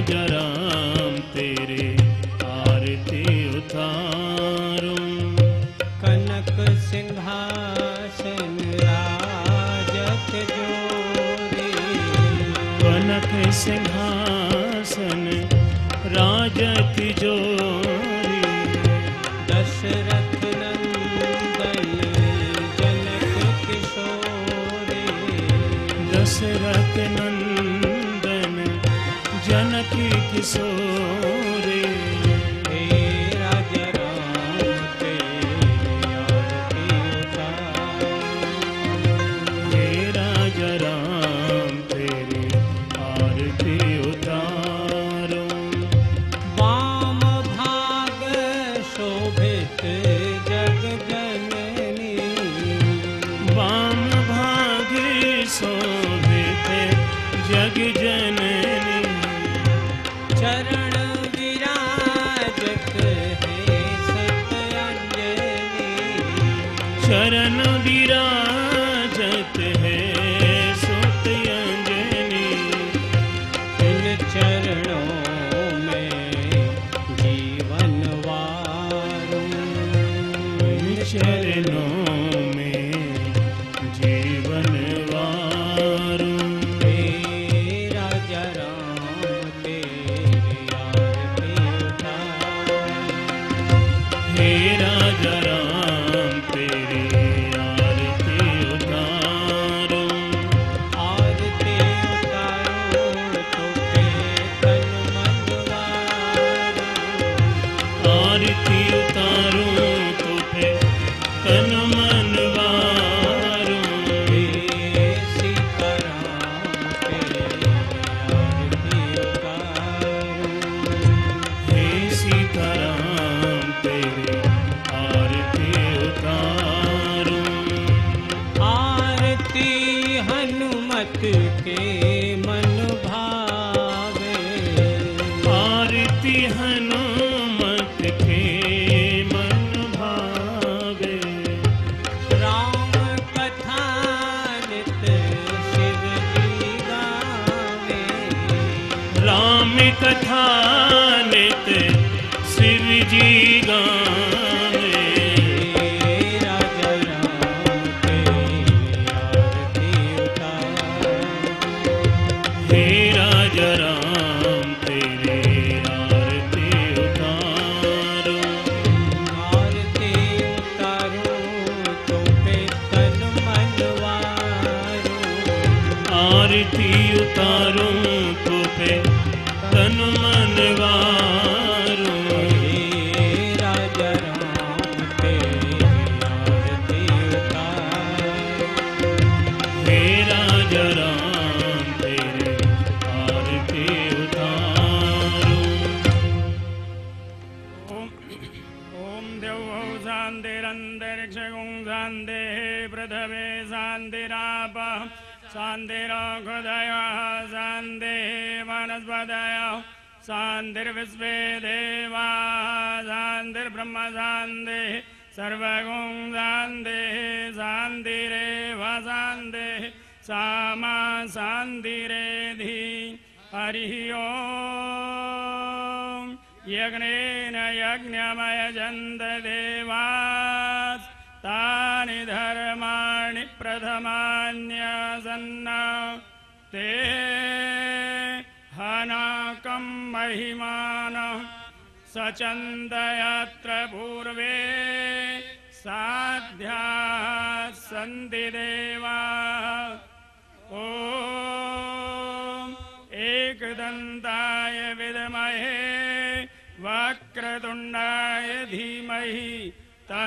राजा राम तेरे आरती उतारो। कनक सिंहासन राजत जोरी कनक सिंह soon.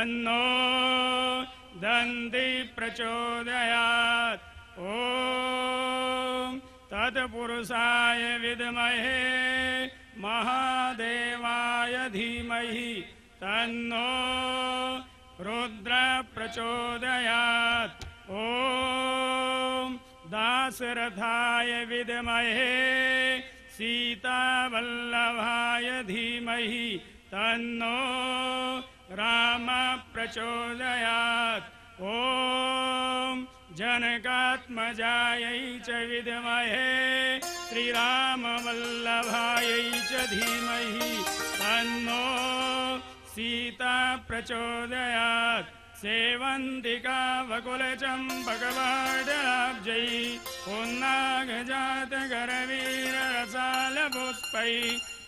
तन्नो दन्ति प्रचोदयात्। ॐ तत्पुरुषाय विद्महे महादेवाय धीमहि तन्नो रुद्र प्रचोदयात्। ओ दासरथाय विद्महे सीतावल्लभाय धीमहि तन्नो राम प्रचोदयात् ॐ जनकात्मजायै च विद्महे श्रीरामवल्लभायै च धीमहि। तन्नो सीता प्रचोदयात्। सेवन्तिका वकुलजं भगवाडब्जै ओन्नागजातगरवीररसालपुष्पै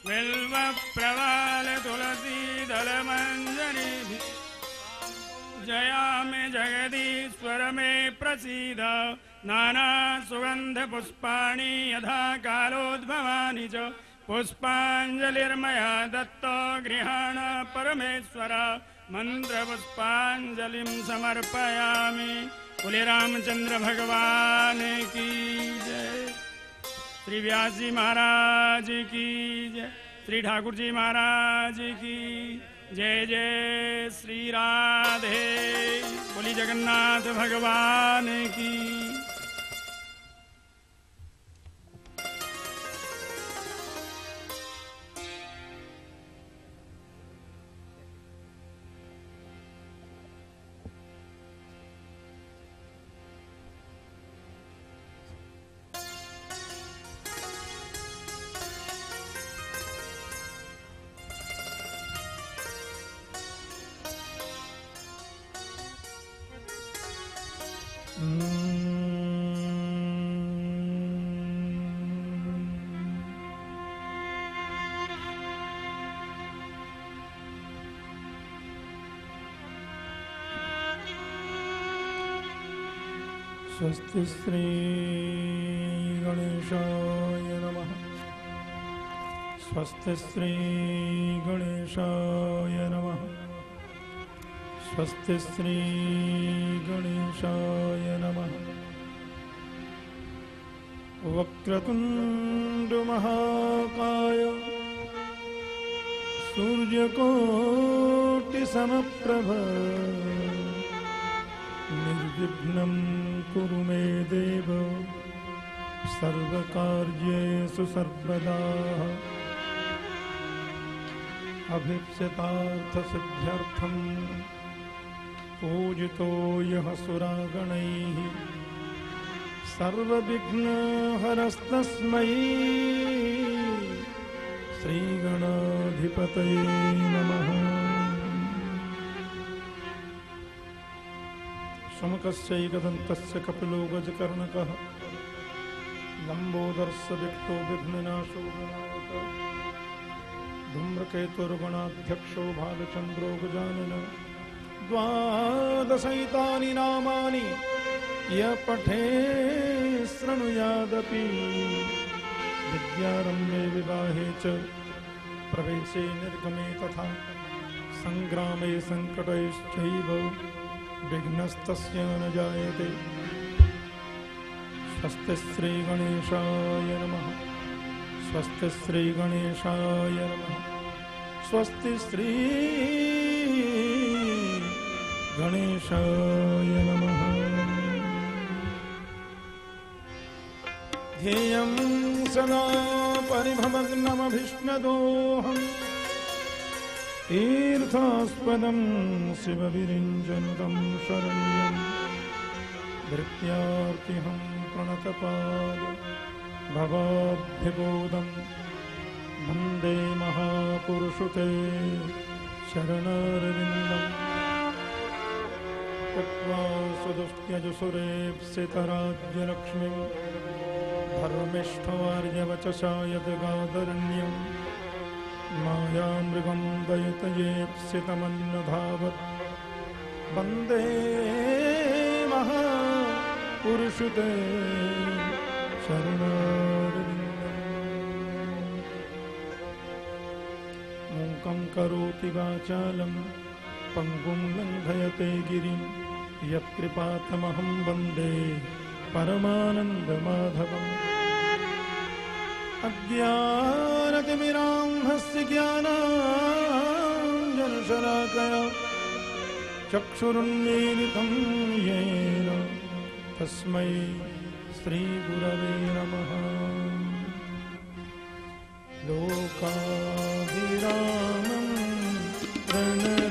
बिल्वप्रवालतुलसीदलमञ्जरीभिः जयामि जगदीश्वर मे प्रसीद। नाना सुगन्धपुष्पाणि यथा कालोद्भवानि च। पुष्पाञ्जलिर्मया दत्तो गृहाण परमेश्वर। मन्त्रपुष्पाञ्जलिं समर्पयामि। रामचंद्र भगवान की जय श्री व्यास जी महाराज की जय। श्री ठाकुर जी महाराज की जय जय। श्री राधे। बोली जगन्नाथ भगवान की स्वस्ति श्री गणेशाय नमः। स्वस्ति श्री गणेशाय नमः। स्वस्ति श्री गणेशाय नमः। वक्रतुण्डमहाकाय सूर्यकोटिसमप्रभ निर्विघ्नं कुरु मे देव। सर्वकार्येषु सर्वदा। अभीप्सितार्थसिद्ध्यर्थं पूजितो यः सुरागणैः। सर्वविघ्नहरस्तस्मै श्रीगणाधिपतये नमः। शमकस्यैकदन्तस्य कपिलो गजकर्णकः लम्बोदर्स्य विक्तो विघ्ननाशो धूम्रकेतुर्गणाध्यक्षो भालचन्द्रो गजानन। द्वादशैतानि नामानि य पठे शृणुयादपि। विद्यारम्भे विवाहे च प्रवेशे निर्गमे तथा सङ्ग्रामे सङ्कटैश्चैव विघ्नस्तस्य न जायते। स्वस्ति श्रीगणेशाय नमः। स्वस्ति श्रीगणेशाय नमः। स्वस्ति श्री गणेशाय नमः। ध्येयं सदा परिभवग्नमभिष्णदोऽहम् तीर्थास्पदं शिवविरिञ्जनुतं शरण्यं भृत्यार्तिहं प्रणतपाद भवाभ्यबोधं वन्दे महापुरुषुते त्यक्त्वा सुदुष्ट्यजुसुरेप्सितराज्यलक्ष्मीं धर्मिष्ठवार्यवचसा यद्गादरण्यम् मायामृगं दयतयेप्सितमन्नधावत्। वंदे महापुरुषुते शरणारविन्दम् मूकं करोति वाचालं पङ्गुं लङ्घयते गिरिं। यत्कृपातमहं वंदे परमानन्दमाधवम्। अज्ञानतिमिरान्धस्य ज्ञानाञ्जनशलाकया चक्षुरुन्मीलितं येन तस्मै श्रीगुरवे नमः। लोकाभिरामं रणरङ्गधीरं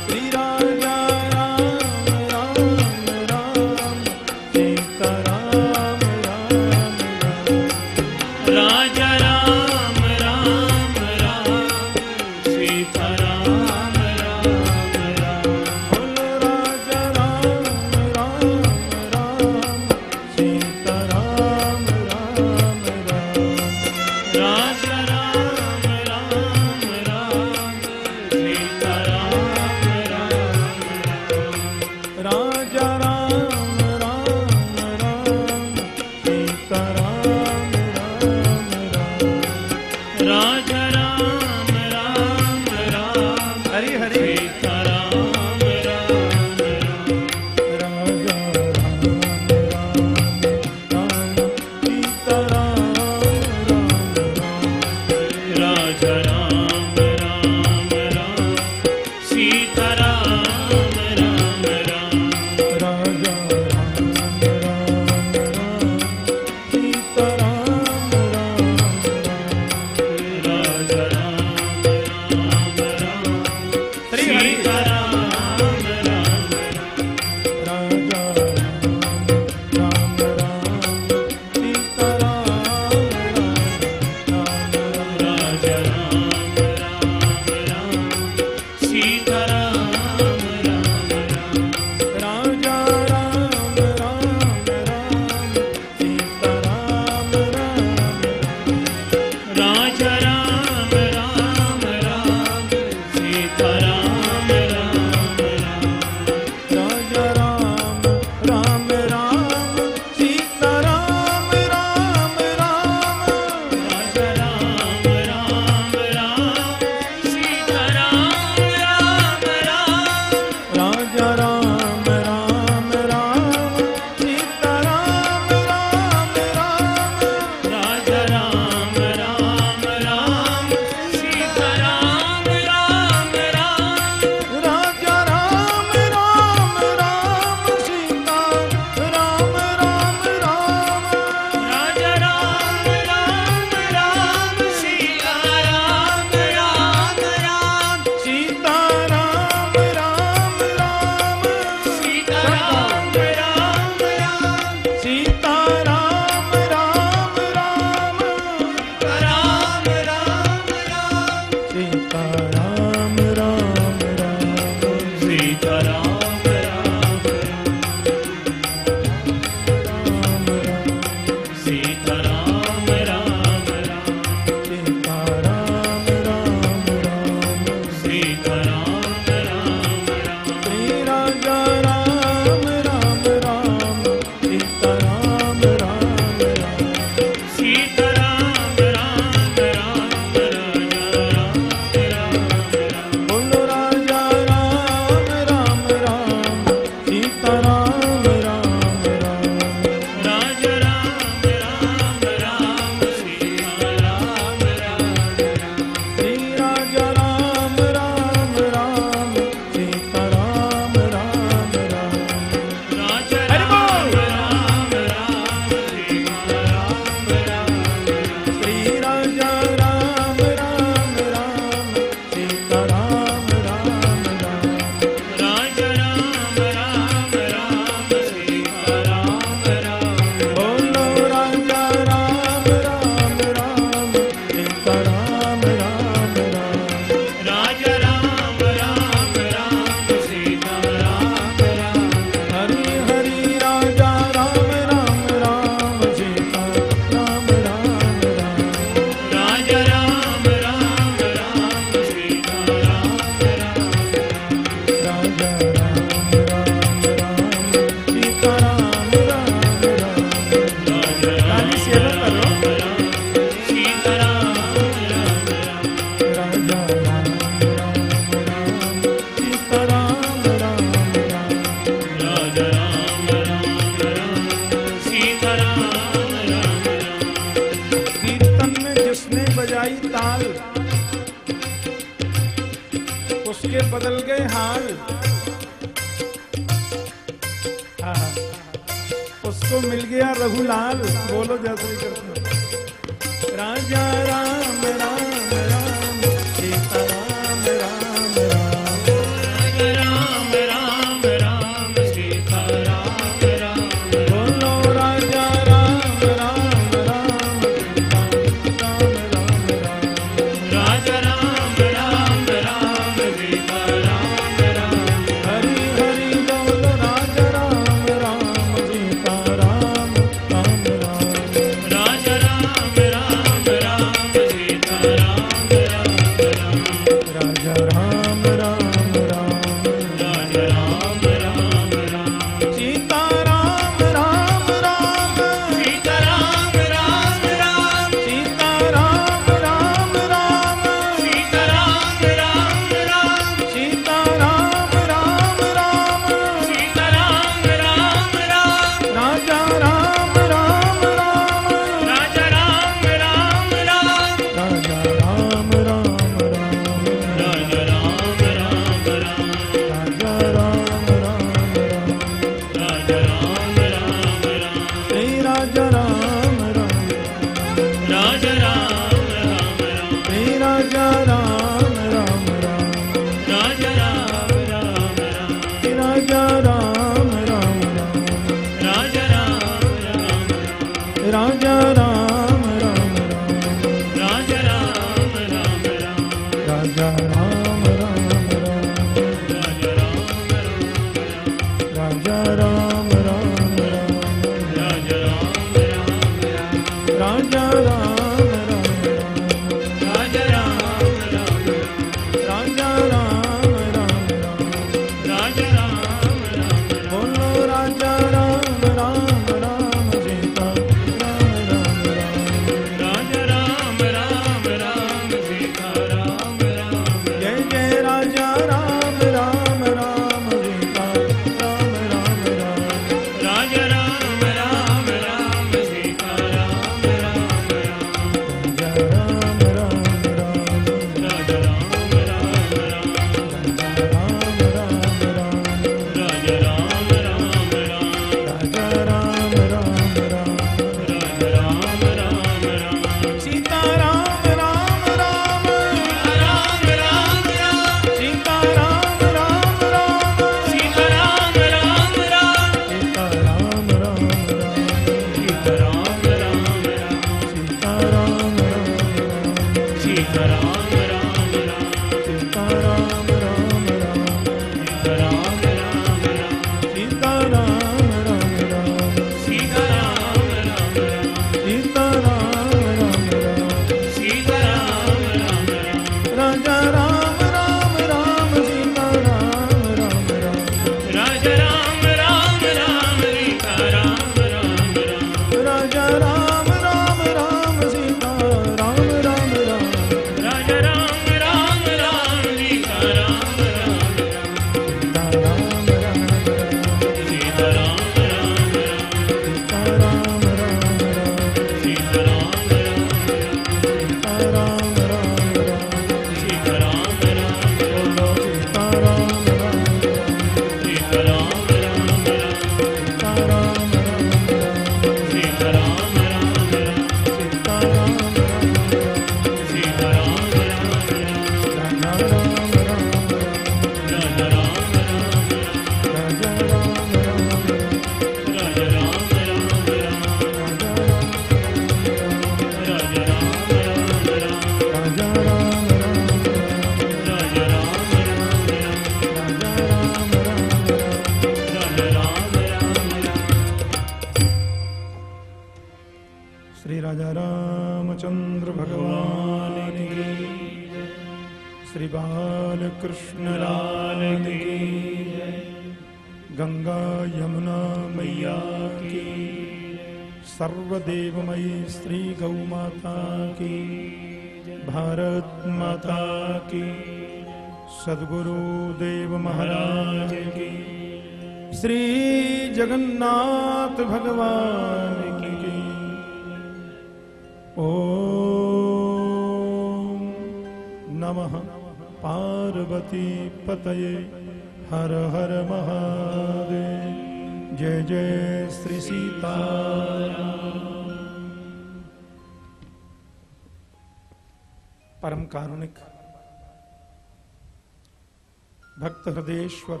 भक्त हृदयेश्वर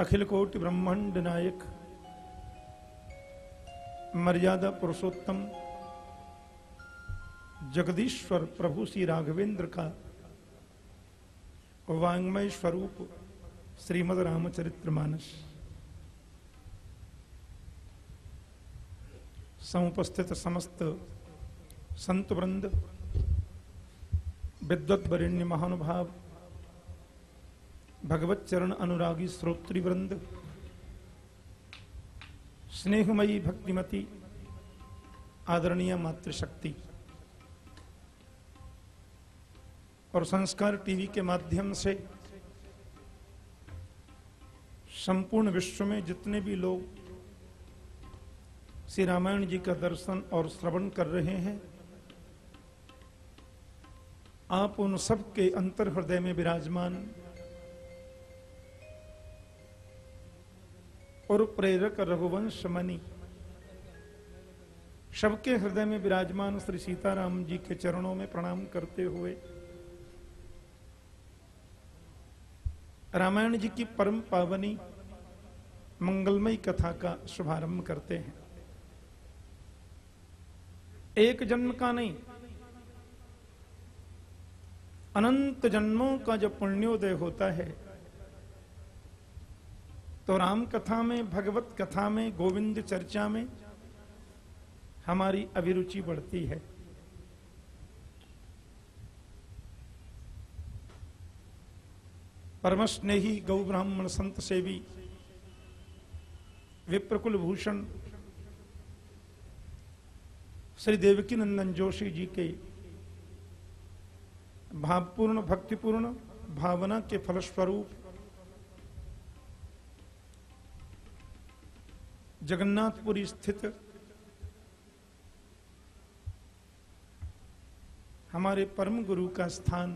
अखिल कोटि ब्रह्मांड नायक। मर्यादा पुरुषोत्तम। जगदीश्वर प्रभु श्री राघवेंद्र का वांग्मय स्वरूप श्रीमद रामचरित्र मानस। समुपस्थित समस्त संत वृंद विद्वत महानुभाव भगवत चरण अनुरागी श्रोत्री वृंद स्नेहमयी भक्तिमती, आदरणीय मातृशक्ति। और संस्कार टीवी के माध्यम से संपूर्ण विश्व में जितने भी लोग श्री रामायण जी का दर्शन और श्रवण कर रहे हैं, आप उन सब के अंतर हृदय में विराजमान और प्रेरक रघुवंश मणि सबके हृदय में विराजमान श्री सीताराम जी के चरणों में प्रणाम करते हुए, रामायण जी की परम पावनी, मंगलमयी कथा का शुभारंभ करते हैं। एक जन्म का नहीं, अनंत जन्मों का जब पुण्योदय होता है तो राम कथा में, भगवत कथा में, गोविंद चर्चा में हमारी अभिरुचि बढ़ती है। परम स्नेही गौ ब्राह्मण संत सेवी, विप्रकुल भूषण, श्री देवकी नंदन जोशी जी के भावपूर्ण, भक्तिपूर्ण भावना के फलस्वरूप जगन्नाथपुरी स्थित हमारे परम गुरु का स्थान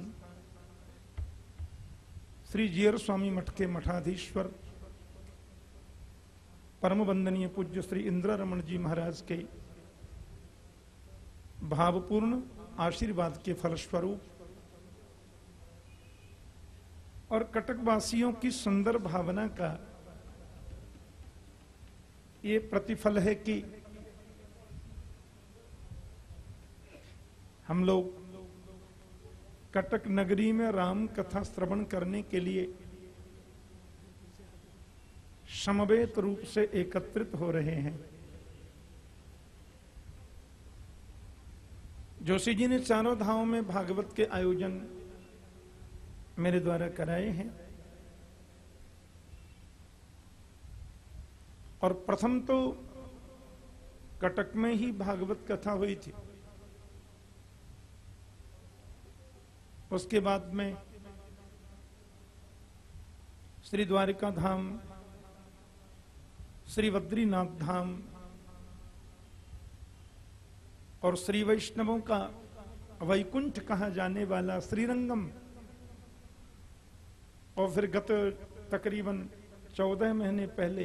श्री जियर स्वामी मठ के मठाधीश्वर, परम वंदनीय पूज्य श्री इंदिरा रमन जी महाराज के भावपूर्ण आशीर्वाद के फलस्वरूप और कटकवासियों की सुंदर भावना का ये प्रतिफल है कि हम लोग कटक नगरी में राम कथा श्रवण करने के लिए समवेत रूप से एकत्रित हो रहे हैं। जोशी जी ने चारों धामों में भागवत के आयोजन मेरे द्वारा कराए हैं। और प्रथम तो कटक में ही भागवत कथा हुई थी। उसके बाद में श्री द्वारिका धाम, श्री बद्रीनाथ धाम और श्री वैष्णवों का वैकुंठ कहा जाने वाला श्रीरंगम और फिर गत तकरीबन चौदह महीने पहले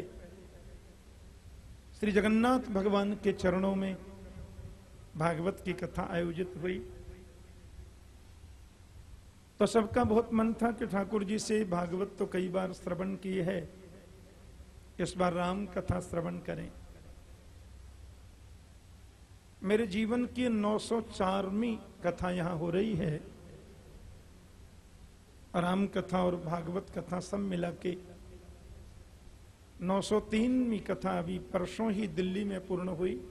श्री जगन्नाथ भगवान के चरणों में भागवत की कथा आयोजित हुई। तो सबका बहुत मन था कि ठाकुर जी से भागवत तो कई बार श्रवण किए है। इस बार राम कथा श्रवण करें। मेरे जीवन की 904वीं कथा यहाँ हो रही है। राम कथा और भागवत कथा सब मिला के 903वीं कथा अभी परसों ही दिल्ली में पूर्ण हुई।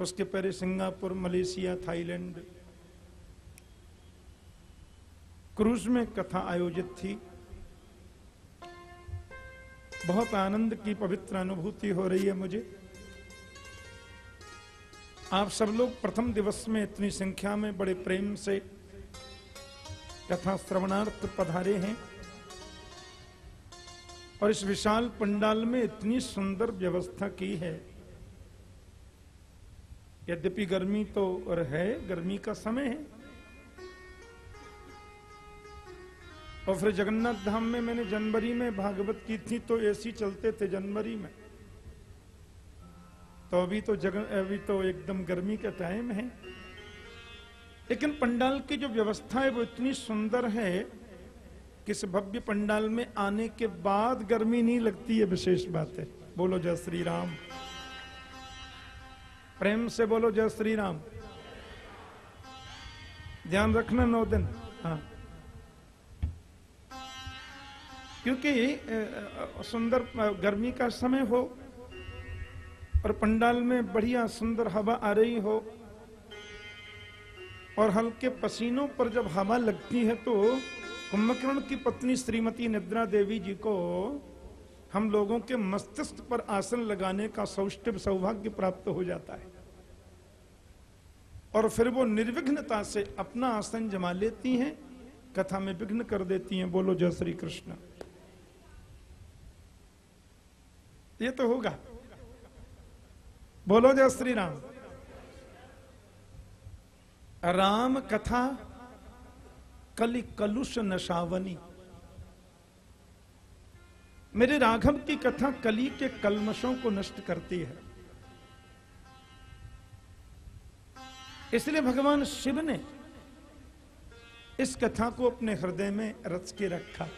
उसके पहले सिंगापुर, मलेशिया, थाईलैंड। क्रूज में कथा आयोजित थी। बहुत आनंद की पवित्र अनुभूति हो रही है मुझे। आप सब लोग प्रथम दिवस में इतनी संख्या में बड़े प्रेम से कथा श्रवणार्थ पधारे हैं। और इस विशाल पंडाल में इतनी सुंदर व्यवस्था की है। यद्यपि गर्मी तो और है, गर्मी का समय है। और फिर जगन्नाथ धाम में मैंने जनवरी में भागवत की थी तो एसी चलते थे जनवरी में। तो अभी तो जगन अभी तो एकदम गर्मी का टाइम है। लेकिन पंडाल की जो व्यवस्था है, वो इतनी सुंदर है कि इस भव्य पंडाल में आने के बाद गर्मी नहीं लगती है? विशेष बात है। बोलो जय श्री राम प्रेम से बोलो जय श्री राम ध्यान रखना नौ दिन। हाँ। क्योंकि सुंदर गर्मी का समय हो और पंडाल में बढ़िया सुंदर हवा आ रही हो और हल्के पसीनों पर जब हवा लगती है तो कुंभकर्ण की पत्नी श्रीमती निद्रा देवी जी को हम लोगों के मस्तिष्क पर आसन लगाने का सौष्टिव सौभाग्य प्राप्त हो जाता है। और फिर वो निर्विघ्नता से अपना आसन जमा लेती हैं, कथा में विघ्न कर देती हैं, बोलो जय श्री कृष्ण। ये तो होगा। बोलो जय श्री राम। राम कथा कलि कलुष नशावनी। मेरे राघव की कथा कली के कलमशों को नष्ट करती है। इसलिए भगवान शिव ने इस कथा को अपने हृदय में रच के रखा।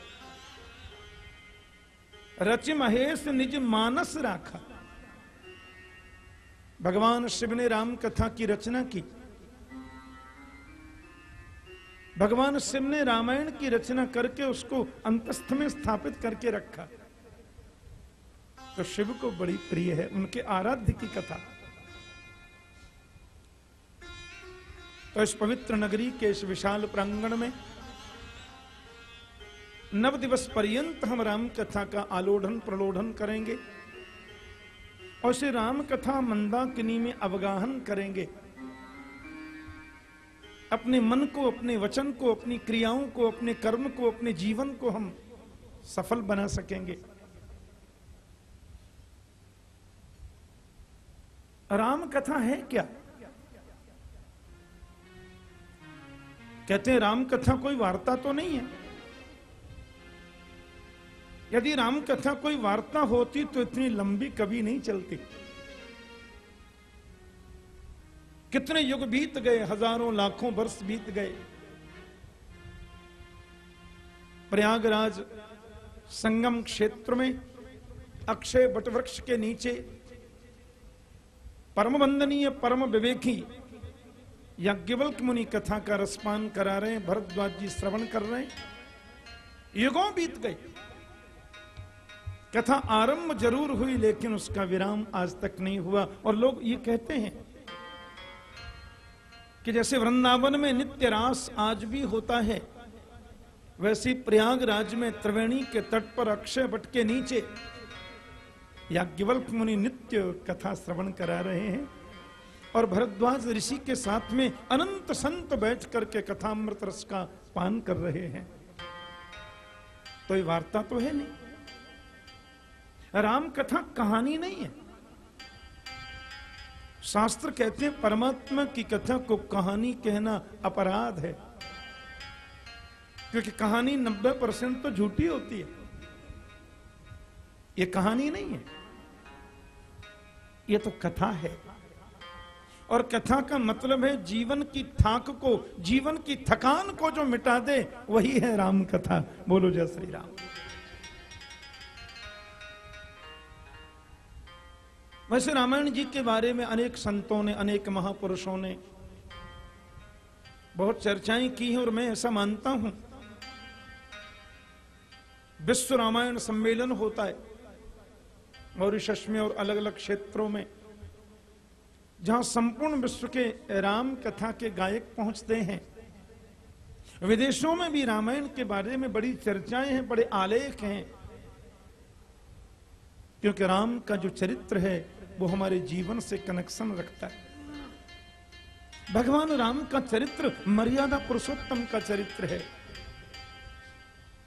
रच महेश निज मानस राखा। भगवान शिव ने राम कथा की रचना की। भगवान शिव ने रामायण की रचना करके उसको अंतस्थ में स्थापित करके रखा। तो शिव को बड़ी प्रिय है, उनके आराध्य की कथा। तो इस पवित्र नगरी के इस विशाल प्रांगण में नव दिवस पर्यंत हम राम कथा का आलोढ़न प्रलोढ़न करेंगे और श्री राम कथा मंदाकिनी में अवगाहन करेंगे। अपने मन को, अपने वचन को, अपनी क्रियाओं को, अपने कर्म को, अपने जीवन को हम सफल बना सकेंगे। राम कथा है क्या? कहते हैं, राम कथा कोई वार्ता तो नहीं है। यदि राम कथा कोई वार्ता होती तो इतनी लंबी कभी नहीं चलती। कितने युग बीत गए, हज़ारों लाखों वर्ष बीत गए। प्रयागराज संगम क्षेत्र में अक्षय बटवृक्ष के नीचे परम वंदनीय परम विवेकी याज्ञवल्क मुनि कथा का रसपान करा रहे हैं, भरद्वाज जी श्रवण कर रहे हैं। युगों बीत गए। कथा आरंभ ज़रूर हुई, लेकिन उसका विराम आज तक नहीं हुआ। और लोग ये कहते हैं कि जैसे वृंदावन में नित्य रास आज भी होता है, वैसे प्रयागराज में त्रिवेणी के तट पर अक्षय बट के नीचे याज्ञवल्क मुनि नित्य कथा श्रवण करा रहे हैं और भरद्वाज ऋषि के साथ में अनंत संत बैठ करके कथामृत रस का पान कर रहे हैं। तो ये वार्ता तो है नहीं। राम कथा कहानी नहीं है। शास्त्र कहते हैं, परमात्मा की कथा को कहानी कहना अपराध है। क्योंकि कहानी 90 परसेंट तो झूठी होती है। ये कहानी नहीं है। ये तो कथा है। और कथा का मतलब है, जीवन की थाक को, जीवन की थकान को जो मिटा दे, वही है राम कथा। बोलो जय श्री राम। वैसे रामायण जी के बारे में अनेक संतों ने, अनेक महापुरुषों ने बहुत चर्चाएँ की हैं और मैं ऐसा मानता हूँ। विश्व रामायण सम्मेलन होता है मॉरिशस में और अलग अलग क्षेत्रों में, जहाँ संपूर्ण विश्व के राम कथा के गायक पहुँचते हैं। विदेशों में भी रामायण के बारे में बड़ी चर्चाएँ हैं, बड़े आलेख हैं, क्योंकि राम का जो चरित्र है वो हमारे जीवन से कनेक्शन रखता है। भगवान राम का चरित्र मर्यादा पुरुषोत्तम का चरित्र है।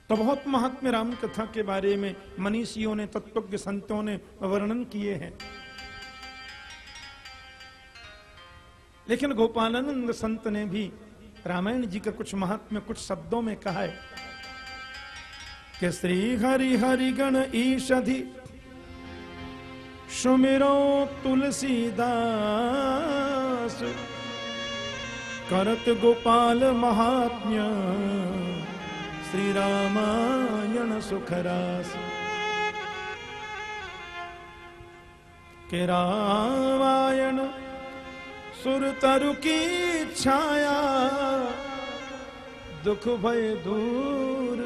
तो बहुत महात्म्य राम कथा के बारे में मनीषियों ने, तत्वज्ञ संतों ने वर्णन किए हैं। लेकिन गोपालानंद संत ने भी रामायण जी का कुछ महात्म्य कुछ शब्दों में कहा है कि श्री हरि हरि गण ईषधि सुमिरो तुलसीदास, करत गोपाल महात्म्य श्री रामायण सुखरास। के रामायण सुर तरु की छाया, दुख भय दूर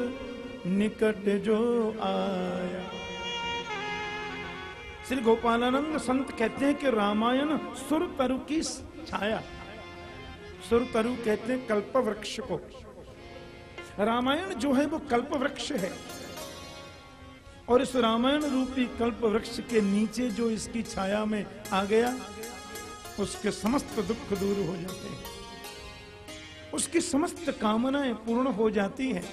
निकट जो आया। श्री गोपालानंद संत कहते हैं कि रामायण सुर तरु की छाया। सुर तरु कहते हैं कल्प वृक्ष को। रामायण जो है वो कल्प वृक्ष है। और इस रामायण रूपी कल्प वृक्ष के नीचे जो इसकी छाया में आ गया, उसके समस्त दुख दूर हो जाते हैं। उसकी समस्त कामनाएँ पूर्ण हो जाती हैं।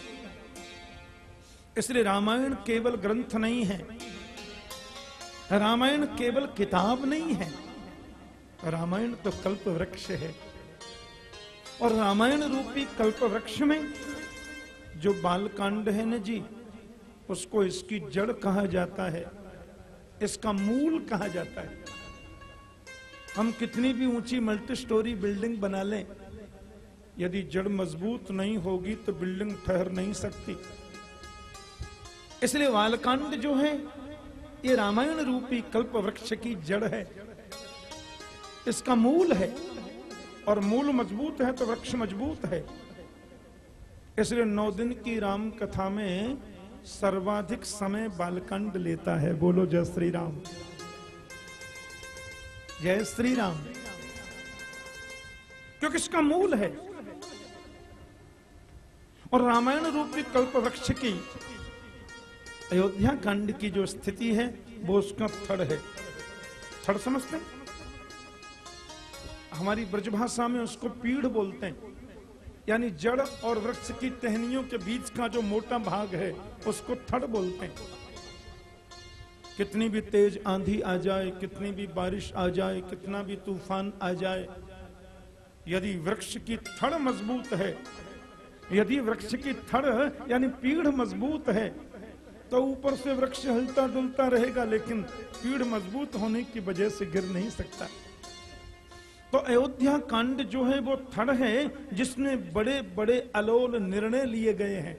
इसलिए रामायण केवल ग्रंथ नहीं है रामायण केवल किताब नहीं है। रामायण तो कल्प वृक्ष है। और रामायण रूपी कल्प वृक्ष में जो बालकांड है न जी, उसको इसकी जड़ कहा जाता है, इसका मूल कहा जाता है। हम कितनी भी ऊँची मल्टी स्टोरी बिल्डिंग बना लें, यदि जड़ मज़बूत नहीं होगी तो बिल्डिंग ठहर नहीं सकती। इसलिए बालकांड जो है ये रामायण रूपी कल्प वृक्ष की जड़ है। इसका मूल है और मूल मज़बूत है तो वृक्ष मज़बूत है। इसलिए नौ दिन की राम कथा में सर्वाधिक समय बालकांड लेता है। बोलो, जय श्री राम जय श्री राम क्योंकि इसका मूल है। और रामायण रूपी कल्प वृक्ष की अयोध्या कांड की जो स्थिति है, वो उसका थड़ है। थड़ समझते हैं? हमारी ब्रजभाषा में उसको पीढ़ बोलते हैं। यानी जड़ और वृक्ष की टहनियों के बीच का जो मोटा भाग है, उसको थड़ बोलते हैं। कितनी भी तेज आंधी आ जाए, कितनी भी बारिश आ जाए, कितना भी तूफ़ान आ जाए, यदि वृक्ष की थड़ मज़बूत है, यदि वृक्ष की थड़, यानी पीढ़ मज़बूत है तो ऊपर से वृक्ष हिलता डुलता रहेगा, लेकिन पीढ़ मज़बूत होने की वजह से गिर नहीं सकता। तो अयोध्या कांड जो है, वो थड़ है जिसमें बड़े बड़े अलोल निर्णय लिए गए हैं।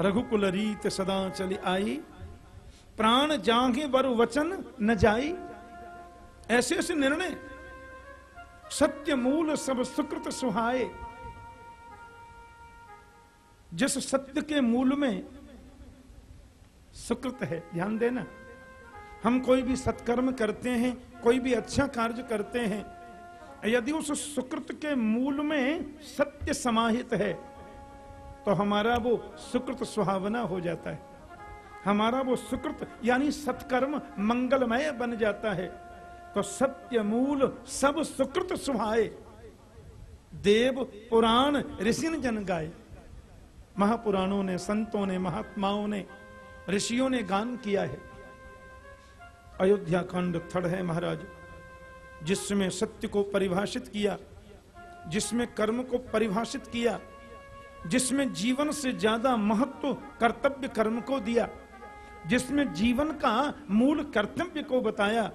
रघुकुल रीत सदा चली आई, प्राण जागे बर वचन न जाई। ऐसे ऐसे निर्णय, सत्य मूल सब सुकृत सुहाए। जिस सत्य के मूल में सुकृत है, ध्यान देना। हम कोई भी सत्कर्म करते हैं, कोई भी अच्छा कार्य करते हैं, यदि उस सुकृत के मूल में सत्य समाहित है तो हमारा वो सुकृत सुहावना हो जाता है। हमारा वो सुकृत, यानी सत्कर्म मंगलमय बन जाता है। तो सत्य मूल सब सुकृत सुहाए। देव, पुराण, ऋषि जन गाए। महापुराणों ने, संतों ने, महात्माओं ने, ऋषियों ने गान किया है। अयोध्या कांड थड़ है महाराज, जिसमें सत्य को परिभाषित किया, जिसमें कर्म को परिभाषित किया, जिसमें जीवन से ज़्यादा महत्व कर्तव्य कर्म को दिया, जिसमें जीवन का मूल कर्तव्य को बताया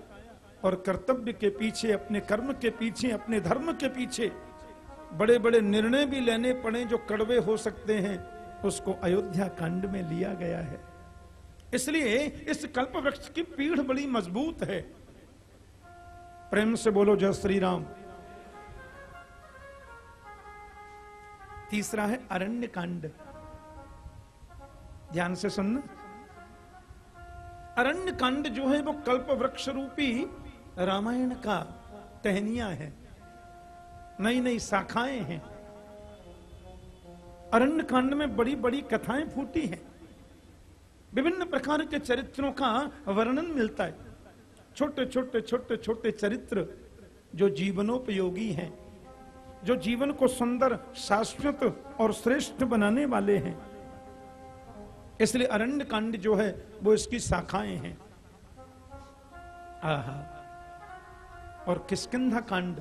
और कर्तव्य के पीछे, अपने कर्म के पीछे, अपने धर्म के पीछे बड़े बड़े निर्णय भी लेने पड़े जो कड़वे हो सकते हैं। उसको अयोध्या कांड में लिया गया है। इसलिए इस कल्प वृक्ष की पीढ़ बड़ी मज़बूत है। प्रेम से बोलो, जय श्री राम तीसरा है अरण्य कांड। ध्यान से सुनना। अरण्य कांड जो है वो कल्प वृक्ष रूपी रामायण का टहनिया है। नई नई शाखाएँ हैं। अरण्य कांड में बड़ी बड़ी कथाएँ फूटी हैं। विभिन्न प्रकार के चरित्रों का वर्णन मिलता है। छोटे छोटे छोटे छोटे चरित्र जो जीवनोपयोगी हैं, जो जीवन को सुंदर, शाश्वत और श्रेष्ठ बनाने वाले हैं। इसलिए अरण्य कांड जो है, वो इसकी शाखाएँ हैं। आहा। और किस्किंधा कांड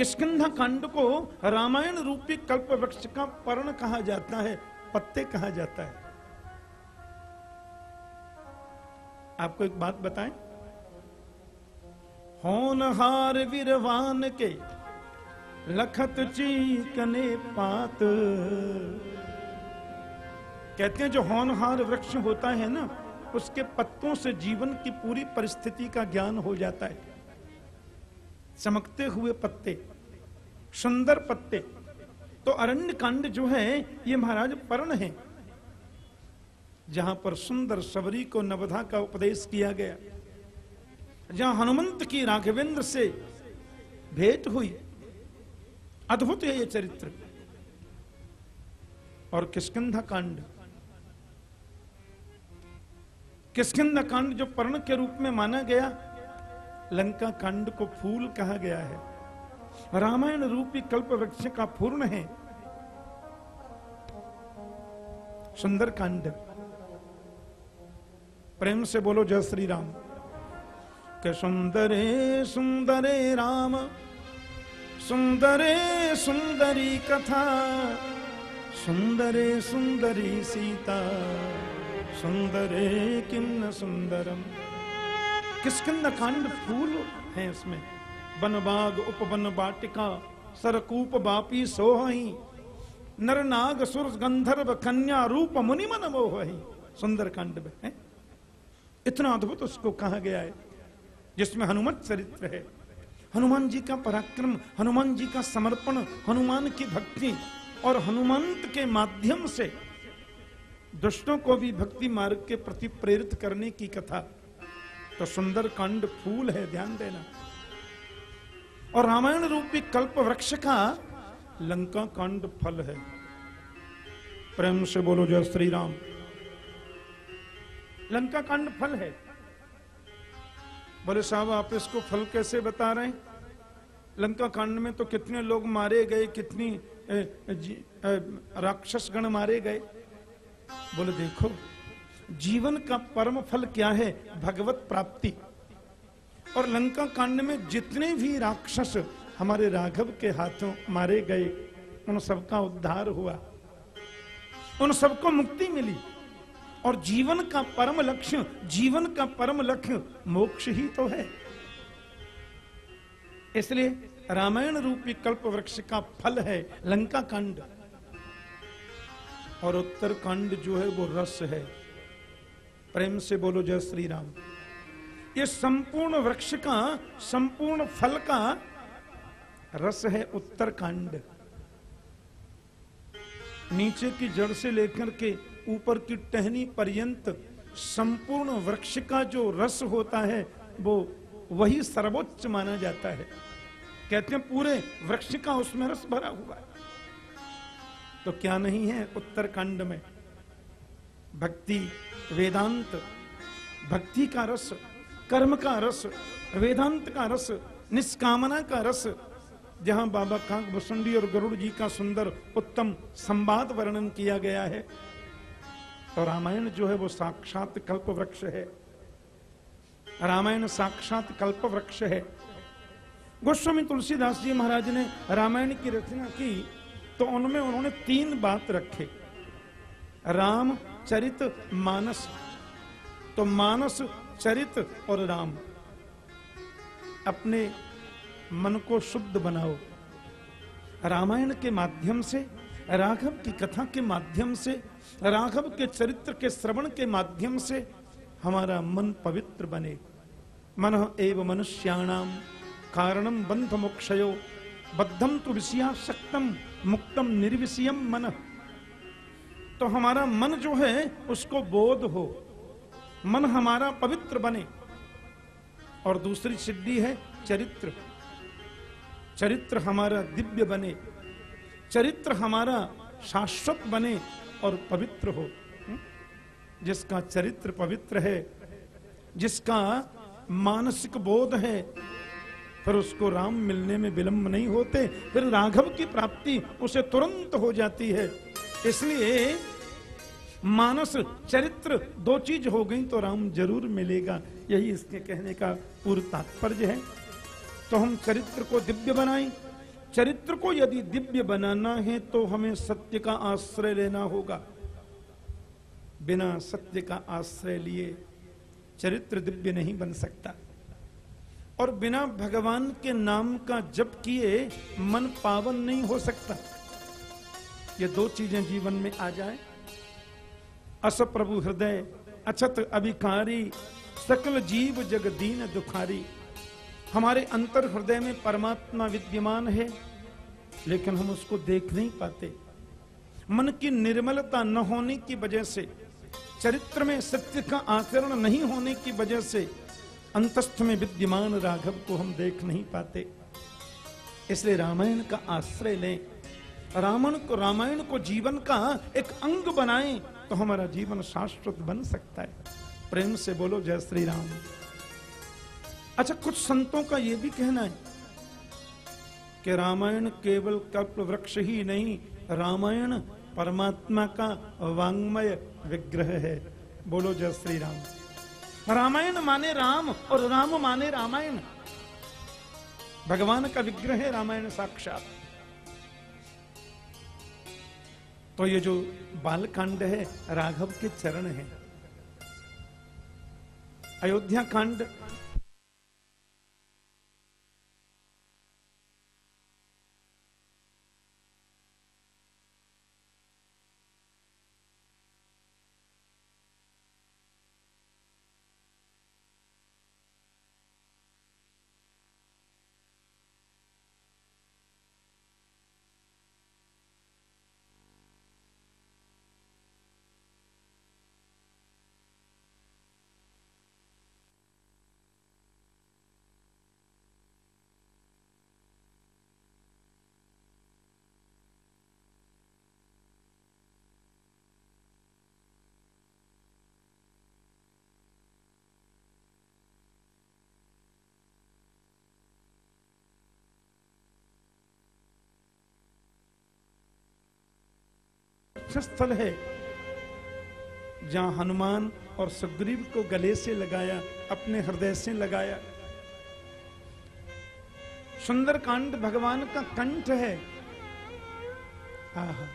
किष्किंधा कांड को रामायण रूपी कल्प वृक्ष का पर्ण कहा जाता है, पत्ते कहा जाता है। आपको एक बात बताएँ? होनहार वीरवान के लखत चीकने पात। कहते हैं जो होनहार वृक्ष होता है ना, उसके पत्तों से जीवन की पूरी परिस्थिति का ज्ञान हो जाता है। चमकते हुए पत्ते। सुंदर पत्ते। तो अरण्य कांड जो है, ये महाराज पर्ण है, जहाँ पर सुंदर सबरी को नवधा का उपदेश किया गया। जहाँ हनुमंत की राघवेंद्र से भेंट हुई। अद्भुत है ये चरित्र। और किष्किंधा कांड। किष्किंधा कांड जो पर्ण के रूप में माना गया, लंका कांड को फूल कहा गया है। रामायण रूपी कल्प वृक्ष का पूर्ण है। सुंदर कांड प्रेम से बोलो जय श्री राम के सुंदरे सुंदरे राम, सुंदरे, सुंदरी कथा, सुंदरे, सुंदरी सीता, सुंदरे किन्न सुंदरम। किस किन्न कांड फूल है इसमें? बनबाग उपवन वाटिका सरकूप बापी सोहई नर नाग सुर गंधर्व कन्या रूप मुनि मन मोहई सुंदर कांड में इतना अद्भुत उसको कहा गया है, जिसमें हनुमत चरित्र है। हनुमान जी का पराक्रम, हनुमान जी का समर्पण, हनुमान की भक्ति और हनुमंत के माध्यम से दुष्टों को भी भक्ति मार्ग के प्रति प्रेरित करने की कथा। तो सुंदर कांड फूल है, ध्यान देना। और रामायण रूपी कल्प वृक्ष का लंका कांड फल है। प्रेम से बोलो जय श्री राम लंका कांड फल है। बोले साहब, आप इसको फल कैसे बता रहे हैं? लंका कांड में तो कितने लोग मारे गए, कितनी राक्षस गण मारे गए। बोले देखो, जीवन का परम फल क्या है? भगवत प्राप्ति। और लंका कांड में जितने भी राक्षस हमारे राघव के हाथों मारे गए, उन सबका उद्धार हुआ। उन सबको मुक्ति मिली। और जीवन का परम लक्ष्य, जीवन का परम लक्ष्य मोक्ष ही तो है। इसलिए रामायण रूपी कल्प वृक्ष का फल है लंका कांड। और उत्तर कांड जो है वो रस है। प्रेम से बोलो, जय श्री राम ये संपूर्ण वृक्ष का, संपूर्ण फल का रस है उत्तर कांड नीचे की जड़ से लेकर के ऊपर की टहनी पर्यंत संपूर्ण वृक्ष का जो रस होता है, वो वही सर्वोच्च माना जाता है। कहते हैं, पूरे वृक्ष का उसमें रस भरा हुआ है। तो क्या नहीं है उत्तरकांड में? भक्ति, वेदांत, भक्ति का रस कर्म का रस, वेदांत का रस, निष्कामना का रस। जहाँ बाबा कांक बसुंडी और गरुड़ जी का सुंदर, उत्तम संवाद वर्णन किया गया है। तो रामायण जो है वो साक्षात कल्प वृक्ष है। रामायण साक्षात कल्प वृक्ष है। गोस्वामी तुलसीदास जी महाराज ने रामायण की रचना की तो उनमें उन्होंने तीन बात रखे। राम, चरित, मानस। तो मानस चरित और राम। अपने मन को शुद्ध बनाओ। रामायण के माध्यम से, राघव की कथा के माध्यम से, राघव के चरित्र के श्रवण के माध्यम से हमारा मन पवित्र बने। मन एव मनुष्याणाम कारणम बंध मोक्षयो बद्धम तो विषयाशक्तम मुक्तम निर्विषयम मन। तो हमारा मन जो है, उसको बोध हो। मन हमारा पवित्र बने। और दूसरी सिद्धि है चरित्र। चरित्र हमारा दिव्य बने। चरित्र हमारा शाश्वत बने और पवित्र हो। हम्म? जिसका चरित्र पवित्र है, जिसका मानसिक बोध है, फिर उसको राम मिलने में विलंब नहीं होते, फिर राघव की प्राप्ति उसे तुरंत हो जाती है। इसलिए मानस, चरित्र, दो चीज़ हो गई तो राम ज़रूर मिलेगा। यही इसके कहने का पूर्व तात्पर्य है। तो हम चरित्र को दिव्य बनाएँ। चरित्र को यदि दिव्य बनाना है तो हमें सत्य का आश्रय लेना होगा। बिना सत्य का आश्रय लिए चरित्र दिव्य नहीं बन सकता। और बिना भगवान के नाम का जप किए मन पावन नहीं हो सकता। ये दो चीज़ें जीवन में आ जाए। अस प्रभु हृदय अछत अभिकारी, सकल जीव जग दीन दुखारी। हमारे अंतर हृदय में परमात्मा विद्यमान है, लेकिन हम उसको देख नहीं पाते। मन की निर्मलता न होने की वजह से, चरित्र में सत्य का आचरण नहीं होने की वजह से, अंतस्थ में विद्यमान राघव को हम देख नहीं पाते। इसलिए रामायण का आश्रय लें। रावण को, रामायण को जीवन का एक अंग बनाएँ। तो हमारा जीवन शाश्वत बन सकता है। प्रेम से बोलो, जय श्री राम अच्छा कुछ संतों का यह भी कहना है कि रामायण केवल कल्प वृक्ष ही नहीं, रामायण परमात्मा का वांग्मय विग्रह है। बोलो, जय श्री राम रामायण माने राम और राम माने रामायण। भगवान का विग्रह है रामायण साक्षात। तो ये जो बालकांड है राघव के चरण है। अयोध्या कांड स्थल है। जहाँ हनुमान और सुग्रीव को गले से लगाया, अपने हृदय से लगाया। सुंदर कांड भगवान का कंठ है। आहा।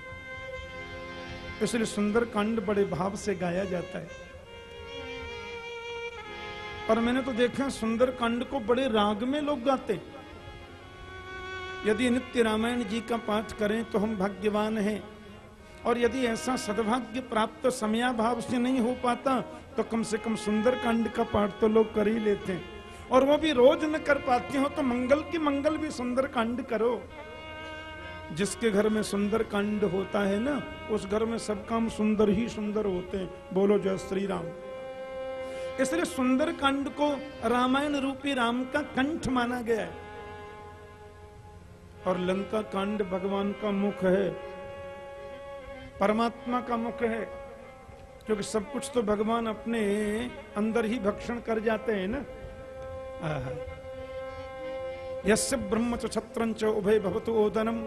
इसलिए सुंदर कांड बड़े भाव से गाया जाता है। पर मैंने तो देखा सुंदर कांड को बड़े राग में लोग गाते यदि नित्य रामायण जी का पाठ करें तो हम भाग्यवान हैं। और यदि ऐसा सद्भाग्य प्राप्त समयाभाव से नहीं हो पाता तो कम से कम सुंदर कांड का पाठ तो लोग कर ही लेते हैं। और वो भी रोज न कर पाते हो तो मंगल की मंगल भी सुंदर कांड करो। जिसके घर में सुंदर कांड होता है ना, उस घर में सब काम सुंदर ही सुंदर होते हैं। बोलो जय श्री राम इसलिए सुंदर कांड को रामायण रूपी राम का कंठ माना गया है। और लंका कांड भगवान का मुख है। परमात्मा का मुख है, क्योंकि सब कुछ तो भगवान अपने अंदर ही भक्षण कर जाते हैं ना। यस्य ब्रह्म छत्रं उभय भवतु ओदनम।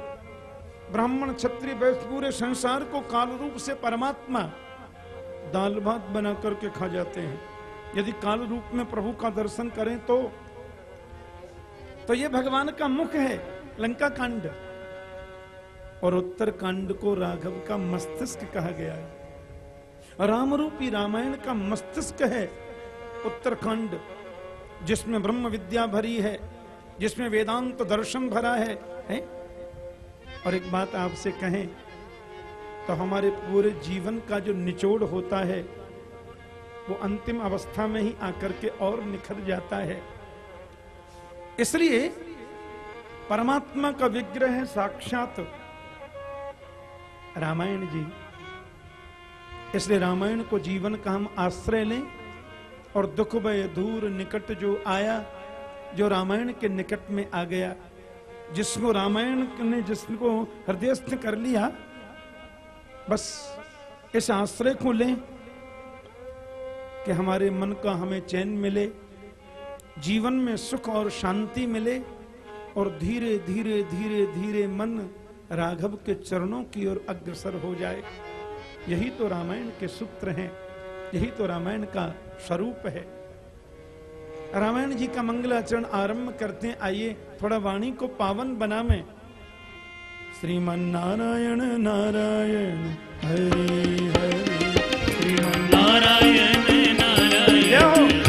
ब्राह्मण क्षत्रिय वैश्य पूरे संसार को काल रूप से परमात्मा दाल भात बना करके खा जाते हैं। यदि काल रूप में प्रभु का दर्शन करें तो तो ये भगवान का मुख है लंका कांड और उत्तर कांड को राघव का मस्तिष्क कहा गया है। राम रूपी रामायण का मस्तिष्क है उत्तरकांड जिसमें ब्रह्म विद्या भरी है जिसमें वेदांत दर्शन भरा है, है? और एक बात आपसे कहें तो हमारे पूरे जीवन का जो निचोड़ होता है वो अंतिम अवस्था में ही आकर के और निखर जाता है। इसलिए परमात्मा का विग्रह साक्षात। रामायण जी। इसलिए रामायण को जीवन का हम आश्रय लें और दुख भय दूर निकट जो आया, जो रामायण के निकट में आ गया, जिसको रामायण ने जिसको हृदयस्थ कर लिया, बस इस आश्रय को लें कि हमारे मन का हमें चैन मिले, जीवन में सुख और शांति मिले और धीरे धीरे धीरे धीरे मन राघव के चरणों की ओर अग्रसर हो जाए। यही तो रामायण के सूत्र हैं। यही तो रामायण का स्वरूप है। रामायण जी का मंगलाचरण आरंभ करते आइए थोड़ा वाणी को पावन बनावे। श्रीमन्नारायण, नारायण नारायण हरि हरि। श्रीमन् नारायण। नारायण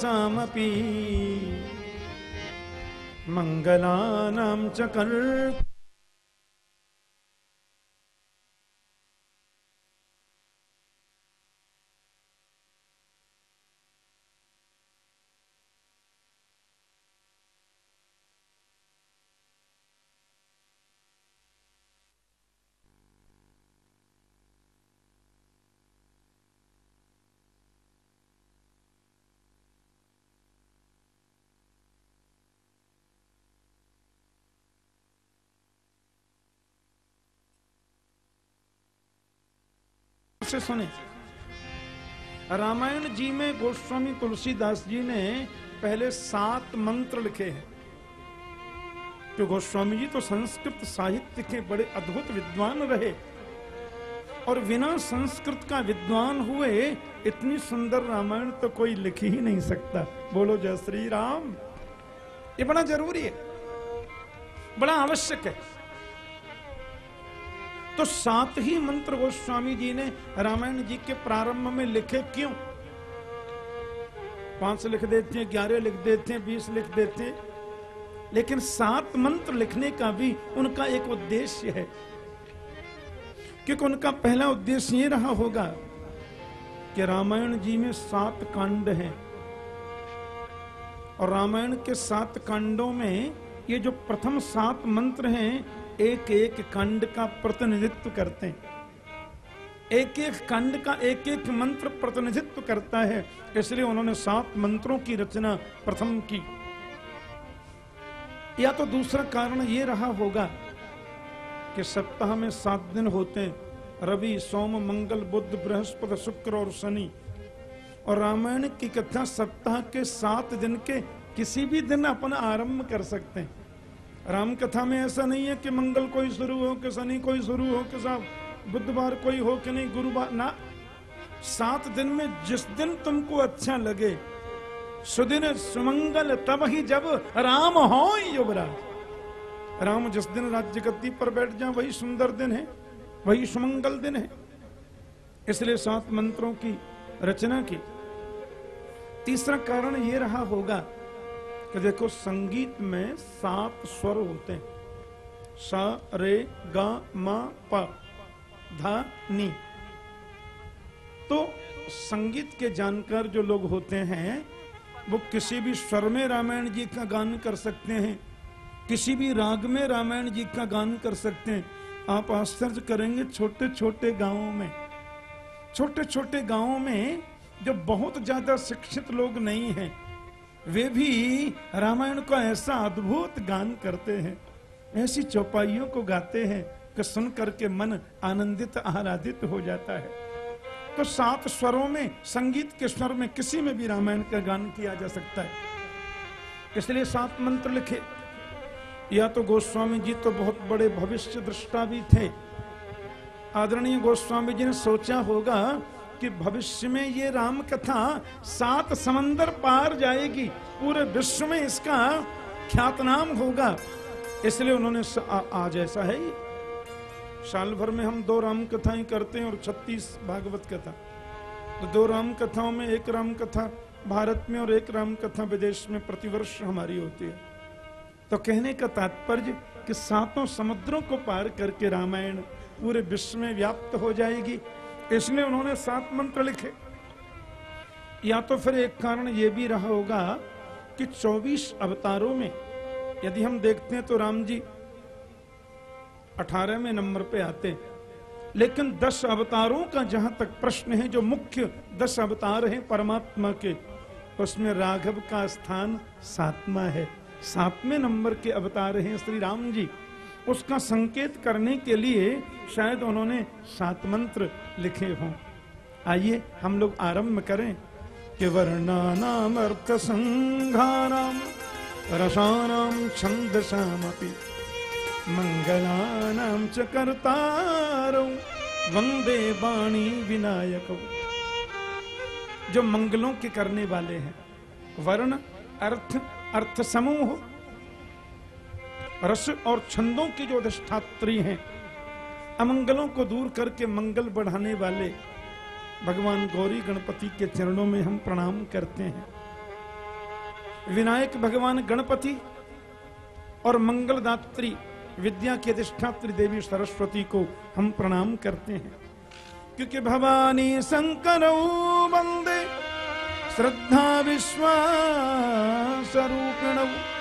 छन्दसामपि मङ्गलानां च कर् से सुने। रामायण जी में गोस्वामी तुलसीदास जी ने पहले सात मंत्र लिखे हैं। जो गोस्वामी जी तो संस्कृत साहित्य के बड़े अद्भुत विद्वान रहे और बिना संस्कृत का विद्वान हुए इतनी सुंदर रामायण तो कोई लिख ही नहीं सकता। बोलो, जय श्री राम। ये बड़ा ज़रूरी है, बड़ा आवश्यक है। तो सात ही मंत्र गोस्वामी जी ने रामायण जी के प्रारंभ में लिखे क्यों? पाँच लिख देते हैं, ग्यारह लिख देते हैं, बीस लिख देते हैं। लेकिन सात मंत्र लिखने का भी उनका एक उद्देश्य है। क्योंकि उनका पहला उद्देश्य ये रहा होगा कि रामायण जी में सात कांड हैं। और रामायण के सात कांडों में ये जो प्रथम सात मंत्र हैं एक एक खंड का प्रतिनिधित्व करते हैं। एक एक खंड का एक एक मंत्र प्रतिनिधित्व करता है, इसलिए उन्होंने सात मंत्रों की रचना प्रथम की। या तो दूसरा कारण ये रहा होगा कि सप्ताह में सात दिन होते हैं, रवि, सोम, मंगल बुद्ध बृहस्पति, शुक्र और शनि। और रामायण की कथा सप्ताह के सात दिन के किसी भी दिन अपन आरंभ कर सकते हैं। राम कथा में ऐसा नहीं है कि मंगल कोई शुरू हो, कि शनि कोई शुरू हो, कि साहब बुधवार कोई हो कि नहीं, गुरुवार, ना। सात दिन में जिस दिन तुमको अच्छा लगे, सुदिन सुमंगल तब ही जब राम हो युवराज। राम जिस दिन राज्य गद्दी पर बैठ जाए, वही सुंदर दिन है, वही सुमंगल दिन है। इसलिए सात मंत्रों की रचना की। तीसरा कारण ये रहा होगा कि देखो संगीत में सात स्वर होते हैं। सा, रे, गा, मा, पा, धा, नी। तो संगीत के जानकार जो लोग होते हैं, वो किसी भी स्वर में रामायण जी का गान कर सकते हैं, किसी भी राग में रामायण जी का गान कर सकते हैं। आप आश्चर्य करेंगे छोटे छोटे गाँवों में। छोटे छोटे गाँवों में जो बहुत ज़्यादा शिक्षित लोग नहीं हैं वे भी रामायण को ऐसा अद्भुत गान करते हैं। ऐसी चौपाइयों को गाते हैं कि सुन करके मन आनंदित, आह्लादित हो जाता है। तो सात स्वरों में, संगीत के स्वर में किसी में भी रामायण का गान किया जा सकता है। इसलिए सात मंत्र लिखे। या तो गोस्वामी जी तो बहुत बड़े भविष्य दृष्टा भी थे आदरणीय गोस्वामी जी ने सोचा होगा कि भविष्य में ये राम कथा सात समंदर पार जाएगी। पूरे विश्व में इसका ख्यातनाम होगा। इसलिए उन्होंने आज ऐसा है। साल भर में हम दो राम कथाएँ करते हैं और छत्तीस भागवत कथा। तो दो राम कथाओं में एक राम कथा भारत में और एक राम कथा विदेश में प्रतिवर्ष हमारी होती है। तो कहने का तात्पर्य कि सातों समुद्रों को पार करके रामायण पूरे विश्व में व्याप्त हो जाएगी। इसलिए उन्होंने सात मंत्र लिखे। या तो फिर एक कारण यह भी रहा होगा कि 24 अवतारों में यदि हम देखते हैं तो राम जी 18वें नंबर पे आते हैं। लेकिन 10 अवतारों का जहाँ तक प्रश्न है, जो मुख्य 10 अवतार हैं परमात्मा के, उसमें राघव का स्थान सातवा है। सातवें नंबर के अवतार हैं श्री राम जी। उसका संकेत करने के लिए शायद उन्होंने सात मंत्र लिखे हों। आइए हम लोग आरंभ करें कि वर्णानाम अर्थ संघानाम रसानाम, छंदसामपि। मंगलानाम च कर्तारौ, वंदे वाणी विनायक। जो मंगलों के करने वाले हैं, वर्ण, अर्थ अर्थ समूह रस और छंदों की जो अधिष्ठात्री हैं, अमंगलों को दूर करके मंगल बढ़ाने वाले भगवान गौरी गणपति के चरणों में हम प्रणाम करते हैं। विनायक भगवान गणपति और मंगलदात्री विद्या की अधिष्ठात्री देवी सरस्वती को हम प्रणाम करते हैं। क्योंकि भवानी शंकर श्रद्धा विश्वास रूपिण।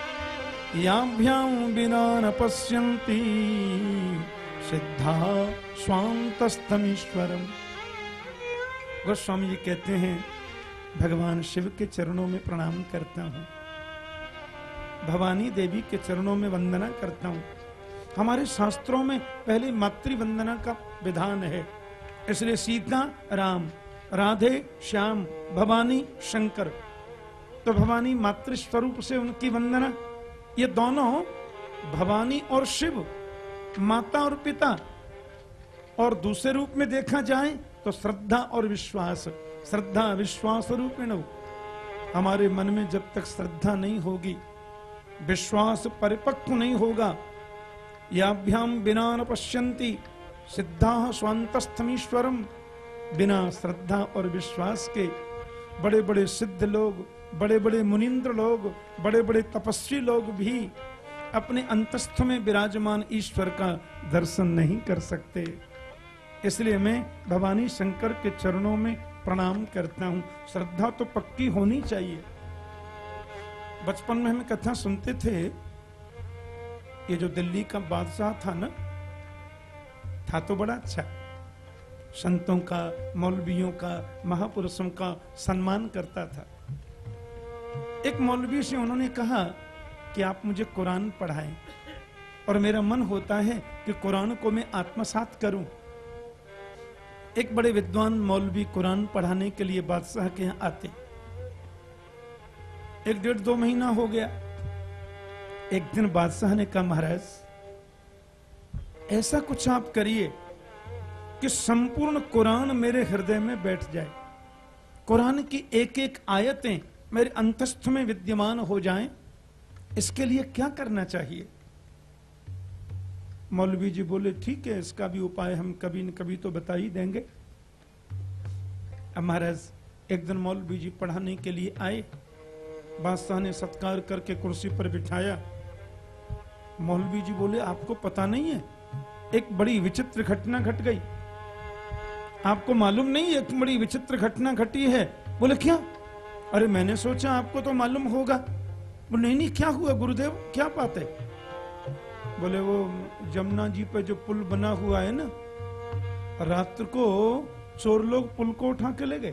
याभ्याम बिना न पश्यन्ति। सिद्धा स्वांतस्तमीश्वरम गोस्वामी जी कहते हैं, भगवान शिव के चरणों में प्रणाम करता हूँ। भवानी देवी के चरणों में वंदना करता हूँ। हमारे शास्त्रों में पहले मातृ वंदना का विधान है। इसलिए सीता, राम, राधे, श्याम, भवानी, शंकर। तो भवानी मातृ स्वरूप से उनकी वंदना ये दोनों भवानी और शिव, माता और पिता, और दूसरे रूप में देखा जाए तो श्रद्धा और विश्वास, श्रद्धा विश्वास रूपिण हमारे मन में जब तक श्रद्धा नहीं होगी, विश्वास परिपक्व नहीं होगा याभ्याम बिना न पश्यंती सिद्धा स्वांतस्थमीश्वरम बिना श्रद्धा और विश्वास के बड़े बड़े सिद्ध लोग बड़े बड़े मुनिंद्र लोग बड़े बड़े तपस्वी लोग भी अपने अंतस्थ में विराजमान ईश्वर का दर्शन नहीं कर सकते। इसलिए मैं भवानी शंकर के चरणों में प्रणाम करता हूँ। श्रद्धा तो पक्की होनी चाहिए। बचपन में हम कथा सुनते थे, ये जो दिल्ली का बादशाह था ना, था तो बड़ा अच्छा। संतों का, मौलवियों का, महापुरुषों का सम्मान करता था। एक मौलवी से उन्होंने कहा कि आप मुझे कुरान पढ़ाएँ। और मेरा मन होता है कि कुरान को मैं आत्मसात करूँ। एक बड़े विद्वान मौलवी कुरान पढ़ाने के लिए बादशाह के यहाँ आते। एक डेढ़ दो महीना हो गया। एक दिन बादशाह ने कहा, महाराज, ऐसा कुछ आप करिए कि संपूर्ण कुरान मेरे हृदय में बैठ जाए। कुरान की एक एक आयतें मेरे अंतस्थ में विद्यमान हो जाएँ, इसके लिए क्या करना चाहिए? मौलवी जी बोले, ठीक है, इसका भी उपाय हम कभी न कभी तो बता ही देंगे। महाराज, एक दिन मौलवी जी पढ़ाने के लिए आए, बादशाह ने सत्कार करके कुर्सी पर बिठाया। मौलवी जी बोले, आपको पता नहीं है, एक बड़ी विचित्र घटना घट गई। आपको मालूम नहीं एक बड़ी विचित्र घटना घटी है? बोले, क्या? अरे मैंने सोचा आपको तो मालूम होगा। बोले नहीं नहीं, क्या हुआ गुरुदेव? क्या बात है? बोले, वो जमुना जी पे जो पुल बना हुआ है ना, रात्र को चोर लोग पुल को उठा के ले गए।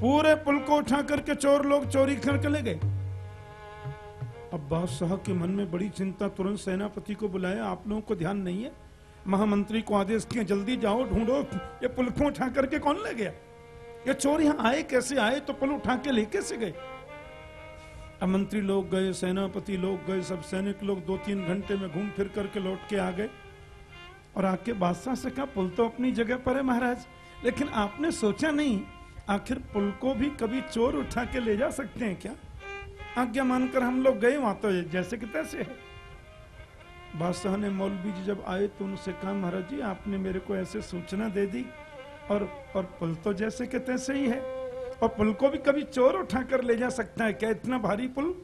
पूरे पुल को उठा करके चोर लोग चोरी करके ले गए। अब बादशाह के मन में बड़ी चिंता, तुरंत सेनापति को बुलाया, आप लोगों को ध्यान नहीं है। महामंत्री को आदेश किया जल्दी जाओ, ढूंढो, ये पुल को उठा करके कौन ले गया? ये चोर यहाँ आए, कैसे आए? तो पुल उठा के ले कैसे गए। अब मंत्री लोग गए, सेनापति लोग गए, सब सैनिक लोग दो तीन घंटे में घूम फिर करके लौट के आ गए। और आके बादशाह से कहा, पुल तो अपनी जगह पर है महाराज, लेकिन आपने सोचा नहीं, आखिर पुल को भी कभी चोर उठा के ले जा सकते हैं क्या? आज्ञा मानकर हम लोग गए वहाँ तो जैसे कि तैसे है। बादशाह ने मौलवी जी जब आए तो उनसे कहा, महाराज जी, आपने मेरे को ऐसे सूचना दे दी और और पुल तो जैसे कि तैसे ही है। और पुल को भी कभी चोर उठा कर ले जा सकता है। क्या इतना भारी पुल?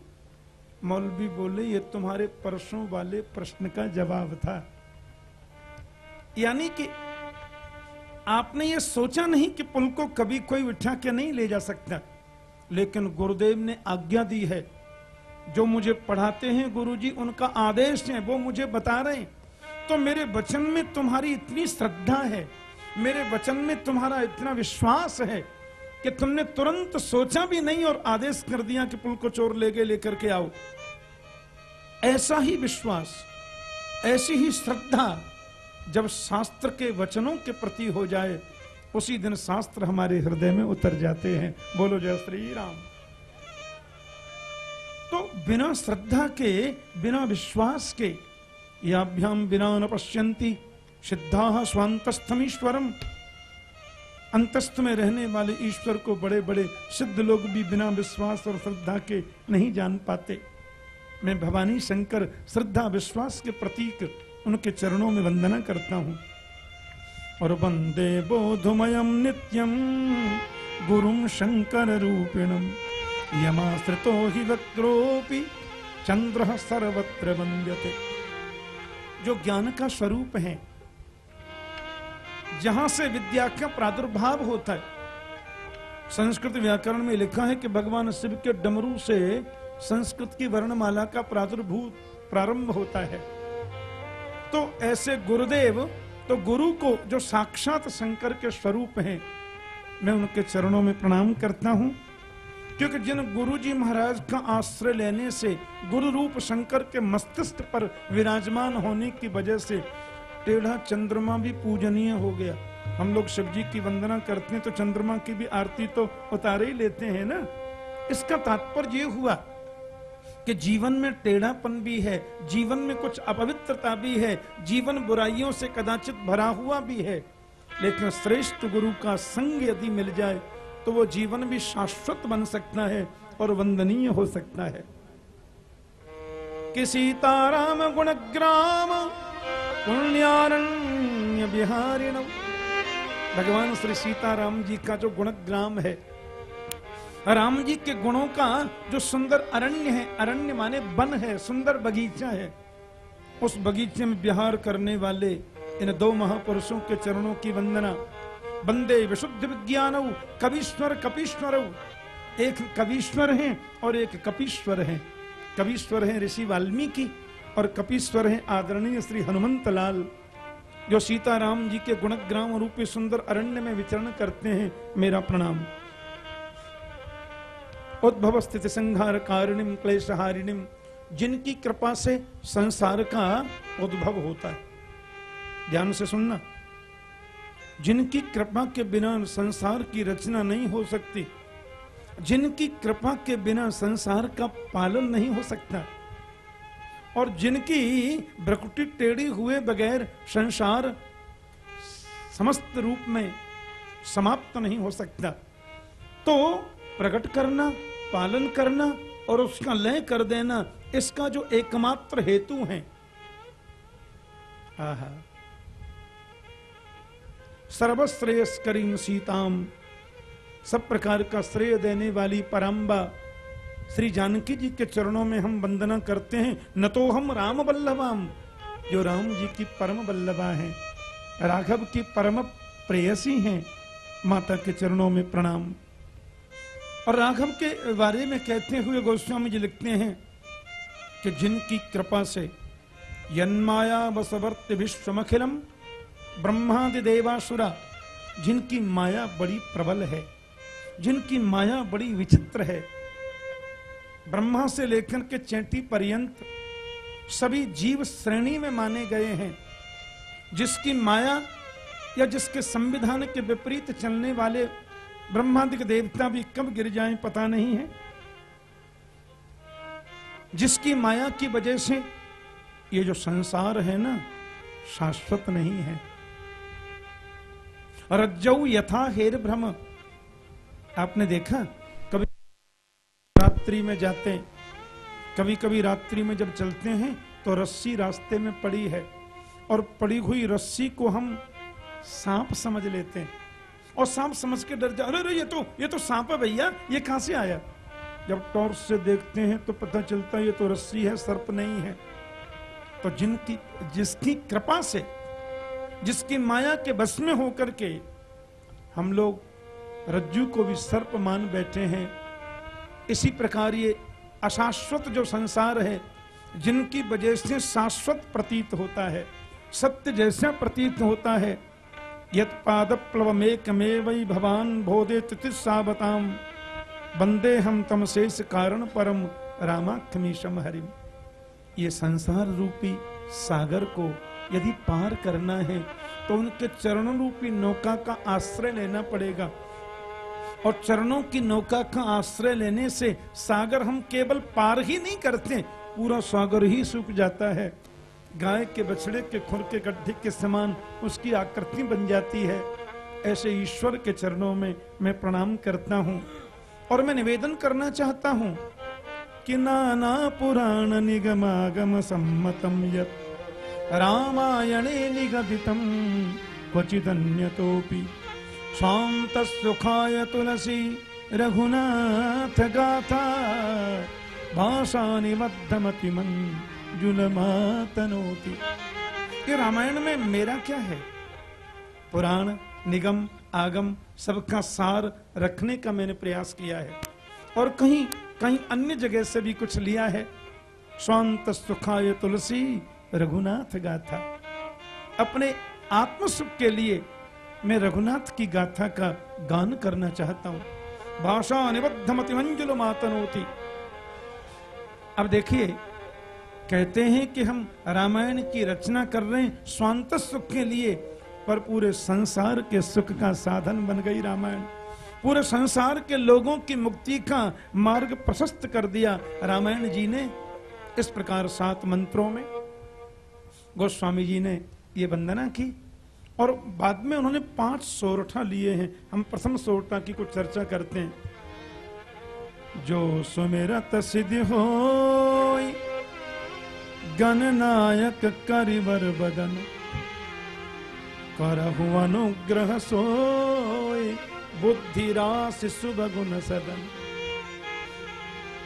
मौलवी बोले, ये तुम्हारे परसों वाले प्रश्न का जवाब था। यानी कि आपने ये सोचा नहीं कि पुल को कभी कोई उठा के नहीं ले जा सकता। लेकिन गुरुदेव ने आज्ञा दी है। जो मुझे पढ़ाते हैं गुरुजी, उनका आदेश है, वो मुझे बता रहे हैं। तो मेरे वचन में तुम्हारी इतनी श्रद्धा है। मेरे वचन में तुम्हारा इतना विश्वास है कि तुमने तुरंत सोचा भी नहीं और आदेश कर दिया कि पुल को चोर ले गए लेकर के आओ। ऐसा ही विश्वास, ऐसी ही श्रद्धा जब शास्त्र के वचनों के प्रति हो जाए, उसी दिन शास्त्र हमारे हृदय में उतर जाते हैं। बोलो जय श्री राम तो बिना श्रद्धा के, बिना विश्वास के याभ्याम बिना न पश्यंती सिद्धा स्वांतस्थमीश्वरम अंतस्थ में रहने वाले ईश्वर को बड़े बड़े सिद्ध लोग भी बिना विश्वास और श्रद्धा के नहीं जान पाते। मैं भवानी शंकर श्रद्धा विश्वास के प्रतीक उनके चरणों में वंदना करता हूँ। और वंदे बोधमयम नित्यम गुरुम शंकर रूपिणम। यमाश्रितो ही वक्रोपि चंद्र सर्वत्र वंद्यते जो ज्ञान का स्वरूप है जहाँ से विद्या का प्रादुर्भाव होता है। संस्कृत व्याकरण में लिखा है कि भगवान शिव के डमरू से संस्कृत की वर्णमाला का प्रादुर्भूत प्रारंभ होता है। तो ऐसे गुरुदेव तो गुरु को जो साक्षात शंकर के स्वरूप हैं, मैं उनके चरणों में प्रणाम करता हूँ। क्योंकि जिन गुरु जी महाराज का आश्रय लेने से गुरु रूप शंकर के मस्तिष्क पर विराजमान होने की वजह से टेढ़ा चंद्रमा भी पूजनीय हो गया। हम लोग शिव जी की वंदना करते हैं तो चंद्रमा की भी आरती तो उतार ही लेते हैं ना। इसका तात्पर्य ये हुआ कि जीवन में टेढ़ापन भी है, जीवन में कुछ अपवित्रता भी है, जीवन बुराइयों से कदाचित भरा हुआ भी है। लेकिन श्रेष्ठ गुरु का संग यदि मिल जाए तो वो जीवन भी शाश्वत बन सकता है और वंदनीय हो सकता है। कि सीताराम गुणग्राम पुण्यारण्य बिहारिण भगवान श्री सीताराम जी का जो गुणग्राम है, राम जी के गुणों का जो सुंदर अरण्य है, अरण्य माने वन है, सुंदर बगीचा है, उस बगीचे में बिहार करने वाले इन दो महापुरुषों के चरणों की वंदना। बंदे विशुद्ध विज्ञान कविश्वर कपीश्वर एक कवीश्वर हैं और एक कपीश्वर हैं। कवीश्वर हैं ऋषि वाल्मीकि। और कपीश्वर हैं आदरणीय श्री हनुमंत लाल, जो सीताराम जी के गुणग्राम रूपी सुंदर अरण्य में विचरण करते हैं मेरा प्रणाम। उद्भव स्थिति संहार कारिणिम क्लेशहारिणिम जिनकी कृपा से संसार का उद्भव होता है। ध्यान से सुनना, जिनकी कृपा के बिना संसार की रचना नहीं हो सकती, जिनकी कृपा के बिना संसार का पालन नहीं हो सकता और जिनकी ब्रकुटी टेढ़ी हुए बगैर संसार समस्त रूप में समाप्त नहीं हो सकता। तो प्रकट करना, पालन करना और उसका लय कर देना, इसका जो एकमात्र हेतु है। आहा। सर्वश्रेयस्करीम सीताम सब प्रकार का श्रेय देने वाली परम्बा श्री जानकी जी के चरणों में हम वंदना करते हैं। न तो हम राम बल्लभाम जो राम जी की परम बल्लभा हैं। राघव की परम प्रेयसी हैं, माता के चरणों में प्रणाम। और राघव के बारे में कहते हुए गोस्वामी जी लिखते हैं कि जिनकी कृपा से यन्माया बसवर्त विश्वमखिलम ब्रह्मादि देवासुरा, जिनकी माया बड़ी प्रबल है, जिनकी माया बड़ी विचित्र है ब्रह्मा से लेकर के चैटी पर्यंत सभी जीव श्रेणी में माने गए हैं, जिसकी माया या जिसके संविधान के विपरीत चलने वाले ब्रह्मादिक देवता भी कब गिर जाएँ पता नहीं है। जिसकी माया की वजह से ये जो संसार है ना, शाश्वत नहीं है। रज्जऊ यथा हेर भ्रम। आपने देखा? रात्रि में जाते हैं। कभी कभी रात्रि में जब चलते हैं तो रस्सी रास्ते में पड़ी है और पड़ी हुई रस्सी को हम सांप समझ लेते हैं। और सांप समझ के डर जा, अरे अरे, ये तो ये तो सांप है भैया, ये कहाँ से आया? जब टॉर्च से देखते हैं तो पता चलता है ये तो रस्सी है, सर्प नहीं है। तो जिनकी, जिसकी कृपा से, जिसकी माया के बस में होकर के हम लोग रज्जू को भी सर्प मान बैठे हैं। इसी प्रकार ये अशाश्वत जो संसार है, जिनकी वजह से शाश्वत प्रतीत होता है, सत्य जैसा प्रतीत होता है यत पाद प्लवमेकमेव भवान बोधे तितिस्सावताम बंदे हम तम शेष कारण परम रामाख्मीशम हरिम। ये संसार रूपी सागर को यदि पार करना है तो उनके चरण रूपी नौका का आश्रय लेना पड़ेगा। और चरणों की नौका का आश्रय लेने से सागर हम केवल पार ही नहीं करते, पूरा सागर ही सूख जाता है। गाय के बछड़े के खुर के गड्ढे के समान उसकी आकृति बन जाती है। ऐसे ईश्वर के चरणों में मैं प्रणाम करता हूँ और मैं निवेदन करना चाहता हूँ कि नाना पुराण निगमागम सम्मतम यत रामायणे निगदितम क्वचिदन्यतोऽपि शान्तसुखाय तुलसी रघुनाथ गाथा भाषा निबद्धमति मंजुलमातनोति ये रामायण में मेरा क्या है? पुराण, निगम, आगम, सबका सार रखने का मैंने प्रयास किया है। और कहीं कहीं अन्य जगह से भी कुछ लिया है। शांत सुखाय तुलसी रघुनाथ गाथा अपने आत्म सुख के लिए मैं रघुनाथ की गाथा का गान करना चाहता हूँ। भाषा निबद्धमति मंजुल मातनोति। अब देखिए, कहते हैं कि हम रामायण की रचना कर रहे हैं, स्वांत सुख के लिए, पर पूरे संसार के सुख का साधन बन गई रामायण। पूरे संसार के लोगों की मुक्ति का मार्ग प्रशस्त कर दिया रामायण जी ने, इस प्रकार सात मंत्रों में। गोस्वामी जी ने ये वंदना की। और बाद में उन्होंने पाँच सोरठा लिए हैं। हम प्रथम सोरठा की कुछ चर्चा करते हैं। जो सुमेरत सिद्धि हो गणनायक करिवर बदन, करहु अनुग्रह सोय बुद्धि रास शुभ गुण सदन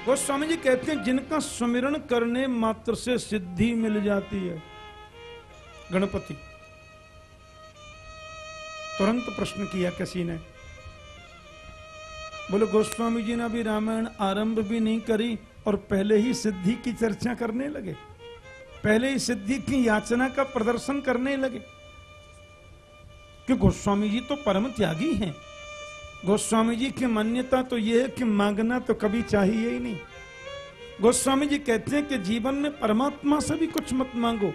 गोस्वामी जी कहते हैं, जिनका सुमिरण करने मात्र से सिद्धि मिल जाती है। गणपति तुरंत प्रश्न किया किसी ने। बोले, गोस्वामी जी ने अभी रामायण आरंभ भी नहीं करी और पहले ही सिद्धि की चर्चा करने लगे। पहले ही सिद्धि की याचना का प्रदर्शन करने लगे। कि गोस्वामी जी तो परम त्यागी हैं। गोस्वामी जी की मान्यता तो यह है कि मांगना तो कभी चाहिए ही नहीं। गोस्वामी जी कहते हैं कि जीवन में परमात्मा से भी कुछ मत मांगो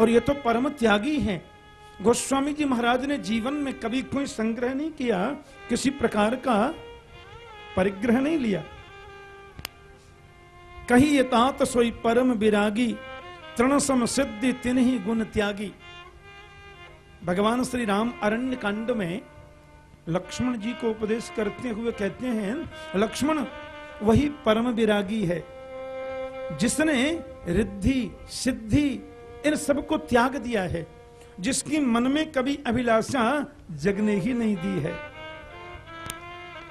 और ये तो परम त्यागी हैं। गोस्वामी जी महाराज ने जीवन में कभी कोई संग्रह नहीं किया, किसी प्रकार का परिग्रह नहीं लिया। कही ये तात सोई परम विरागी तृण सम सिद्धि तिन ही गुण त्यागी। भगवान श्री राम अरण्य कांड में लक्ष्मण जी को उपदेश करते हुए कहते हैं, लक्ष्मण, वही परम विरागी है, जिसने रिद्धि, सिद्धि इन सबको त्याग दिया है। जिसकी मन में कभी अभिलाषा जगने ही नहीं दी है।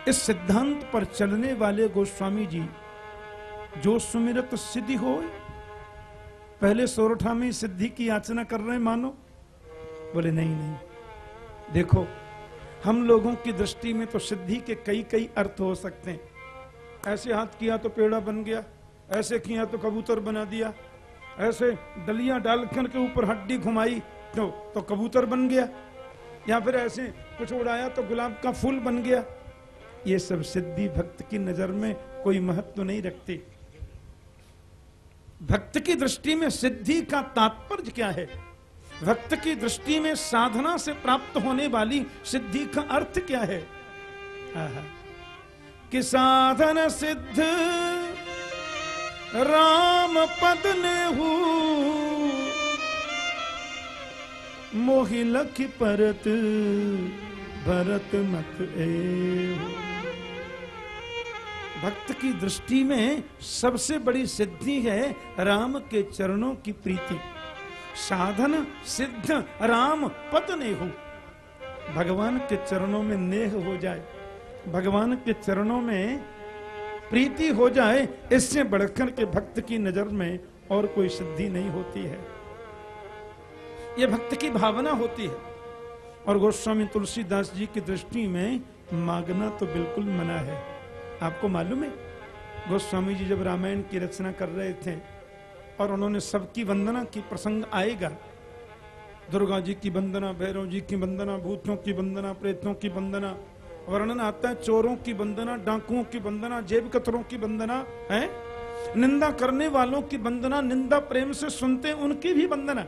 इस सिद्धांत पर चलने वाले गोस्वामी जी, जो सुमिरत सिद्धि हो, पहले सोरठा में सिद्धि की याचना कर रहे मानो? बोले, नहीं नहीं। देखो, हम लोगों की दृष्टि में तो सिद्धि के कई कई अर्थ हो सकते हैं। ऐसे हाथ किया तो पेड़ा बन गया, ऐसे किया तो कबूतर बना दिया, ऐसे दलिया डालकर के ऊपर हड्डी घुमाई तो तो कबूतर बन गया। या फिर ऐसे कुछ उड़ाया तो गुलाब का फूल बन गया। ये सब सिद्धि भक्त की नज़र में कोई महत्व तो नहीं रखती। भक्त की दृष्टि में सिद्धि का तात्पर्य क्या है? भक्त की दृष्टि में साधना से प्राप्त होने वाली सिद्धि का अर्थ क्या है? कि साधन सिद्ध राम पद ने मोहि लख परत, भरत मत ए भक्त की दृष्टि में सबसे बड़ी सिद्धि है राम के चरणों की प्रीति। साधन सिद्ध राम ने हो। भगवान के चरणों में नेह हो जाए, भगवान के चरणों में प्रीति हो जाए, इससे बढ़कर के भक्त की नज़र में और कोई सिद्धि नहीं होती है। यह भक्त की भावना होती है। और गोस्वामी तुलसीदास जी की दृष्टि में मांगना तो बिल्कुल मना है। आपको मालूम है, गोस्वामी जी जब रामायण की रचना कर रहे थे और उन्होंने सबकी वंदना की प्रसंग आएगा। दुर्गा जी की वंदना, भैरव जी की वंदना, भूतों की वंदना, प्रेतों की वंदना वर्णन आता है चोरों की वंदना, डाकुओं की वंदना, जेब कतरों की वंदना, है? निंदा करने वालों की वंदना, निंदा प्रेम से सुनते उनकी भी वंदना।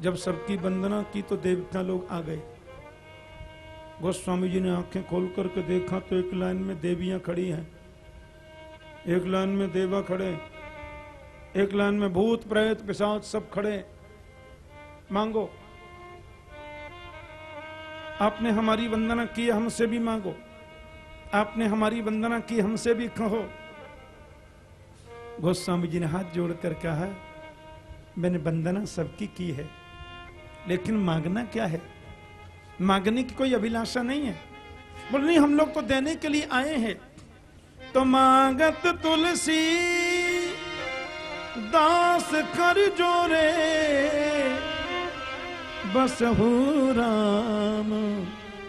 जब सबकी वंदना की तो देवता लोग आ गए। गोस्वामी जी ने आँखें खोल करके देखा तो एक लाइन में देवियाँ खड़ी हैं। एक लाइन में देवा खड़े, एक लाइन में भूत, प्रेत, पिशाच सब खड़े। मांगो, आपने हमारी वंदना की, हमसे भी मांगो। आपने हमारी वंदना की, हमसे भी कहो। गोस्वामी जी ने हाथ जोड़कर कहा, मैंने वंदना सबकी की है। लेकिन मांगना क्या है? मांगने की कोई अभिलाषा नहीं है। बोल, नहीं, हम लोग तो देने के लिए आए हैं। तो मांगत तुलसी, दास कर जोरे, बस हो राम,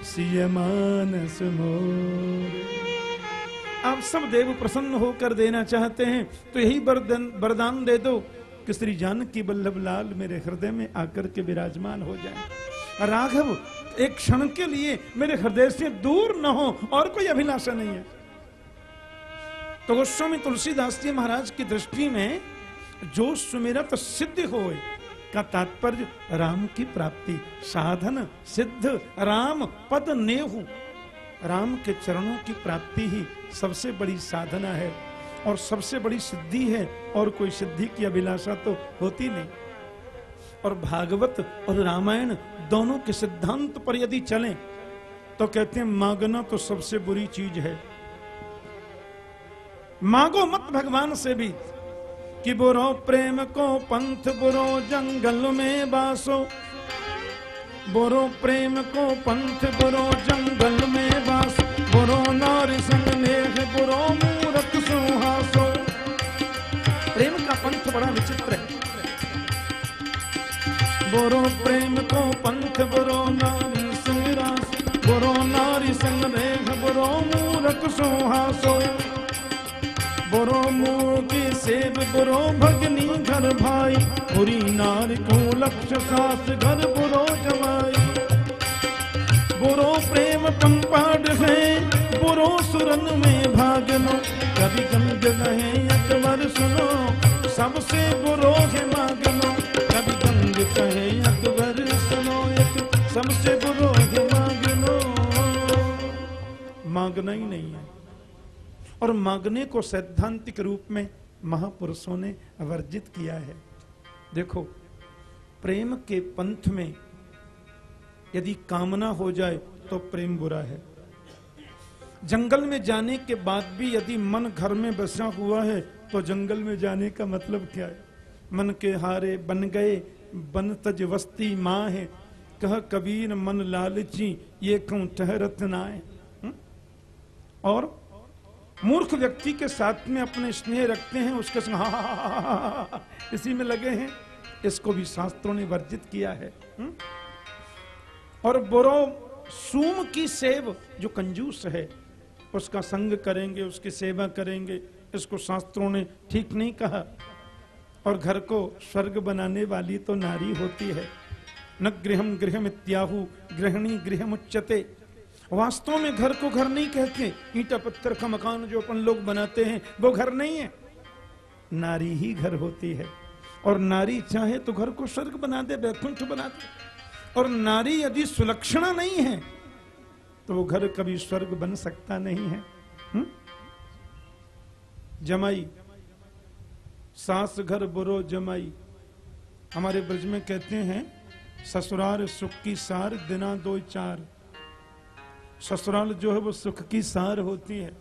सिय मानस मोर। आप सब देव प्रसन्न होकर देना चाहते हैं तो यही वरदान दे दो। कि श्री जानकी वल्लभ लाल मेरे हृदय में आकर के विराजमान हो जाए। राघव, एक क्षण के लिए मेरे हृदय से दूर न हो और कोई अभिलाषा नहीं है। तो गोस्वामी तुलसीदास जी महाराज की दृष्टि में जो सुमिरत सिद्ध हो का तात्पर्य राम की प्राप्ति, साधन सिद्ध, राम पद नेहु। राम के चरणों की प्राप्ति ही सबसे बड़ी साधना है। और सबसे बड़ी सिद्धि है, और कोई सिद्धि की अभिलाषा तो होती नहीं। और भागवत और रामायण दोनों के सिद्धांत पर यदि चलें तो कहते हैं, मांगना तो सबसे बुरी चीज़ है। मांगो मत भगवान से भी, कि बुरो प्रेम को पंथ, बुरो जंगल में बासो। बुरो प्रेम को पंथ, बुरो जंगल में बासो। बुरो नारी संग बुरो मूरत बुरो प्रेम को पंथ, बुरो नारी रास बुरो नारी संग नेह बुरो मूरत सुहासो बुरो मुँह की सेब, बुरो भगनी घर भाई, बुरी नार को लक्ष्य सास घर बुरो जमाई। बुरो प्रेम पंपाड है, बुरो सुरन में भागनो। कभी गंज गहे अकबर सुनो, सबसे बुरो है मांगना ही नहीं है। और मांगने को सैद्धांतिक रूप में महापुरुषों ने वर्जित किया है। देखो, प्रेम के पंथ में यदि कामना हो जाए तो प्रेम बुरा है। जंगल में जाने के बाद भी यदि मन घर में बसा हुआ है तो जंगल में जाने का मतलब क्या है? मन के हारे बन गए, बन तज वस्ती माँ है। कह कबीर मन लालची, ये कहूँ ठहरत नाए? और मूर्ख व्यक्ति के साथ में अपने स्नेह रखते हैं उसके संग हा, इसी में लगे हैं। इसको भी शास्त्रों ने वर्जित किया है। हुँ? और बोरो सूम की सेव जो कंजूस है उसका संग करेंगे उसकी सेवा करेंगे। इसको शास्त्रों ने ठीक नहीं कहा। और घर को स्वर्ग बनाने वाली तो नारी होती है। न गृहम गृहम इत्याहु गृहिणी गृहम उच्चते वास्तव में घर को घर नहीं कहते। ईटा पत्थर का मकान जो अपन लोग बनाते हैं, वो घर नहीं है। नारी ही घर होती है। और नारी चाहे तो घर को स्वर्ग बना दे बैकुंठ बना दे। और नारी यदि सुलक्षणा नहीं है तो वो घर कभी स्वर्ग बन सकता नहीं है। हुँ? जमाई, सास घर, बुरो जमाई। हमारे ब्रज में कहते हैं ससुराल सुख की सार, दिना दो चार। ससुराल जो है वो सुख की सार होती है,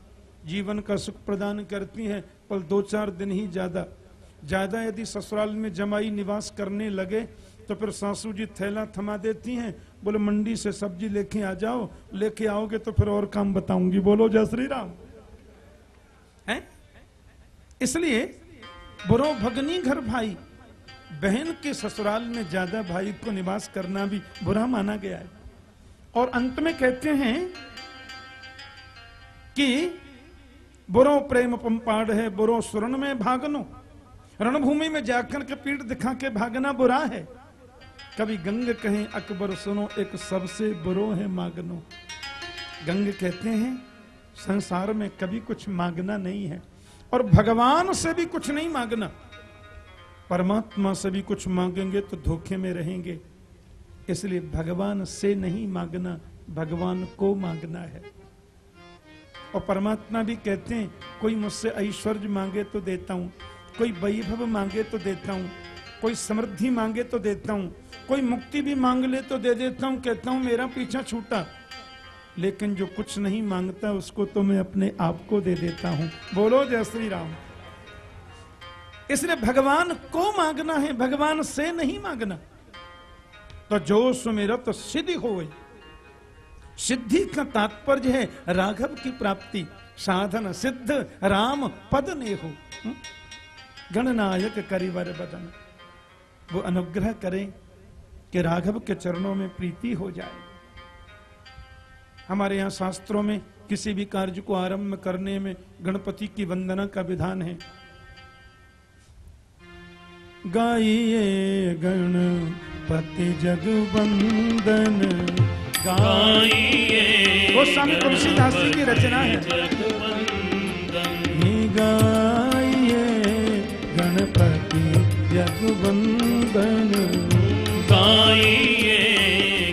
जीवन का सुख प्रदान करती है, पर दो चार दिन ही ज़्यादा। ज़्यादा यदि ससुराल में जमाई निवास करने लगे तो फिर सासू जी थैला थमा देती हैं, बोले, मंडी से सब्ज़ी लेके आ जाओ, लेके आओगे तो फिर और काम बताऊँगी। बोलो, जय श्री राम है? इसलिए बुरो भगनी घर भाई, बहन के ससुराल में ज़्यादा भाई को निवास करना भी बुरा माना गया है। और अंत में कहते हैं कि बुरो प्रेम पंपाड़ है, बुरो सुरण में भागनो। रणभूमि में जाकर के पीठ दिखा के भागना बुरा है। कभी गंग कहें, अकबर सुनो, एक सबसे बुरो है मांगनो। गंग कहते हैं, संसार में कभी कुछ मांगना नहीं है। और भगवान से भी कुछ नहीं मांगना। परमात्मा से भी कुछ मांगेंगे तो धोखे में रहेंगे। इसलिए भगवान से नहीं मांगना, भगवान को मांगना है। और परमात्मा भी कहते हैं, कोई मुझसे ऐश्वर्य मांगे तो देता हूँ, कोई वैभव मांगे तो देता हूँ, कोई समृद्धि मांगे तो देता हूँ, कोई मुक्ति भी मांग ले तो दे देता हूँ, कहता हूँ, मेरा पीछा छूटा। लेकिन जो कुछ नहीं माँगता, उसको तो मैं अपने आप को दे देता हूँ। बोलो, जय श्री राम। इसलिए भगवान को मांगना है, भगवान से नहीं मांगना। तो जो सुमिरत सिद्धि हो गई। सिद्धि का तात्पर्य है राघव की प्राप्ति, साधन सिद्ध, राम पद ने हो। हम्म? गणनायक करिवर बदन वो अनुग्रह करें कि राघव के चरणों में प्रीति हो जाए। हमारे यहाँ शास्त्रों में किसी भी कार्य को आरंभ करने में गणपति की वंदना का विधान है। गाइए गणपति जगवंदन गाइए गाइए वो स्वामी तुलसीदास जी की रचना है। ही गाइए गणपति जगवंदन गाइए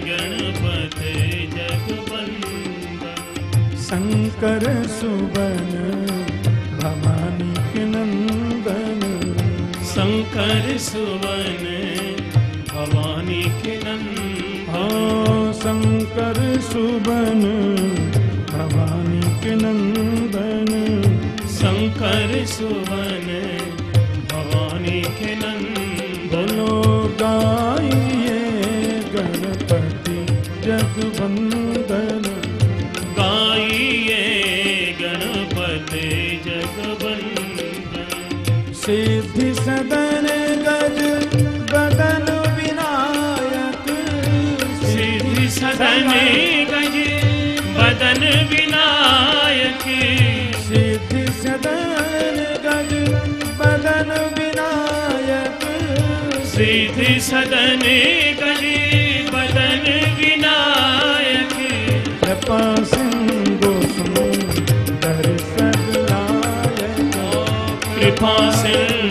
गणपति जगवंदन शंकर सुबन भवानी के नंदन। शंकर सुवन सुबन भवानी के नंदन शंकर सुवन भवानी के नंदन गाइए गणपति जगवंदन सदन गज बदन विनायक। कृपा सिंधु सुंदर सगलायक कृपा सिंध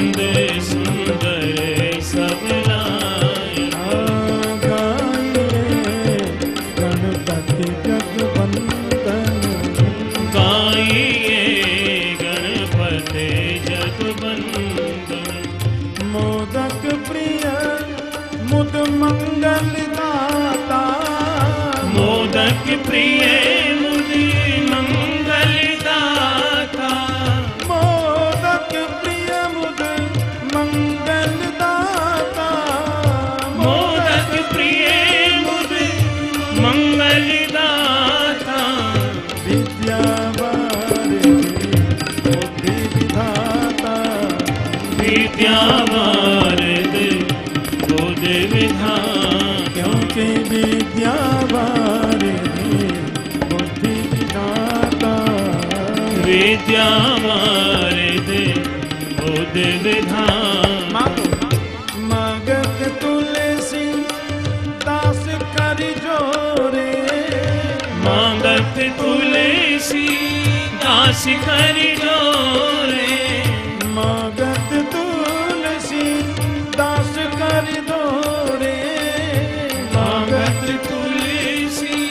विद्या वारद बोध विधान मगध तुलसी दास कर जोरे। मांगत तुलसी दास कर जोरे। मगध तुलसी दास कर दोरे मांगत तुलसी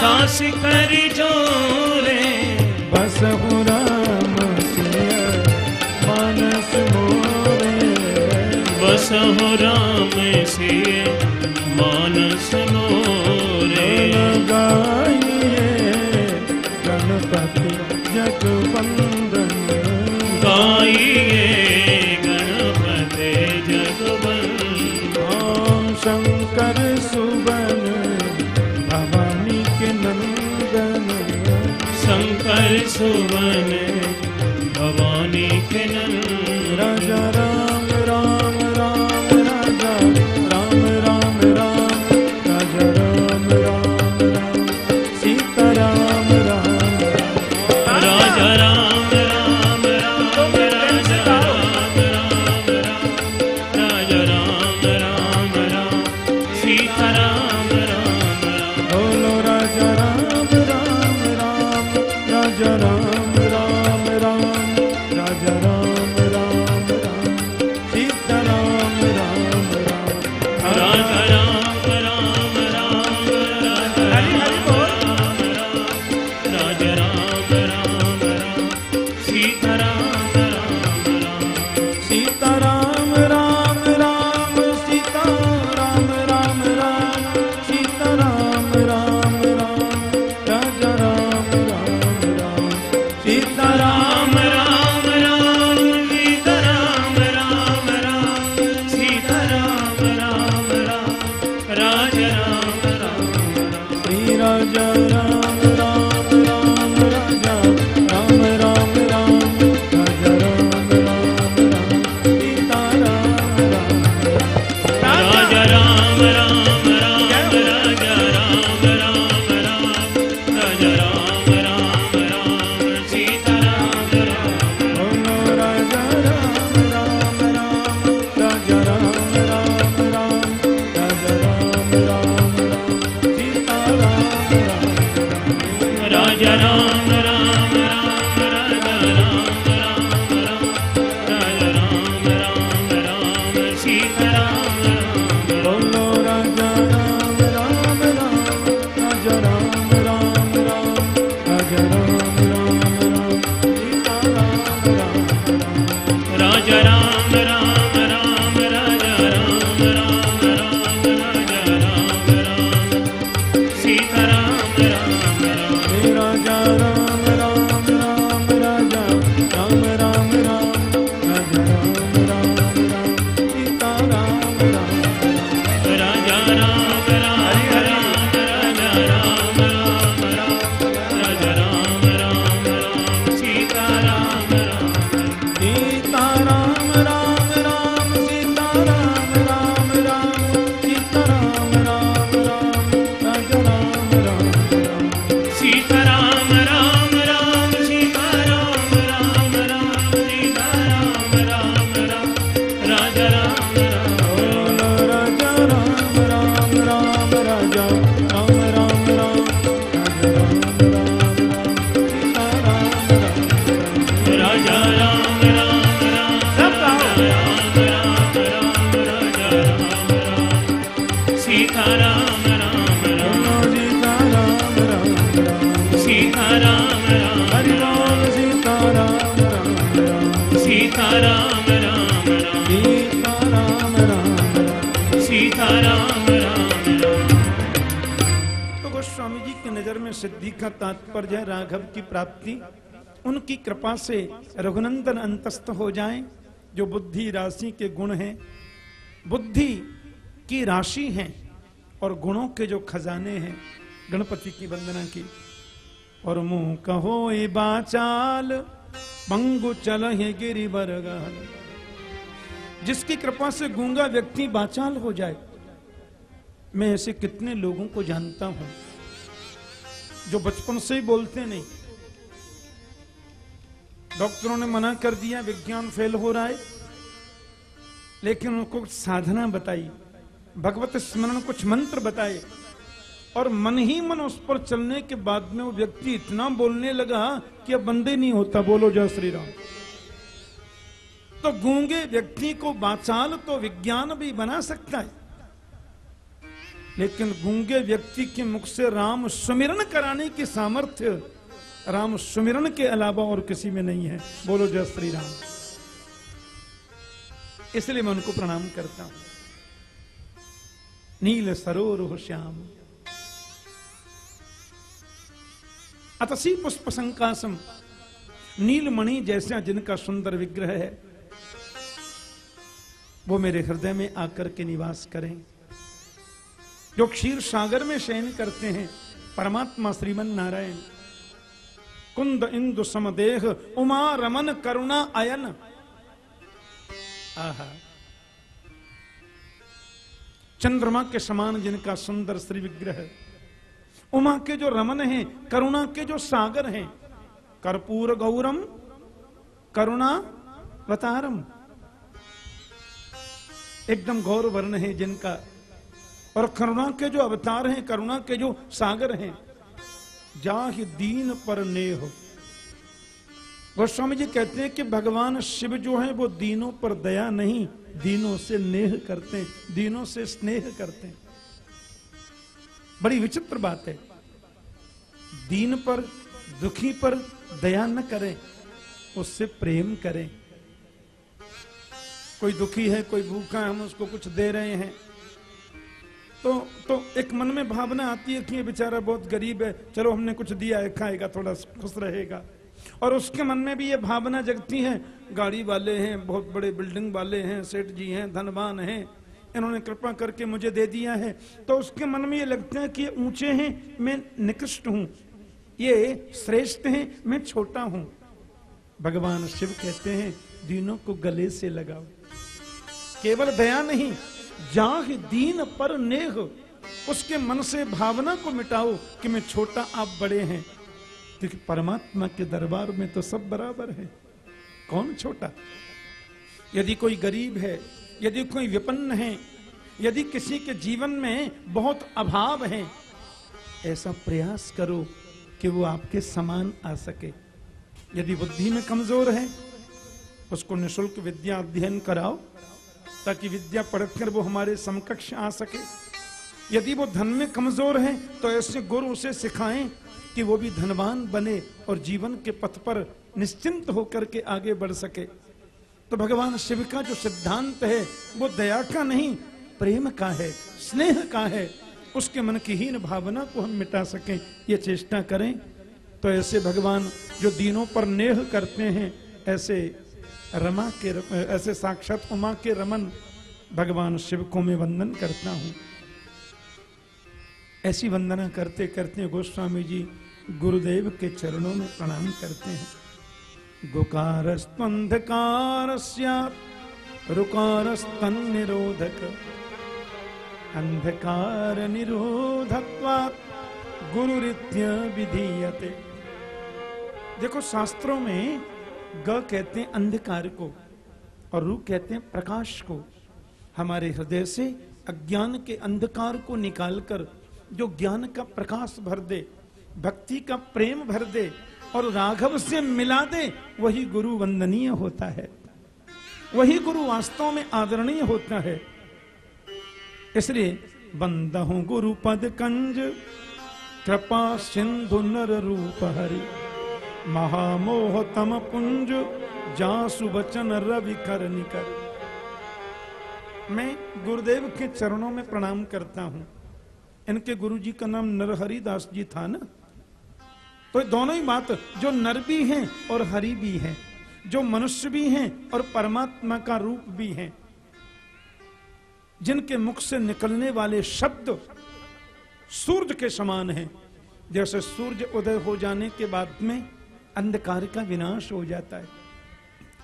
दास कर जोरे। बस राम से मानस सिद्धि का तात्पर्य है राघव की प्राप्ति। उनकी कृपा से रघुनंदन अंतस्थ हो जाए, जो बुद्धि राशि के गुण हैं। बुद्धि की राशि हैं और गुणों के जो खजाने हैं, गणपति की वंदना की। और मुँह कहो, ए बाचाल, पंगु चल है गिरी बरगाल जिसकी कृपा से गूँगा व्यक्ति बाचाल हो जाए। मैं ऐसे कितने लोगों को जानता हूँ जो बचपन से ही बोलते नहीं। डॉक्टरों ने मना कर दिया, विज्ञान फेल हो रहा है। लेकिन उनको साधना बताई, भगवत स्मरण कुछ मंत्र बताए और मन ही मन उस पर चलने के बाद में वो व्यक्ति इतना बोलने लगा कि अब बंदे नहीं होता, बोलो जय श्री राम। तो गूँगे व्यक्ति को बाचाल तो विज्ञान भी बना सकता है। लेकिन गूँगे व्यक्ति के मुख से राम सुमिरन कराने की सामर्थ्य राम सुमिरन के अलावा और किसी में नहीं है। बोलो जय श्री राम इसलिए मैं उनको प्रणाम करता हूँ। नील सरोर श्याम। अतसी पुष्प संकासम। नीलमणि जैसा जिनका सुंदर विग्रह है, वो मेरे हृदय में आकर के निवास करें। जो क्षीर सागर में शयन करते हैं, परमात्मा श्रीमन नारायण। कुंद इंदु समदेह, उमा रमन करुणा अयन। आहा। चंद्रमा के समान जिनका सुंदर श्री विग्रह, उमा के जो रमन हैं, करुणा के जो सागर हैं, कर्पूर गौरम, करुणा वतारम एकदम गौर वर्ण है जिनका और करुणा के जो अवतार हैं, करुणा के जो सागर हैं, जाहि दीन पर नेह। गोस्वामी जी कहते हैं कि भगवान शिव जो है, वो दीनों पर दया नहीं, दीनों से नेह करते हैं, दीनों से स्नेह करते हैं। बड़ी विचित्र बात है। दीन पर, दुखी पर दया न करें, उससे प्रेम करें। कोई दुखी है, कोई भूखा है, हम उसको कुछ दे रहे हैं। तो तो एक मन में भावना आती है कि ये बेचारा बहुत गरीब है। चलो हमने कुछ दिया है, खाएगा, थोड़ा खुश रहेगा। और उसके मन में भी ये भावना जगती है, गाड़ी वाले हैं, बहुत बड़े बिल्डिंग वाले हैं, सेठ जी हैं, धनवान हैं, इन्होंने कृपा करके मुझे दे दिया है। तो उसके मन में ये लगता है कि ये ऊँचे हैं, मैं निकृष्ट हूँ। ये श्रेष्ठ हैं, मैं छोटा हूँ। भगवान शिव कहते हैं, दीनों को गले से लगाओ। केवल दया नहीं जाह दीन पर नेह, उसके मन से भावना को मिटाओ कि मैं छोटा आप बड़े हैं। क्योंकि परमात्मा के दरबार में तो सब बराबर है। कौन छोटा? यदि कोई गरीब है, यदि कोई विपन्न है, यदि किसी के जीवन में बहुत अभाव है, ऐसा प्रयास करो कि वो आपके समान आ सके। यदि बुद्धि में कमज़ोर है, उसको निशुल्क विद्या अध्ययन कराओ। ताकि विद्या पढ़कर वो हमारे समकक्ष आ सके। यदि वो धन में कमज़ोर है तो ऐसे गुरु उसे सिखाएँ कि वो भी धनवान बने और जीवन के पथ पर निश्चिंत होकर के आगे बढ़ सके। तो भगवान शिव का जो सिद्धांत है, वो दया का नहीं, प्रेम का है, स्नेह का है। उसके मन की हीन भावना को हम मिटा सकें, ये चेष्टा करें। तो ऐसे भगवान जो दीनों पर नेह करते हैं, ऐसे रमा के ऐसे साक्षात उमा के रमन भगवान शिव को मैं वंदन करता हूँ। ऐसी वंदना करते करते गोस्वामी जी गुरुदेव के चरणों में प्रणाम करते हैं। गुकार स्पंधकार रुकार निरोधक अंधकार निरोधत्वा गुरुरित्य विधीयते। देखो, शास्त्रों में ग कहते हैं अंधकार को और रू कहते हैं प्रकाश को। हमारे हृदय से अज्ञान के अंधकार को निकालकर जो ज्ञान का प्रकाश भर दे, भक्ति का प्रेम भर दे और राघव से मिला दे, वही गुरु वंदनीय होता है। वही गुरु वास्तव में आदरणीय होता है। इसलिए बंद हूँ गुरु पद कंज, कृपा सिंधु नर रूप हरि। महामोह तम पुंज जासु बचन रवि कर निकर मैं गुरुदेव के चरणों में प्रणाम करता हूँ। इनके गुरु जी का नाम नरहरि दास जी था ना? तो दोनों ही बात, जो नर भी हैं और हरि भी हैं, जो मनुष्य भी हैं और परमात्मा का रूप भी हैं, जिनके मुख से निकलने वाले शब्द सूर्य के समान हैं। जैसे सूर्य उदय हो जाने के बाद में अंधकार का विनाश हो जाता है।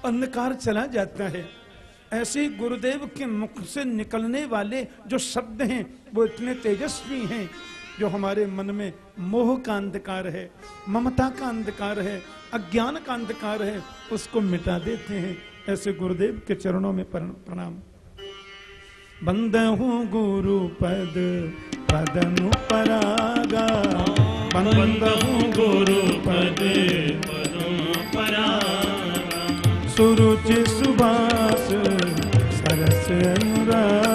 अंधकार चला जाता है। ऐसे गुरुदेव के मुख से निकलने वाले जो शब्द हैं, वो इतने तेजस्वी हैं, जो हमारे मन में मोह का अंधकार है, ममता का अंधकार है, अज्ञान का अंधकार है, उसको मिटा देते हैं। ऐसे गुरुदेव के चरणों में प्रणाम। बंद हूँ गुरु पद पदनु परागा। बंद हूँ गुरु पद परंपरा सुरुचि सुभाष सरस अनुरागा।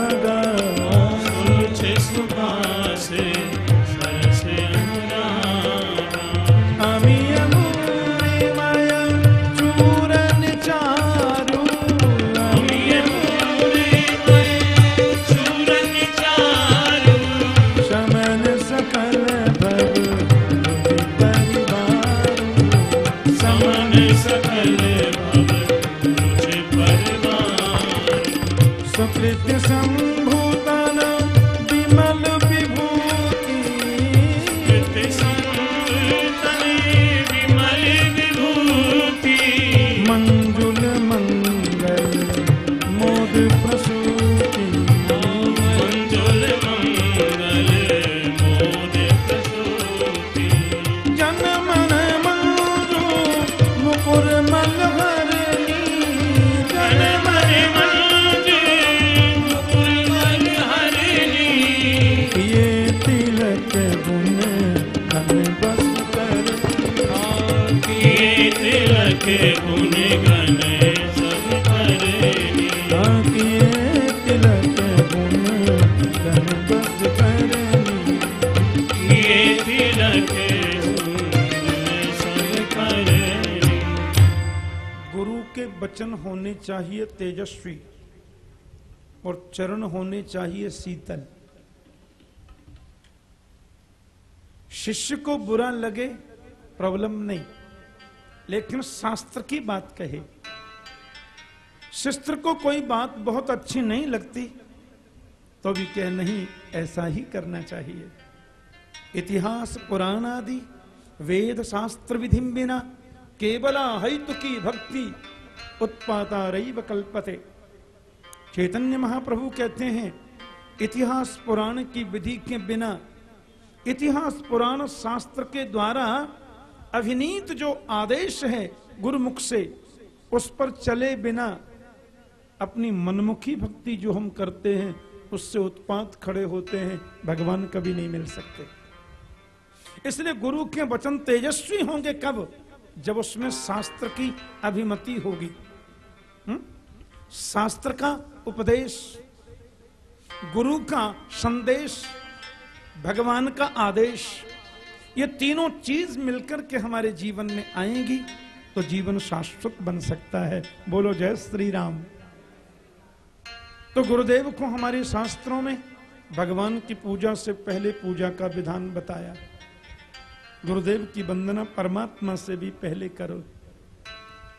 तेजस्वी और चरण होने चाहिए शीतल। शिष्य को बुरा लगे, प्रॉब्लम नहीं, लेकिन शास्त्र की बात कहे। शिस्त्र को कोई बात बहुत अच्छी नहीं लगती तो भी कह नहीं, ऐसा ही करना चाहिए। इतिहास, पुराण आदि वेद शास्त्र विधि बिना केवला हैतु की भक्ति उत्पाता रैव कल्पते। चैतन्य महाप्रभु कहते हैं, इतिहास पुराण की विधि के बिना, इतिहास पुराण शास्त्र के द्वारा अभिनीत जो आदेश है गुरुमुख से, उस पर चले बिना अपनी मनमुखी भक्ति जो हम करते हैं, उससे उत्पात खड़े होते हैं, भगवान कभी नहीं मिल सकते। इसलिए गुरु के वचन तेजस्वी होंगे कब? जब उसमें शास्त्र की अभिमति होगी हम्म? शास्त्र का उपदेश, गुरु का संदेश, भगवान का आदेश, ये तीनों चीज़ मिलकर के हमारे जीवन में आएँगी तो जीवन शाश्वत बन सकता है। बोलो, जय श्री राम तो गुरुदेव को हमारे शास्त्रों में भगवान की पूजा से पहले पूजा का विधान बताया। गुरुदेव की वंदना परमात्मा से भी पहले करो,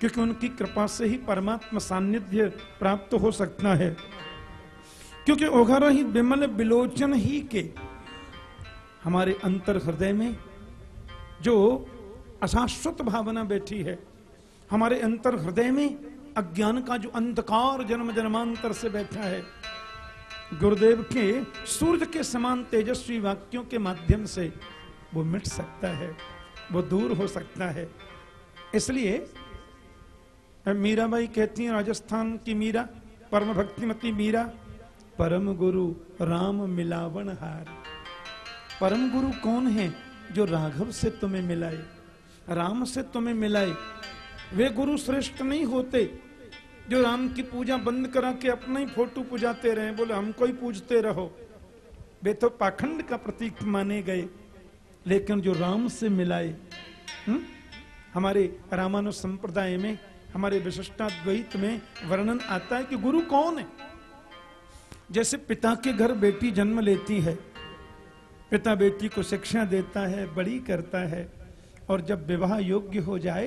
क्योंकि उनकी कृपा से ही परमात्मा सान्निध्य प्राप्त हो सकता है। क्योंकि ओघर ही विमल विलोचन ही के हमारे अंतर हृदय में जो अशाश्वत भावना बैठी है, हमारे अंतर हृदय में अज्ञान का जो अंधकार जन्म जन्मांतर से बैठा है, गुरुदेव के सूर्य के समान तेजस्वी वाक्यों के माध्यम से वो मिट सकता है, वो दूर हो सकता है। इसलिए मीराबाई कहती हैं, राजस्थान की मीरा परम भक्तिमती मीरा, परम गुरु राम मिलावन हार। परम गुरु कौन है जो राघव से तुम्हें मिलाए, राम से तुम्हें मिलाए? वे गुरु श्रेष्ठ नहीं होते, जो राम की पूजा बंद करा के अपना ही फ़ोटो पूजाते रहे, बोले, हमको ही पूजते रहो। वे तो पाखंड का प्रतीक माने गए। लेकिन जो राम से मिलाए हुँ? हमारे रामानु संप्रदाय में, हमारे विशिष्टाद्वैत में वर्णन आता है कि गुरु कौन है? जैसे पिता के घर बेटी जन्म लेती है, पिता बेटी को शिक्षा देता है, बड़ी करता है, और जब विवाह योग्य हो जाए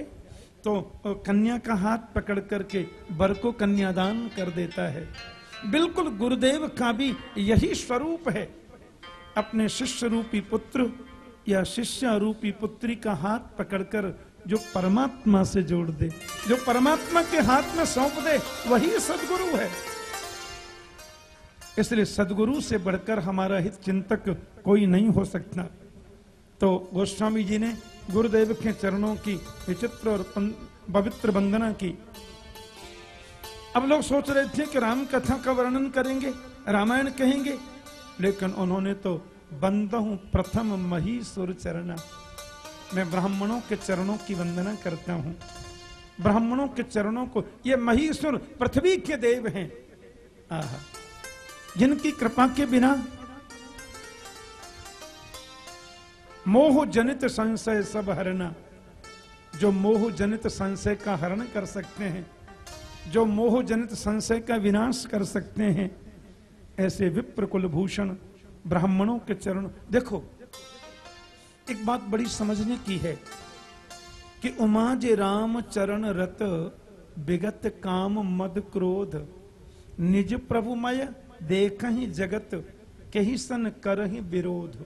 तो कन्या का हाथ पकड़ करके बर को कन्यादान कर देता है। बिल्कुल गुरुदेव का भी यही स्वरूप है। अपने शिष्य रूपी पुत्र या शिष्य रूपी पुत्री का हाथ पकड़कर जो परमात्मा से जोड़ दे, जो परमात्मा के हाथ में सौंप दे, वही सदगुरु है। इसलिए सदगुरु से बढ़कर हमारा हित चिंतक कोई नहीं हो सकता। तो गोस्वामी जी ने गुरुदेव के चरणों की विचित्र और पवित्र वंदना की। अब लोग सोच रहे थे कि राम कथा का वर्णन करेंगे, रामायण कहेंगे, लेकिन उन्होंने तो बंद हूँ प्रथम महीसुर चरणा। मैं ब्राह्मणों के चरणों की वंदना करता हूँ। ब्राह्मणों के चरणों को, ये महीसुर पृथ्वी के देव हैं। आहा। जिनकी कृपा के बिना मोह जनित संशय सब हरना। जो मोह जनित संशय का हरण कर सकते हैं, जो मोह जनित संशय का विनाश कर सकते हैं, ऐसे विप्र कुलभूषण ब्राह्मणों के चरण। देखो, एक बात बड़ी समझने की है कि उमाज राम चरण रत विगत काम मद क्रोध। निज प्रभुमय देख ही जगत, कही सन कर ही विरोध।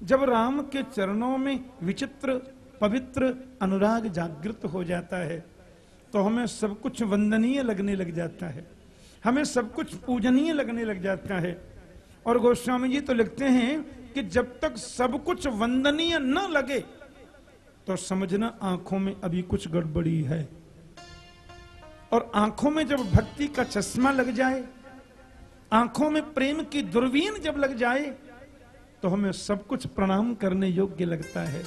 जब राम के चरणों में विचित्र, पवित्र अनुराग जागृत हो जाता है तो हमें सब कुछ वंदनीय लगने लग जाता है। हमें सब कुछ पूजनीय लगने लग जाता है। और गोस्वामी जी तो लिखते हैं कि जब तक सब कुछ वंदनीय न लगे तो समझना आँखों में अभी कुछ गड़बड़ी है। और आँखों में जब भक्ति का चश्मा लग जाए, आँखों में प्रेम की दुर्वीन जब लग जाए तो हमें सब कुछ प्रणाम करने योग्य लगता है।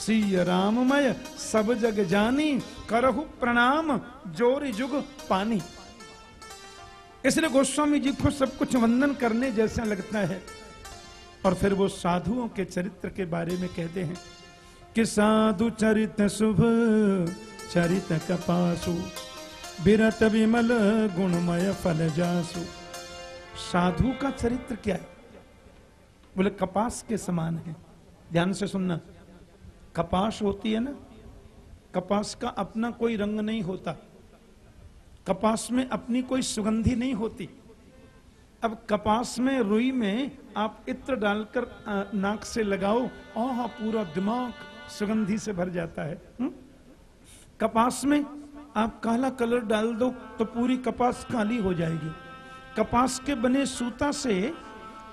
श्री राममय, सब जग जानी, करहु प्रणाम, ज़ोर जुग पानी। इसलिए गोस्वामी जी को सब कुछ वंदन करने जैसा लगता है। और फिर वो साधुओं के चरित्र के बारे में कहते हैं कि साधु चरित शुभ, चरित कपासु, बिरत विमल, गुणमय फल जासु। साधु का चरित्र क्या है? बोले, कपास के समान है। ध्यान से सुनना। कपास होती है ना? कपास का अपना कोई रंग नहीं होता। कपास में अपनी कोई सुगंधी नहीं होती। अब कपास में रुई में आप इत्र डालकर नाक से लगाओ ओह पूरा दिमाग सुगंधी से भर जाता है। हुँ? कपास में आप काला कलर डाल दो तो पूरी कपास काली हो जाएगी। कपास के बने सूता से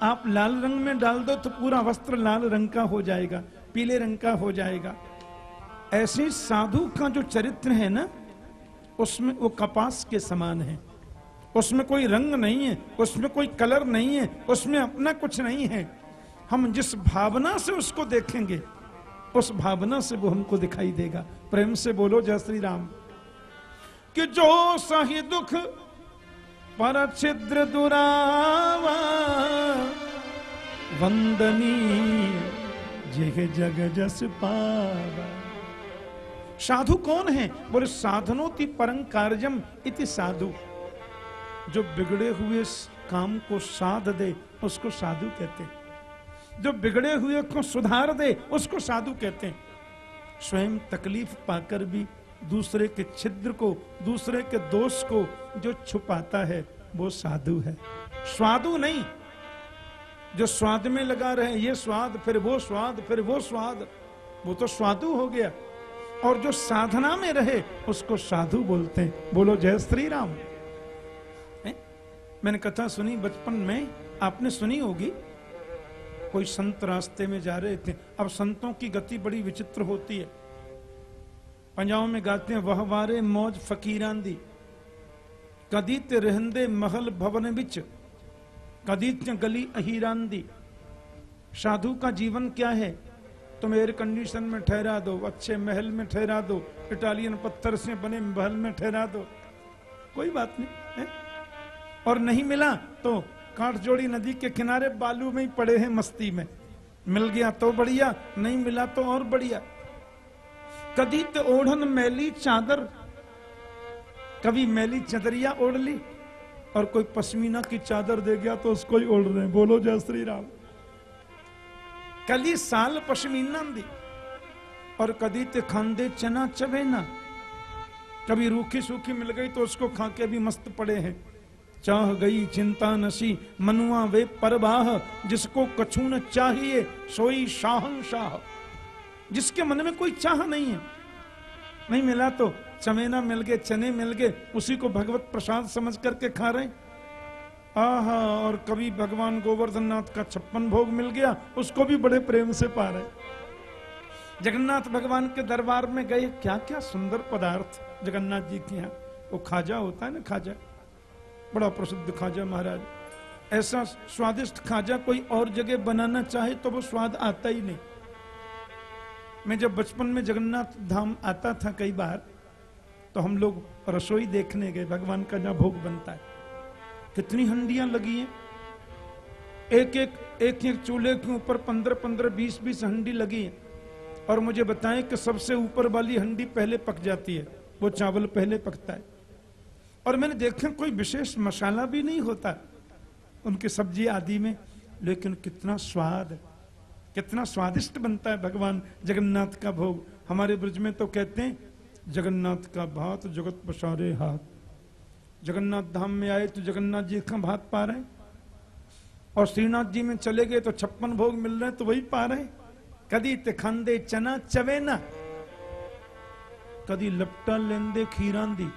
आप लाल रंग में डाल दो तो पूरा वस्त्र लाल रंग का हो जाएगा, पीले रंग का हो जाएगा। ऐसे साधु का जो चरित्र है ना उसमें वो कपास के समान है। उसमें कोई रंग नहीं है, उसमें कोई कलर नहीं है, उसमें अपना कुछ नहीं है। हम जिस भावना से उसको देखेंगे, उस भावना से वो हमको दिखाई देगा। प्रेम से बोलो, जय श्री राम कि जो सही दुख पर छिद्र दुरावा वंदनी जिह जग जस पावा। साधु कौन है? बोले साधनोति परं कार्यम इति साधु। जो बिगड़े हुए काम को साध दे, उसको साधु कहते हैं। जो बिगड़े हुए को सुधार दे, उसको साधु कहते हैं। स्वयं तकलीफ़ पाकर भी दूसरे के छिद्र को, दूसरे के दोष को जो छुपाता है, वो साधु है। स्वादु नहीं। जो स्वाद में लगा रहे ये स्वाद, फिर वो स्वाद, फिर वो स्वाद। वो तो स्वादु हो गया। और जो साधना में रहे, उसको साधु बोलते हैं। बोलो, जय श्री राम मैंने कथा सुनी बचपन में। आपने सुनी होगी? कोई संत रास्ते में जा रहे थे। अब संतों की गति बड़ी विचित्र होती है। पंजाब में गाते हैं, वह वारे मौज फकीरान दी कदीत रहंदे महल भवन बिच। कदीत गली अहीरान दी साधु का जीवन क्या है? तुम एयर कंडीशन में ठहरा दो, अच्छे महल में ठहरा दो इटालियन पत्थर से बने महल में ठहरा दो। कोई बात नहीं, है? और नहीं मिला तो काठ जोड़ी नदी के किनारे बालू में ही पड़े हैं मस्ती में। मिल गया तो बढ़िया, नहीं मिला तो और बढ़िया। कदी तो ओढ़न मैली चादर, कभी मैली चदरिया ओढ़ ली, और कोई पश्मीना की चादर दे गया तो उसको ही ओढ़ रहे बोलो जय श्री राम। कली साल पश्मीना दी। और कदी ते खांदे चना चबे ना। कभी रूखी सूखी मिल गई तो उसको खा के भी मस्त पड़े हैं। चाह गई चिंता नसी, मनुआ वे परवाह, जिसको कछु न चाहिए, सोई शाहंशाह जिसके मन में कोई चाह नहीं है। नहीं मिला तो चमेना मिल गए, चने मिल गए, उसी को भगवत प्रसाद समझ करके खा रहे आहा, और कभी भगवान गोवर्धन नाथ का छप्पन भोग मिल गया, उसको भी बड़े प्रेम से पा रहे जगन्नाथ भगवान के दरबार में गए क्या क्या सुंदर पदार्थ जगन्नाथ जी के यहाँ। वो खाजा होता है ना, खाजा? बड़ा प्रसिद्ध खाजा महाराज। ऐसा स्वादिष्ट खाजा कोई और जगह बनाना चाहे तो वो स्वाद आता ही नहीं। मैं जब बचपन में जगन्नाथ धाम आता था कई बार तो हम लोग रसोई देखने गए, भगवान का जहाँ भोग बनता है। कितनी हंडियाँ लगी हैं? एक एक एक एक चूल्हे के ऊपर पंद्रह पंद्रह, बीस बीस हंडी लगी है। और मुझे बताएँ कि सबसे ऊपर वाली हंडी पहले पक जाती है, वो चावल पहले पकता है। और मैंने देखा, कोई विशेष मसाला भी नहीं होता उनकी सब्ज़ी आदि में, लेकिन कितना स्वाद कितना स्वादिष्ट बनता है भगवान जगन्नाथ का भोग। हमारे ब्रज में तो कहते हैं, जगन्नाथ का भात जगत पसारे हाथ। जगन्नाथ धाम में आए तो जगन्नाथ जी का भात पा रहे और श्रीनाथ जी में चले गए तो छप्पन भोग मिल रहे तो वही पा रहे कदी ते खांदे चना चवे ना, कदी लपटा लेंदे खीरांदी,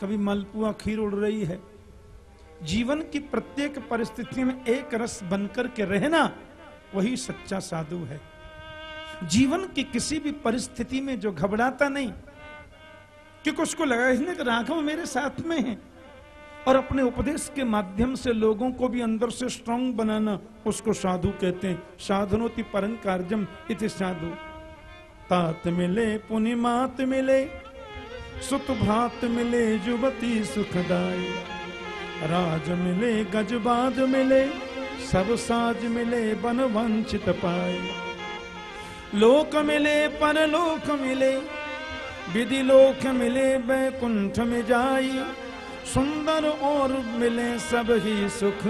कभी मालपुआ खीर उड़ रही है। जीवन की प्रत्येक परिस्थिति में एक रस बनकर के रहना, वही सच्चा साधु है। जीवन की किसी भी परिस्थिति में जो घबराता नहीं क्योंकि उसको लगा, इसने कि राघव मेरे साथ में है। और अपने उपदेश के माध्यम से लोगों को भी अंदर से स्ट्रांग बनाना, उसको साधु कहते हैं। साधनोति परं कार्यम इति साधु। तात मिले पुनि मात मिले, सुत भ्रात मिले, युवती सुखदाई राज मिले, गजबाज मिले सब साज मिले बन वंचित पाए। लोक मिले, परलोक मिले विधि लोक मिले बैकुंठ में जाई। सुंदर और मिले सब ही सुख।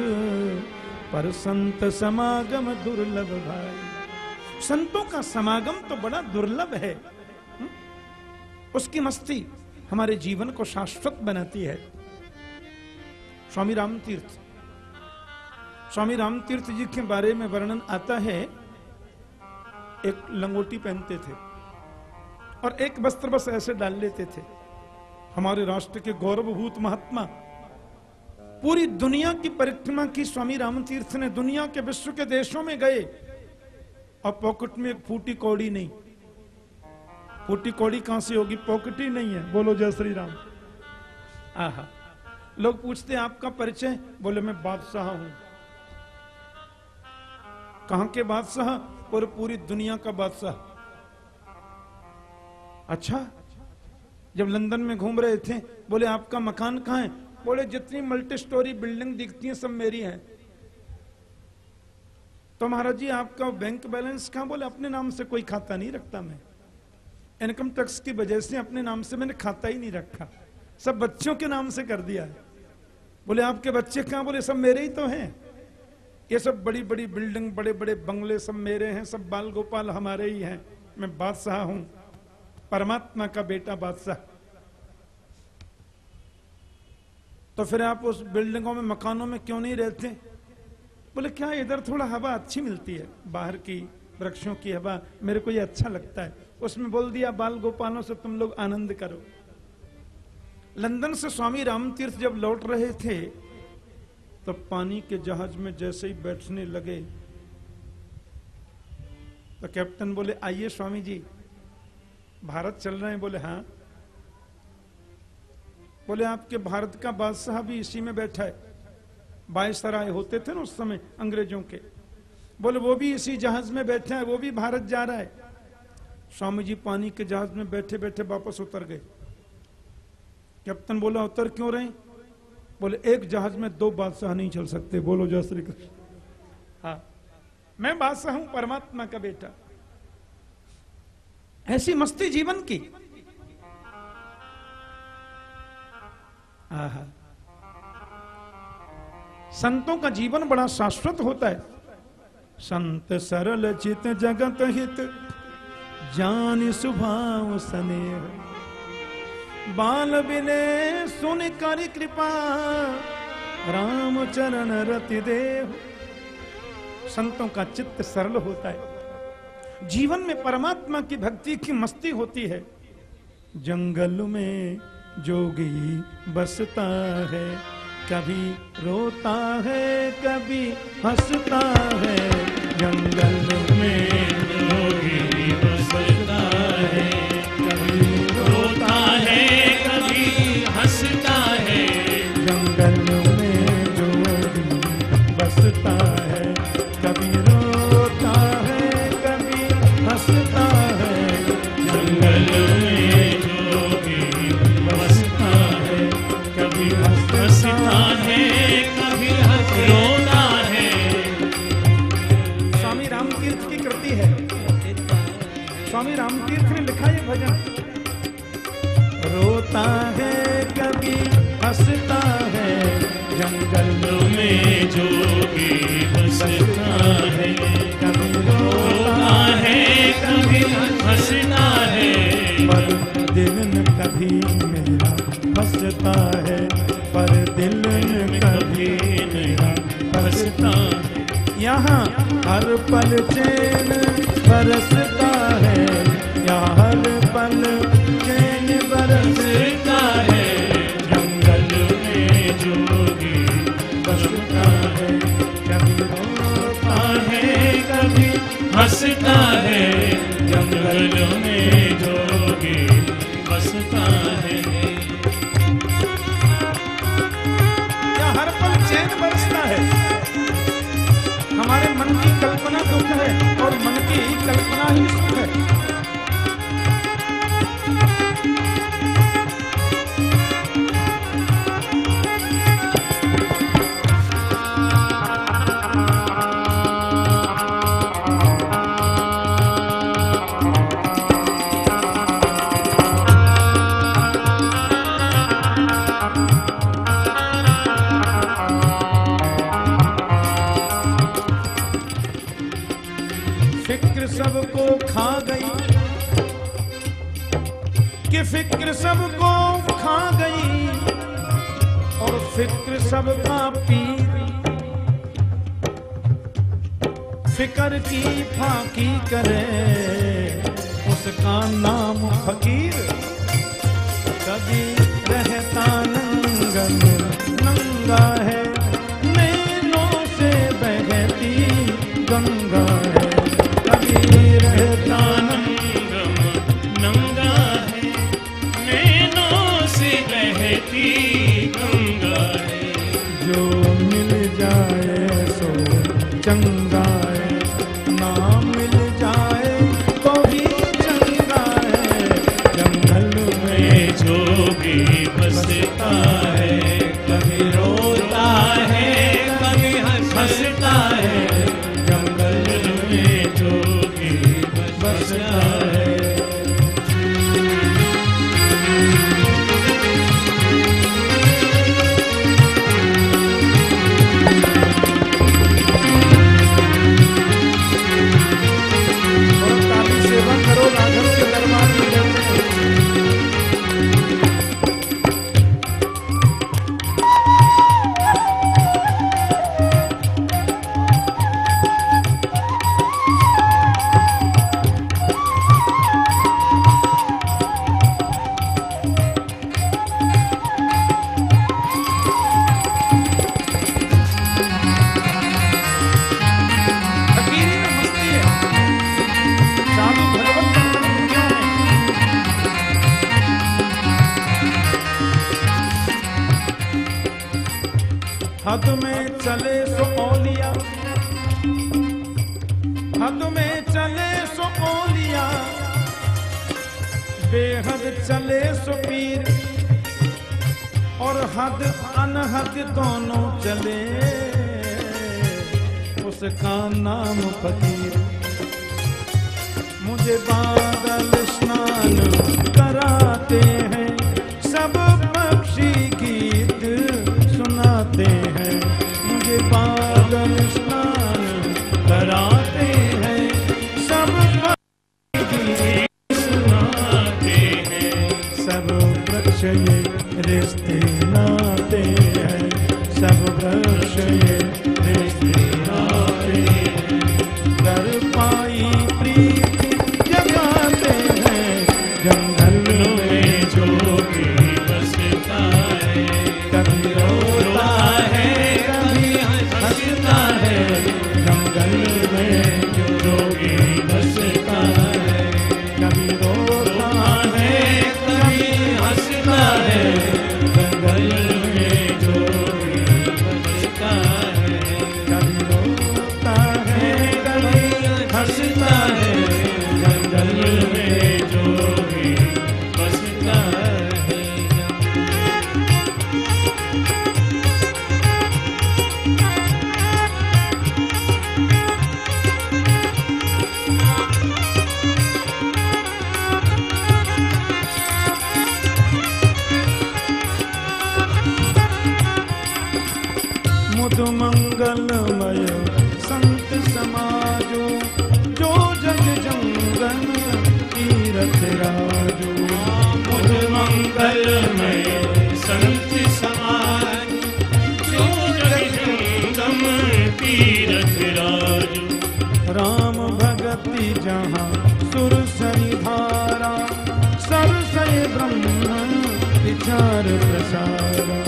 पर संत समागम दुर्लभ भाई। संतों का समागम तो बड़ा दुर्लभ है। उसकी मस्ती हमारे जीवन को शाश्वत बनाती है। स्वामी राम तीर्थ स्वामी राम तीर्थ जी के बारे में वर्णन आता है। एक लंगोटी पहनते थे। और एक वस्त्र बस ऐसे डाल लेते थे। हमारे राष्ट्र के गौरवभूत महात्मा, पूरी दुनिया की परिक्रमा की स्वामी राम तीर्थ ने दुनिया के विश्व के देशों में गए। और पॉकेट में एक फूटी कौड़ी नहीं। फूटी कौड़ी कहाँ से होगी? पॉकेट ही नहीं है। बोलो, जय श्री राम आहा। लोग पूछते आपका परिचय? बोले, मैं बादशाह हूँ। कहाँ के बादशाह? और पूरी दुनिया का बादशाह। अच्छा? जब लंदन में घूम रहे थे, बोले, आपका मकान कहाँ है? बोले, जितनी मल्टी स्टोरी बिल्डिंग दिखती है, सब मेरी है। तो महाराज जी, आपका बैंक बैलेंस कहाँ? बोले, अपने नाम से कोई खाता नहीं रखता मैं। इनकम टैक्स की वजह से अपने नाम से मैंने खाता ही नहीं रखा। सब बच्चों के नाम से कर दिया। है बोले, आपके बच्चे कहाँ? बोले, सब मेरे ही तो हैं। ये सब बड़ी बड़ी बिल्डिंग बड़े बड़े बंगले सब मेरे हैं, सब बाल गोपाल हमारे ही हैं। मैं बादशाह हूँ। परमात्मा का बेटा बादशाह। तो फिर आप उस बिल्डिंगों में, मकानों में क्यों नहीं रहते? बोले, क्या इधर थोड़ा हवा अच्छी मिलती है? बाहर की वृक्षों की हवा मेरे को ये अच्छा लगता है। उसमें बोल दिया, बाल गोपालों से तुम लोग आनंद करो। लंदन से स्वामी राम तीर्थ जब लौट रहे थे तो पानी के जहाज़ में जैसे ही बैठने लगे तो कैप्टन बोले, आइए स्वामी जी भारत चल रहे हैं, बोले हाँ। बोले, आपके भारत का बादशाह भी इसी में बैठा है। बाईसराय होते थे ना उस समय अंग्रेज़ों के। बोले, वो भी इसी जहाज़ में बैठा है, वो भी भारत जा रहा है। स्वामी जी पानी के जहाज़ में बैठे बैठे वापस उतर गए। कैप्टन बोला, उतर क्यों रहे? बोले, एक जहाज़ में दो बादशाह नहीं चल सकते। बोलो, जय श्री कृष्ण। हाँ। मैं बादशाह हूँ, परमात्मा का बेटा। ऐसी मस्ती जीवन की। संतों का जीवन बड़ा शाश्वत होता है। संत सरल चित जगत हित, जान स्वभाव स्नेह। बाल बिने सुन कर कृपा, राम चरण रति देव। संतों का चित्त सरल होता है। जीवन में परमात्मा की भक्ति की मस्ती होती है। जंगल में जोगी बसता है, कभी रोता है, कभी हंसता है। जंगल में भजन रोता है कभी, हंसता है। जंगल में जो भी बसता है, कभी रोता है, कभी हंसता है। पर दिल न कभी मेरा हंसता है, पर दिल न कभी मेरा हंसता यहाँ हर पल चैन बरसता है। बसता है, जंगल में जोगी बसता है। या हर पल चैन बरसता है। हमारे मन की कल्पना दुख है और मन की कल्पना ही सुख है। सबको खा गई और फ़िक्र सबका पी फ़िक्र की फाकी करे उसका नाम फकीर मंगलमय संत समाजो जो जग जंगल तीरथ राजो। मुझ मंगलमय संत समाज जो जग जंगम तीरथ राज। राम भगति जहाँ सुर सरी धारा सरसय ब्रह्म विचार प्रसारा।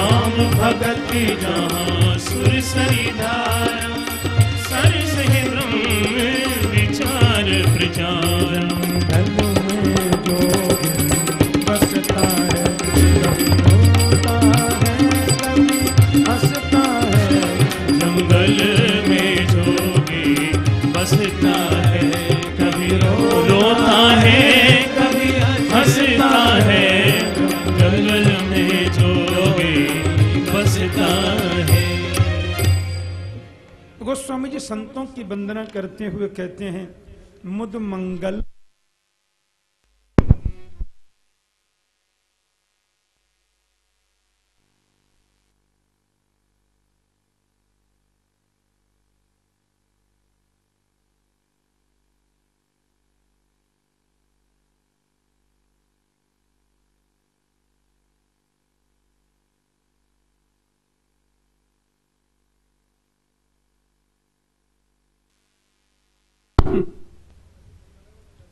राम भगति जहाँ सुर सरिधारा सरस है ब्रह्म विचार प्रचार। में जो बसता है संतों की वंदना करते हुए कहते हैं मुद मंगल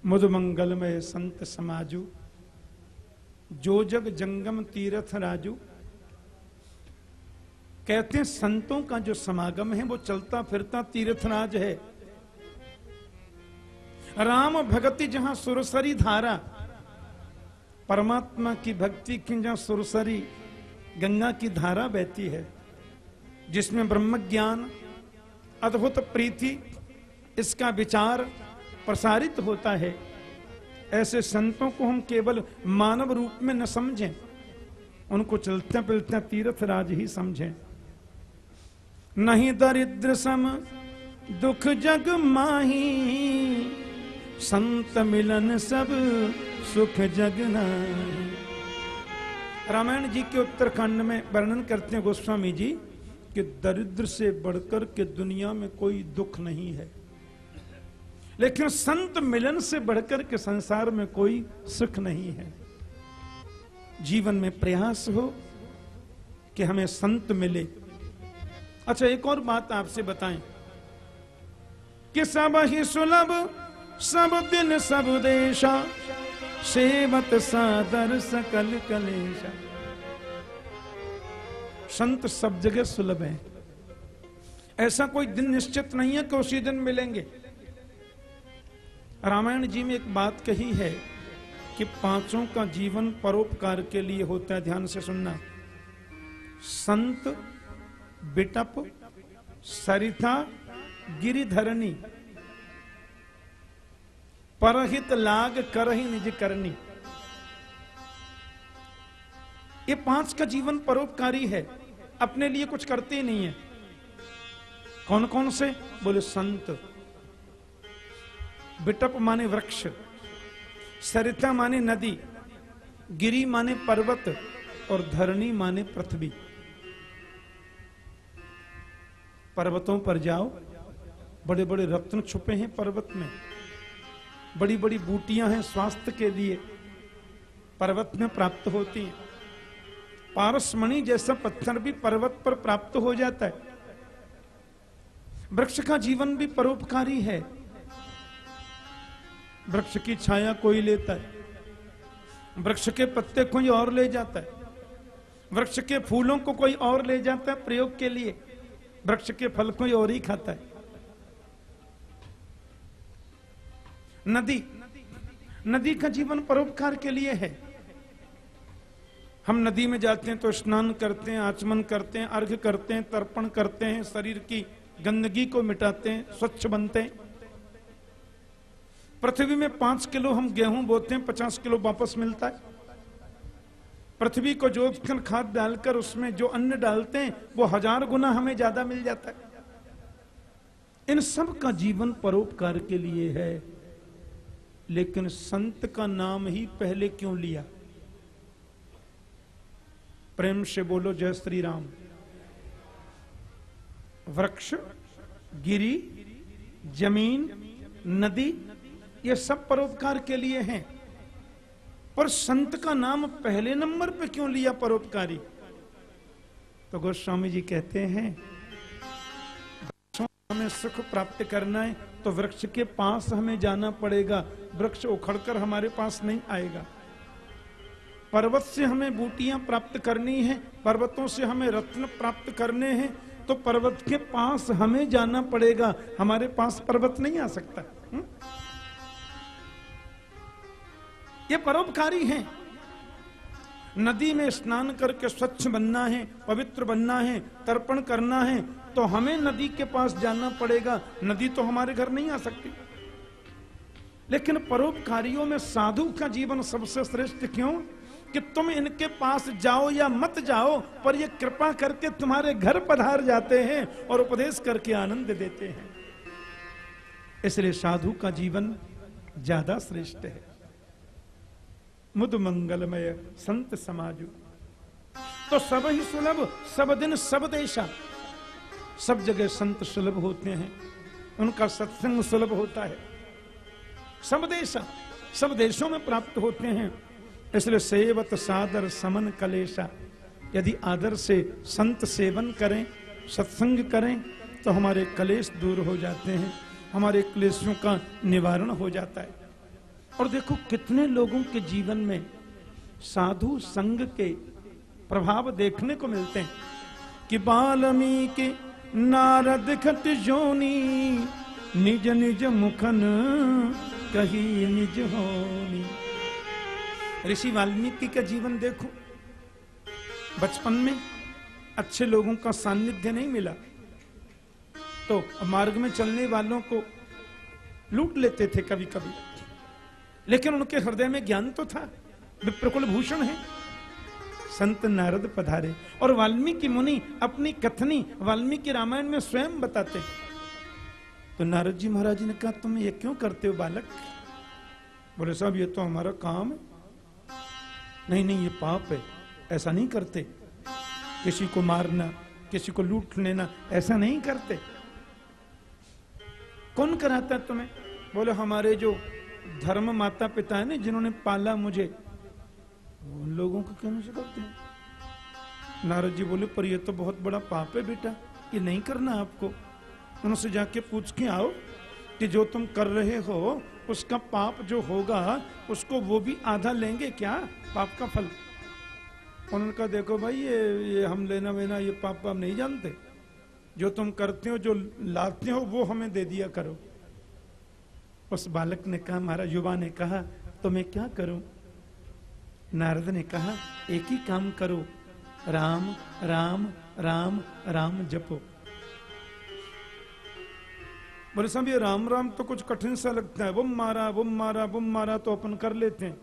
मुद मंगलमय संत समाजू, जो जग जंगम तीर्थ राजू। कहते हैं, संतों का जो समागम है, वो चलता फिरता तीर्थराज है। राम भक्ति जहाँ सुरसरी धारा, परमात्मा की भक्ति की जहाँ सुरसरी, गंगा की धारा बहती है। जिसमें ब्रह्म ज्ञान अद्भुत प्रीति, इसका विचार प्रसारित होता है। ऐसे संतों को हम केवल मानव रूप में न समझें, उनको चलते फिरते तीर्थ राज ही समझें। नहीं दरिद्र सम, दुख जग माही, संत मिलन सब, सुख जग नाही। रामायण जी के उत्तरखंड में वर्णन करते हैं गोस्वामी जी कि दरिद्र से बढ़कर के दुनिया में कोई दुख नहीं है। लेकिन संत मिलन से बढ़कर के संसार में कोई सुख नहीं है। जीवन में प्रयास हो कि हमें संत मिले। अच्छा एक और बात आपसे बताएँ कि सब ही सुलभ, सब दिन, सब देशा, सेवत, सादर, सकल कलेशा। संत सब जगह सुलभ है। ऐसा कोई दिन निश्चित नहीं है कि उसी दिन मिलेंगे। रामायण जी में एक बात कही है कि पाँचों का जीवन परोपकार के लिए होता है, ध्यान से सुनना। संत, बिटप, सरिता गिरिधरणी परहित लाग करही निज करनी। ये पाँच का जीवन परोपकारी है, अपने लिए कुछ करते ही नहीं है। कौन कौन से? बोले, संत। बिटप माने वृक्ष, सरिता माने नदी, गिरी माने पर्वत और धरणी माने पृथ्वी। पर्वतों पर जाओ बड़े बड़े रत्न छुपे हैं पर्वत में बड़ी बड़ी बूटियाँ हैं स्वास्थ्य के लिए, पर्वत में प्राप्त होती हैं। पारसमणि जैसा पत्थर भी पर्वत पर प्राप्त हो जाता है। वृक्ष का जीवन भी परोपकारी है। वृक्ष की छाया कोई लेता है? वृक्ष के पत्ते कोई और ले जाता है? वृक्ष के फूलों को कोई और ले जाता है प्रयोग के लिए? वृक्ष के फल कोई और ही खाता है? नदी। नदी का जीवन परोपकार के लिए है। हम नदी में जाते हैं तो स्नान करते हैं, आचमन करते हैं, अर्घ करते हैं, तर्पण करते हैं, शरीर की गंदगी को मिटाते हैं, स्वच्छ बनते हैं। पृथ्वी में पाँच किलो हम गेहूँ बोते हैं, पचास किलो वापस मिलता है। पृथ्वी को जोतकर खाद डालकर उसमें जो अन्न डालते हैं, वो हज़ार गुना हमें ज़्यादा मिल जाता है। इन सब का जीवन परोपकार के लिए है, लेकिन संत का नाम ही पहले क्यों लिया? प्रेम से बोलो, जय श्री राम वृक्ष, गिरी, ज़मीन, नदी ये सब परोपकार के लिए हैं। पर संत का नाम पहले नंबर पे क्यों लिया परोपकारी? तो गोस्वामी जी कहते हैं हमें सुख प्राप्त करना है तो वृक्ष के पास हमें जाना पड़ेगा। वृक्ष उखड़कर हमारे पास नहीं आएगा। पर्वत से हमें बूटियाँ प्राप्त करनी है, पर्वतों से हमें रत्न प्राप्त करने हैं तो पर्वत के पास हमें जाना पड़ेगा। हमारे पास पर्वत नहीं आ सकता, हुँ? ये परोपकारी हैं। नदी में स्नान करके स्वच्छ बनना है, पवित्र बनना है, तर्पण करना है तो हमें नदी के पास जाना पड़ेगा। नदी तो हमारे घर नहीं आ सकती। लेकिन परोपकारियों में साधु का जीवन सबसे श्रेष्ठ क्यों? कि तुम इनके पास जाओ या मत जाओ, पर ये कृपा करके तुम्हारे घर पधार जाते हैं और उपदेश करके आनंद देते हैं। इसलिए साधु का जीवन ज़्यादा श्रेष्ठ है। मुद मंगलमय संत समाजु। तो सब ही सुलभ, सब दिन, सब देशा। सब जगह संत सुलभ होते हैं। उनका सत्संग सुलभ होता है। सब देशा, सब देशों में प्राप्त होते हैं। इसलिए सेवत, सादर, समन, कलेशा। यदि आदर से संत सेवन करें, सत्संग करें तो हमारे कलेश दूर हो जाते हैं। हमारे क्लेशों का निवारण हो जाता है। और देखो कितने लोगों के जीवन में साधु संग के प्रभाव देखने को मिलते हैं कि बाल्मीकि नारद खट जोनी, निज निज मुखन कही निज होनी। ऋषि वाल्मीकि का जीवन देखो, बचपन में अच्छे लोगों का सानिध्य नहीं मिला। तो मार्ग में चलने वालों को लूट लेते थे कभी कभी लेकिन उनके हृदय में ज्ञान तो था। विप्रकुल भूषण है। संत नारद पधारे और वाल्मीकि मुनि अपनी कथनी वाल्मीकि रामायण में स्वयं बताते। तो नारद जी महाराज ने कहा, तुम ये क्यों करते हो बालक? बोले, साहब, ये तो हमारा काम नहीं नहीं, ये पाप है। ऐसा नहीं करते। किसी को मारना, किसी को लूट लेना, ऐसा नहीं करते। कौन कराता तुम्हें? बोले, हमारे जो धर्म माता पिता है ना, जिन्होंने पाला मुझे, उन लोगों को कहने से करते हैं नारद जी बोले, पर ये तो बहुत बड़ा पाप है बेटा, ये नहीं करना आपको। उनसे जाके पूछ के आओ कि जो तुम कर रहे हो, उसका पाप जो होगा, उसको वो भी आधा लेंगे क्या? पाप का फल। उन्होंने कहा, देखो भाई, ये ये हम लेना वेना ये पाप पाप नहीं जानते। जो तुम करते हो, जो लाते हो, वो हमें दे दिया करो। उस बालक ने कहा हमारा युवा ने कहा तो मैं क्या करूँ? नारद ने कहा, एक ही काम करो, राम राम राम राम जपो। बोले साहब ये राम राम तो कुछ कठिन सा लगता है। बुम मारा बुम मारा बुम मारा तो अपन कर लेते हैं।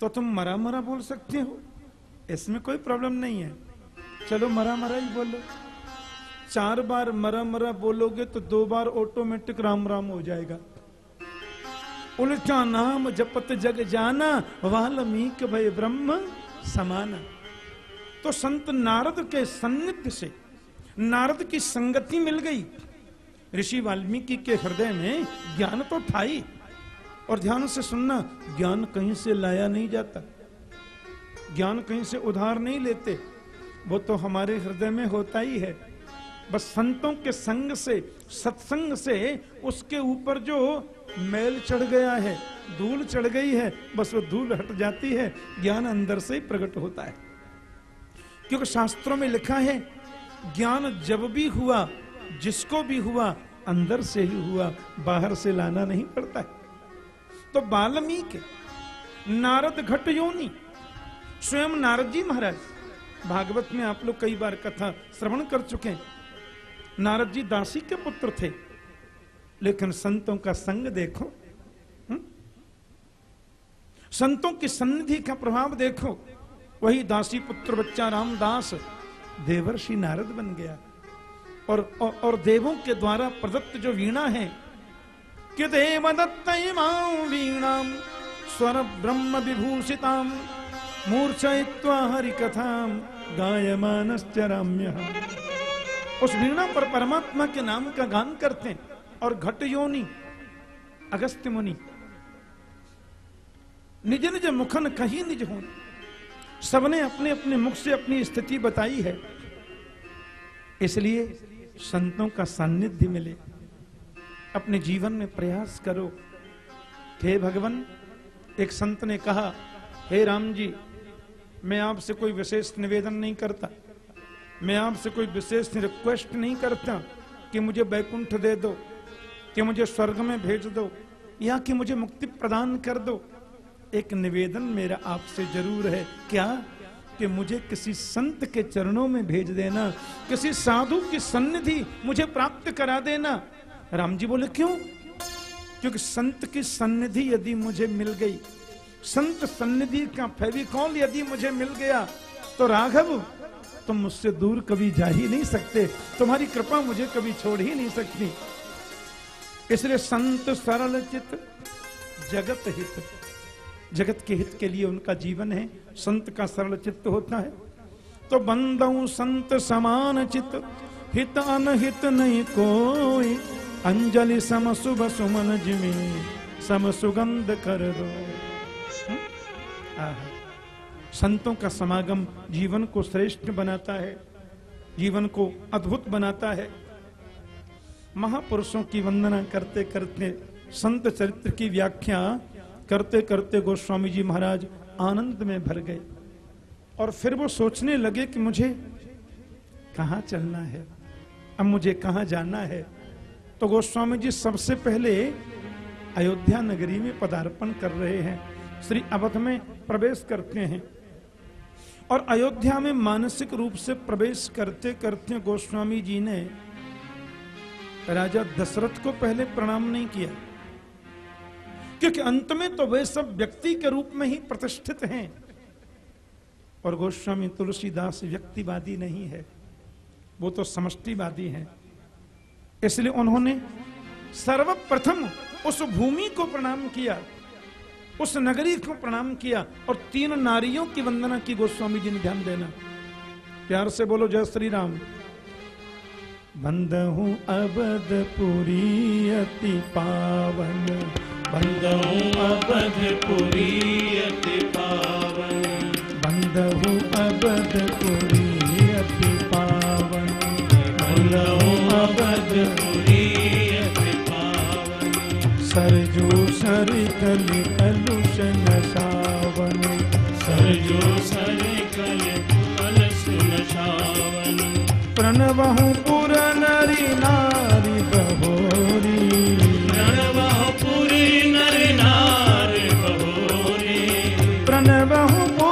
तो तुम मरा मरा बोल सकते हो। इसमें कोई प्रॉब्लम नहीं है। चलो, मरा मरा ही बोलो। चार बार मरा मरा बोलोगे तो दो बार ऑटोमेटिक राम राम हो जाएगा। उल्टा नाम जपत जग जाना, वाल्मीक भय ब्रह्म समाना। तो संत नारद के सन्निध्य से नारद की संगति मिल गई। ऋषि वाल्मीकि के हृदय में ज्ञान तो था ही, और ध्यान से सुनना, ज्ञान कहीं से लाया नहीं जाता। ज्ञान कहीं से उधार नहीं लेते, वो तो हमारे हृदय में होता ही है। बस संतों के संग से, सत्संग से उसके ऊपर जो मैल चढ़ गया है, धूल चढ़ गई है, बस वो धूल हट जाती है, ज्ञान अंदर से ही प्रकट होता है। क्योंकि शास्त्रों में लिखा है, ज्ञान जब भी हुआ, जिसको भी हुआ, अंदर से ही हुआ, बाहर से लाना नहीं पड़ता है। तो बाल्मीक नारद घट योनी, स्वयं नारद जी महाराज, भागवत में आप लोग कई बार कथा श्रवण कर चुके हैं। नारद जी दासी के पुत्र थे। लेकिन संतों का संग देखो हुँ? संतों की सन्निधि का प्रभाव देखो। वही दासी पुत्र बच्चा रामदास देवर्षि नारद बन गया। और, और और देवों के द्वारा प्रदत्त जो वीणा है कि देव दत्त वीणाम स्वर ब्रह्म विभूषिताम मूर्छयित्वा हरि कथाम गायमानश्चराम्य उस वीणा पर परमात्मा के नाम का गान करते हैं। और घट योनि, अगस्त्य मुनि। निज निज मुखन कही निज हो सबने अपने अपने मुख से अपनी स्थिति बताई है। इसलिए संतों का सानिध्य मिले। अपने जीवन में प्रयास करो। हे भगवान, एक संत ने कहा, हे राम जी, मैं आपसे कोई विशेष निवेदन नहीं करता। मैं आपसे कोई विशेष रिक्वेस्ट नहीं करता कि मुझे बैकुंठ दे दो। कि मुझे स्वर्ग में भेज दो, या कि मुझे मुक्ति प्रदान कर दो। एक निवेदन मेरा आपसे ज़रूर है। क्या? कि मुझे किसी संत के चरणों में भेज देना, किसी साधु की सन्निधि मुझे प्राप्त करा देना। राम जी बोले, क्यों? क्योंकि संत की सन्निधि यदि मुझे मिल गई, संत सन्निधि का फेविकॉल यदि मुझे मिल गया तो राघव, तुम मुझसे दूर कभी जा ही नहीं सकते। तुम्हारी कृपा मुझे कभी छोड़ ही नहीं सकती। इसलिए संत सरल चित जगत हित, जगत के हित के लिए उनका जीवन है। संत का सरल चित्त होता है। तो बंदऊ संत समान चित हित अनहित नहीं कोई। अंजलि सम शुभ सुमन जिमी, सम सुगंध कर दो। हम्म? संतों का समागम जीवन को श्रेष्ठ बनाता है, जीवन को अद्भुत बनाता है। महापुरुषों की वंदना करते करते, संत चरित्र की व्याख्या करते करते गोस्वामी जी महाराज आनंद में भर गए। और फिर वो सोचने लगे कि मुझे कहा चलना है? अब मुझे कहा जाना है? तो गोस्वामी जी सबसे पहले अयोध्या नगरी में पदार्पण कर रहे हैं। श्री अवध में प्रवेश करते हैं। और अयोध्या में मानसिक रूप से प्रवेश करते करते गोस्वामी जी ने राजा दशरथ को पहले प्रणाम नहीं किया, क्योंकि अंत में तो वे सब व्यक्ति के रूप में ही प्रतिष्ठित हैं। और गोस्वामी तुलसीदास व्यक्तिवादी नहीं है, वो तो समष्टिवादी हैं। इसलिए उन्होंने सर्वप्रथम उस भूमि को प्रणाम किया, उस नगरी को प्रणाम किया और तीन नारियों की वंदना की गोस्वामी जी ने ध्यान देना। प्यार से बोलो, जय श्री राम। बंदहू अबदपुरी अति पावन। बंदहूँ अवधपुरी अति पावन। बंदहू अबदपुरी अति पावन। बंदहूँ अवधपुरी अति पावन। सरजू सरितल कलुष नशावन सरजो सर कल कल सुन शावन प्रणवहु प्रणवहु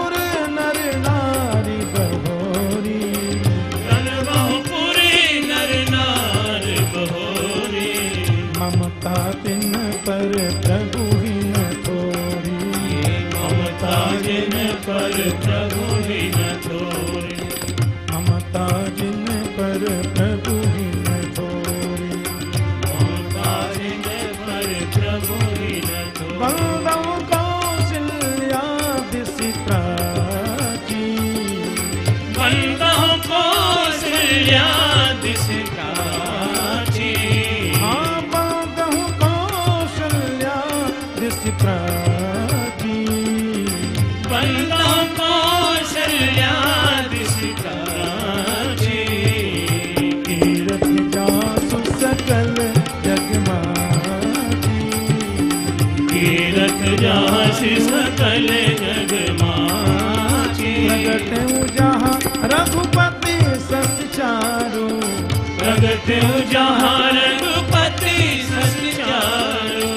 त्यू जहाँ रघुपति सचारो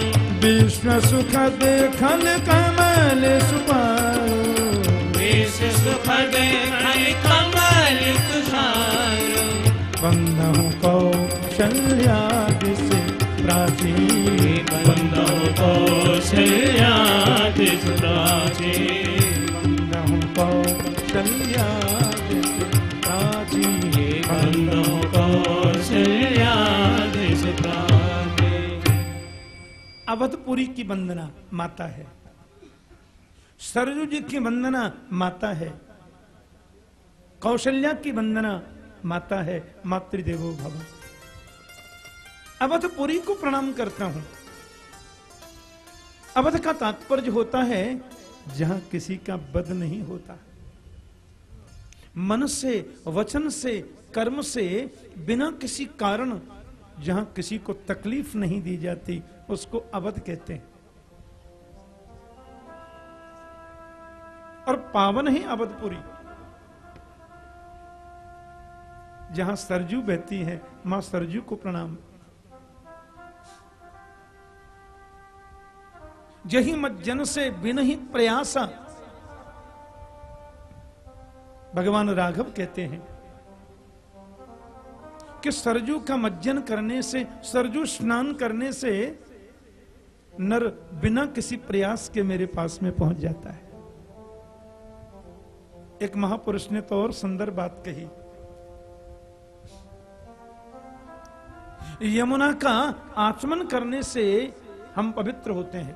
विश्व सुख देखन कमल सुपारो। विष सुख देखन कमल तुषारो बंधु कौशल्या से प्राचीन बंदो कौशल्यादिस प्राचीन बंधु कौशल्या अवधपुरी की वंदना माता है। सरजू जी की वंदना माता है। कौशल्या की वंदना माता है। मातृदेवो भव। अवधपुरी को प्रणाम करता हूँ। अवध का तात्पर्य होता है, जहाँ किसी का बद नहीं होता। मन से, वचन से, कर्म से बिना किसी कारण जहाँ किसी को तकलीफ़ नहीं दी जाती, उसको अवध कहते हैं। और पावन ही अवधपुरी। जहाँ सरजू बहती है, माँ सरजू को प्रणाम। जही मज्जन से बिन ही प्रयासा। भगवान राघव कहते हैं कि सरजू का मज्जन करने से, सरजू स्नान करने से नर बिना किसी प्रयास के मेरे पास में पहुँच जाता है। एक महापुरुष ने तो और सुंदर बात कही। यमुना का आचमन करने से हम पवित्र होते हैं।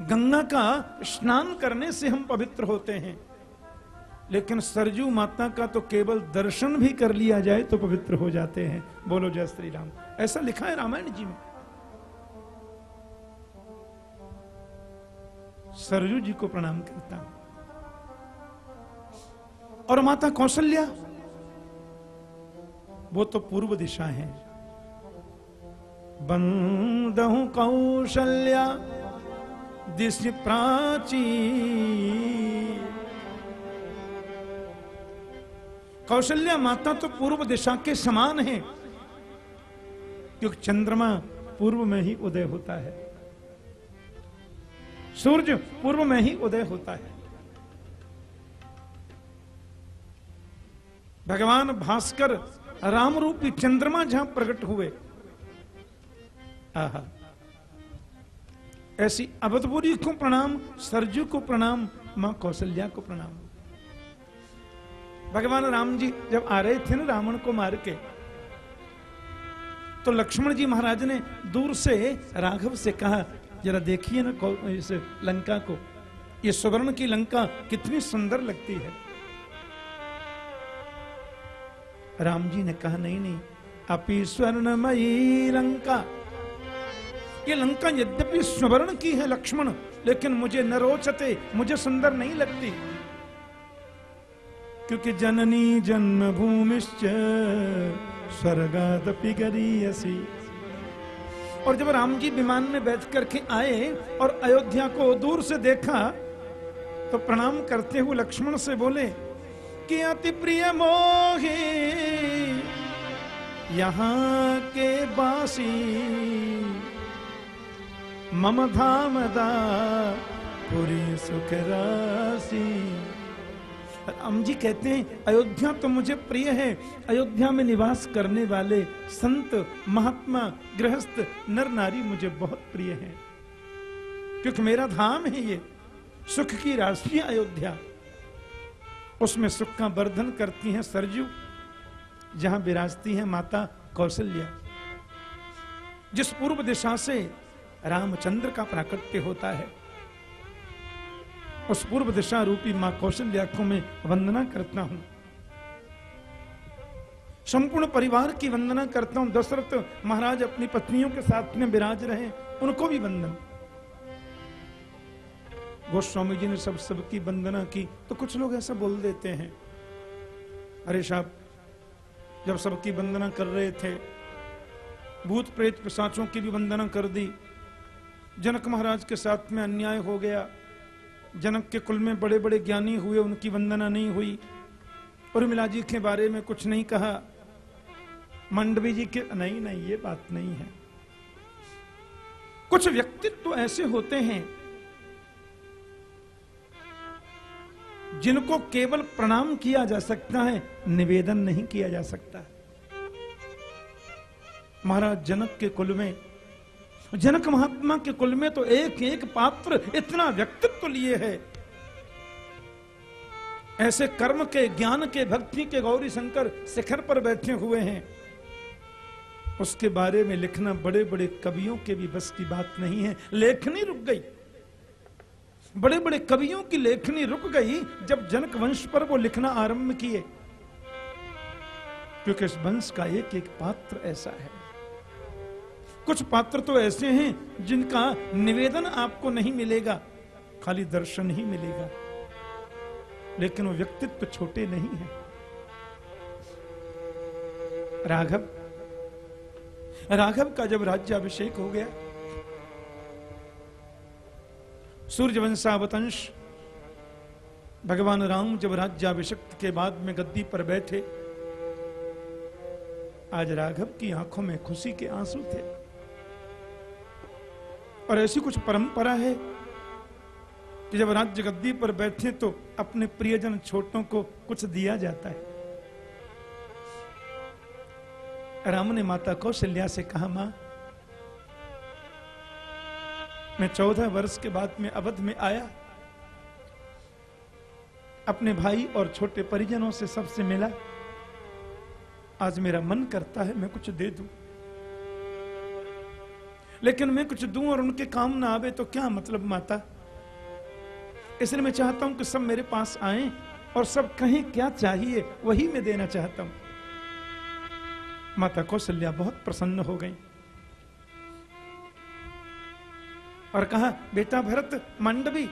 गंगा का स्नान करने से हम पवित्र होते हैं। लेकिन सरजू माता का तो केवल दर्शन भी कर लिया जाए तो पवित्र हो जाते हैं। बोलो, जय श्री राम। ऐसा लिखा है रामायण जी में। सरजू जी को प्रणाम करता हूँ। और माता कौशल्या, वो तो पूर्व दिशा है। बंदहु कौशल्या, दिश प्राची कौशल्या माता तो पूर्व दिशा के समान है। क्योंकि चंद्रमा पूर्व में ही उदय होता है। सूर्य पूर्व में ही उदय होता है। भगवान भास्कर राम रूपी चंद्रमा जहाँ प्रकट हुए। आहा। ऐसी अवधपुरी को प्रणाम, सरजू को प्रणाम, माँ कौशल्या को प्रणाम। भगवान राम जी जब आ रहे थे ना रावण को मार के तो लक्ष्मण जी महाराज ने दूर से राघव से कहा, जरा देखिए ना इस लंका को। ये सुवर्ण की लंका कितनी सुंदर लगती है। राम जी ने कहा, नहीं नहीं अपी स्वर्णमयी लंका। ये लंका यद्यपि स्वर्ण की है लक्ष्मण, लेकिन मुझे न रोचते मुझे सुंदर नहीं लगती। क्योंकि जननी जन्मभूमिश्च स्वर्गादपि गरीयसी। और जब राम जी विमान में बैठ करके आए और अयोध्या को दूर से देखा तो प्रणाम करते हुए लक्ष्मण से बोले, कि अति प्रिय मोहे, यहाँ के बासी, मम धामदा पुरी सुख राशि राम जी कहते हैं, अयोध्या तो मुझे प्रिय है। अयोध्या में निवास करने वाले संत, महात्मा, गृहस्थ, नर नारी मुझे बहुत प्रिय हैं। क्योंकि मेरा धाम है ये, सुख की राष्ट्रीय अयोध्या। उसमें सुख का वर्धन करती हैं सरजू, जहाँ विराजती है माता कौशल्या जिस पूर्व दिशा से रामचंद्र का प्राकट्य होता है उस पूर्व दिशा रूपी माँ कौशल्या को मैं वंदना करता हूँ। संपूर्ण परिवार की वंदना करता हूँ। दशरथ महाराज अपनी पत्नियों के साथ में विराज रहे, उनको भी वंदन। गोस्वामी जी ने सब, सबकी वंदना की तो कुछ लोग ऐसा बोल देते हैं, अरे साहब, जब सबकी वंदना कर रहे थे, भूत प्रेत पिशाचों की भी वंदना कर दी, जनक महाराज के साथ में अन्याय हो गया जनक के कुल में बड़े बड़े ज्ञानी हुए, उनकी वंदना नहीं हुई। उर्मिला जी के बारे में कुछ नहीं कहा। मंडवी जी के नहीं नहीं, ये बात नहीं है। कुछ व्यक्तित्व ऐसे होते हैं जिनको केवल प्रणाम किया जा सकता है, निवेदन नहीं किया जा सकता। महाराज, जनक के कुल में जनक महात्मा के कुल में तो एक एक पात्र इतना व्यक्तित्व तो लिए है। ऐसे कर्म के, ज्ञान के, भक्ति के गौरी शंकर शिखर पर बैठे हुए हैं। उसके बारे में लिखना बड़े बड़े कवियों के भी बस की बात नहीं है। लेखनी रुक गई। बड़े बड़े कवियों की लेखनी रुक गई जब जनक वंश पर वो लिखना आरंभ किए। क्योंकि इस वंश का एक एक पात्र ऐसा है। कुछ पात्र तो ऐसे हैं जिनका निवेदन आपको नहीं मिलेगा, खाली दर्शन ही मिलेगा। लेकिन वो व्यक्तित्व छोटे नहीं है। राघव राघव का जब राज्याभिषेक हो गया सूर्य वंशावतंश भगवान राम जब राज्याभिषेक के बाद में गद्दी पर बैठे, आज राघव की आँखों में खुशी के आँसू थे। और ऐसी कुछ परंपरा है कि जब राज्य गद्दी पर बैठे तो अपने प्रियजन छोटों को कुछ दिया जाता है। राम ने माता कौशल्या से कहा, माँ, मैं चौदह वर्ष के बाद में अवध में आया। अपने भाई और छोटे परिजनों से सबसे मिला। आज मेरा मन करता है, मैं कुछ दे दूँ। लेकिन मैं कुछ दूँ और उनके काम ना आवे तो क्या मतलब माता? इसलिए मैं चाहता हूँ कि सब मेरे पास आए और सब कहें क्या चाहिए, वही मैं देना चाहता हूँ। माता कौशल्या बहुत प्रसन्न हो गई और कहा, बेटा भरत, मंडवी,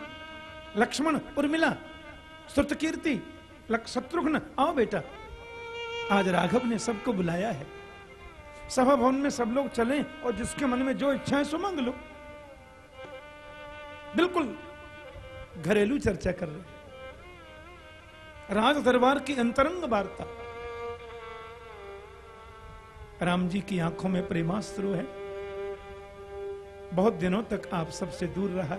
लक्ष्मण, उर्मिला श्रुत कीर्ति शत्रुघ्न, आओ बेटा। आज राघव ने सबको बुलाया है। सभा भवन में सब लोग चलें और जिसके मन में जो इच्छा है, सो मांग लो। बिल्कुल घरेलू चर्चा कर रहे राज दरबार की अंतरंग वार्ता। राम जी की आँखों में प्रेमास्त्रु है। बहुत दिनों तक आप सबसे दूर रहा।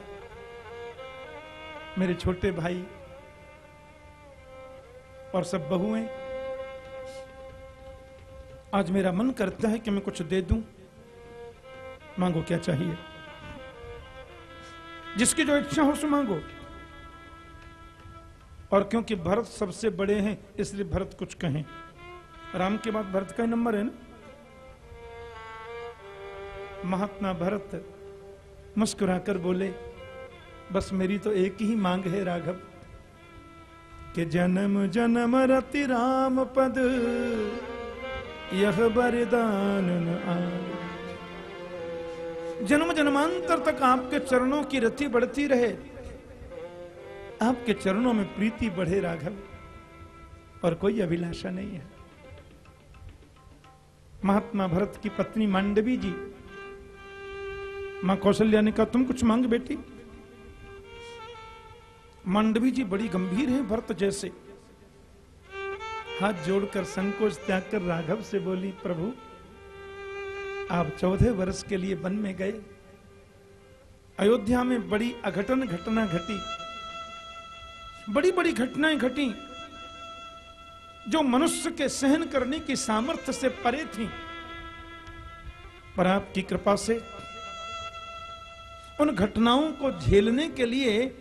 मेरे छोटे भाई और सब बहुएँ आज मेरा मन करता है कि मैं कुछ दे दूँ। मांगो क्या चाहिए? जिसकी जो इच्छा हो सो मांगो। और क्योंकि भरत सबसे बड़े हैं, इसलिए भरत कुछ कहें। राम के बाद भरत का ही नंबर है ना? महात्मा भरत मुस्कुराकर बोले, बस मेरी तो एक ही मांग है, राघव, के जन्म जन्म रति राम पद यह बरदान जन्म जन्मांतर तक आपके चरणों की रति बढ़ती रहे, आपके चरणों में प्रीति बढ़े राघव, और कोई अभिलाषा नहीं है। महात्मा भरत की पत्नी मांडवी जी, माँ कौशल्या ने कहा, तुम कुछ मांग बेटी? मांडवी जी बड़ी गंभीर है भरत जैसे। हाथ जोड़कर संकोच त्याग कर राघव से बोली, प्रभु, आप चौदह वर्ष के लिए वन में गए। अयोध्या में बड़ी अघटन घटना घटी। बड़ी बड़ी घटनाएँ घटी, जो मनुष्य के सहन करने की सामर्थ्य से परे थी। पर आपकी कृपा से उन घटनाओं को झेलने के लिए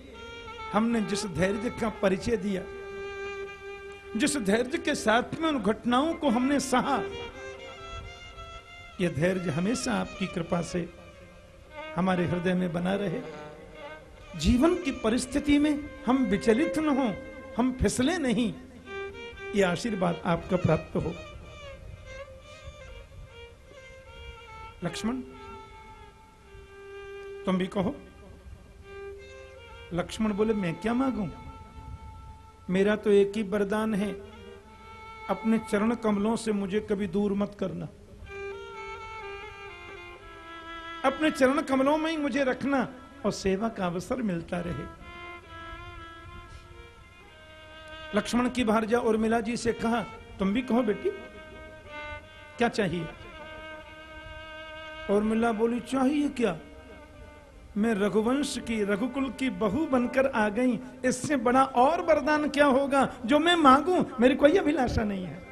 हमने जिस धैर्य का परिचय दिया जिस धैर्य के साथ में उन घटनाओं को हमने सहा, यह धैर्य हमेशा आपकी कृपा से हमारे हृदय में बना रहे। जीवन की परिस्थिति में हम विचलित न हो, हम फिसले नहीं, ये आशीर्वाद आपका प्राप्त हो। लक्ष्मण, तुम भी कहो। लक्ष्मण बोले, मैं क्या मांगू? मेरा तो एक ही वरदान है, अपने चरण कमलों से मुझे कभी दूर मत करना। अपने चरण कमलों में ही मुझे रखना और सेवा का अवसर मिलता रहे। लक्ष्मण की भारजा और मिला जी से कहा, तुम भी कहो बेटी, क्या चाहिए? और मिल्ला बोली, चाहिए क्या? मैं रघुवंश की, रघुकुल की बहू बनकर आ गई। इससे बड़ा और वरदान क्या होगा? जो मैं मांगू, मेरी कोई अभिलाषा नहीं है।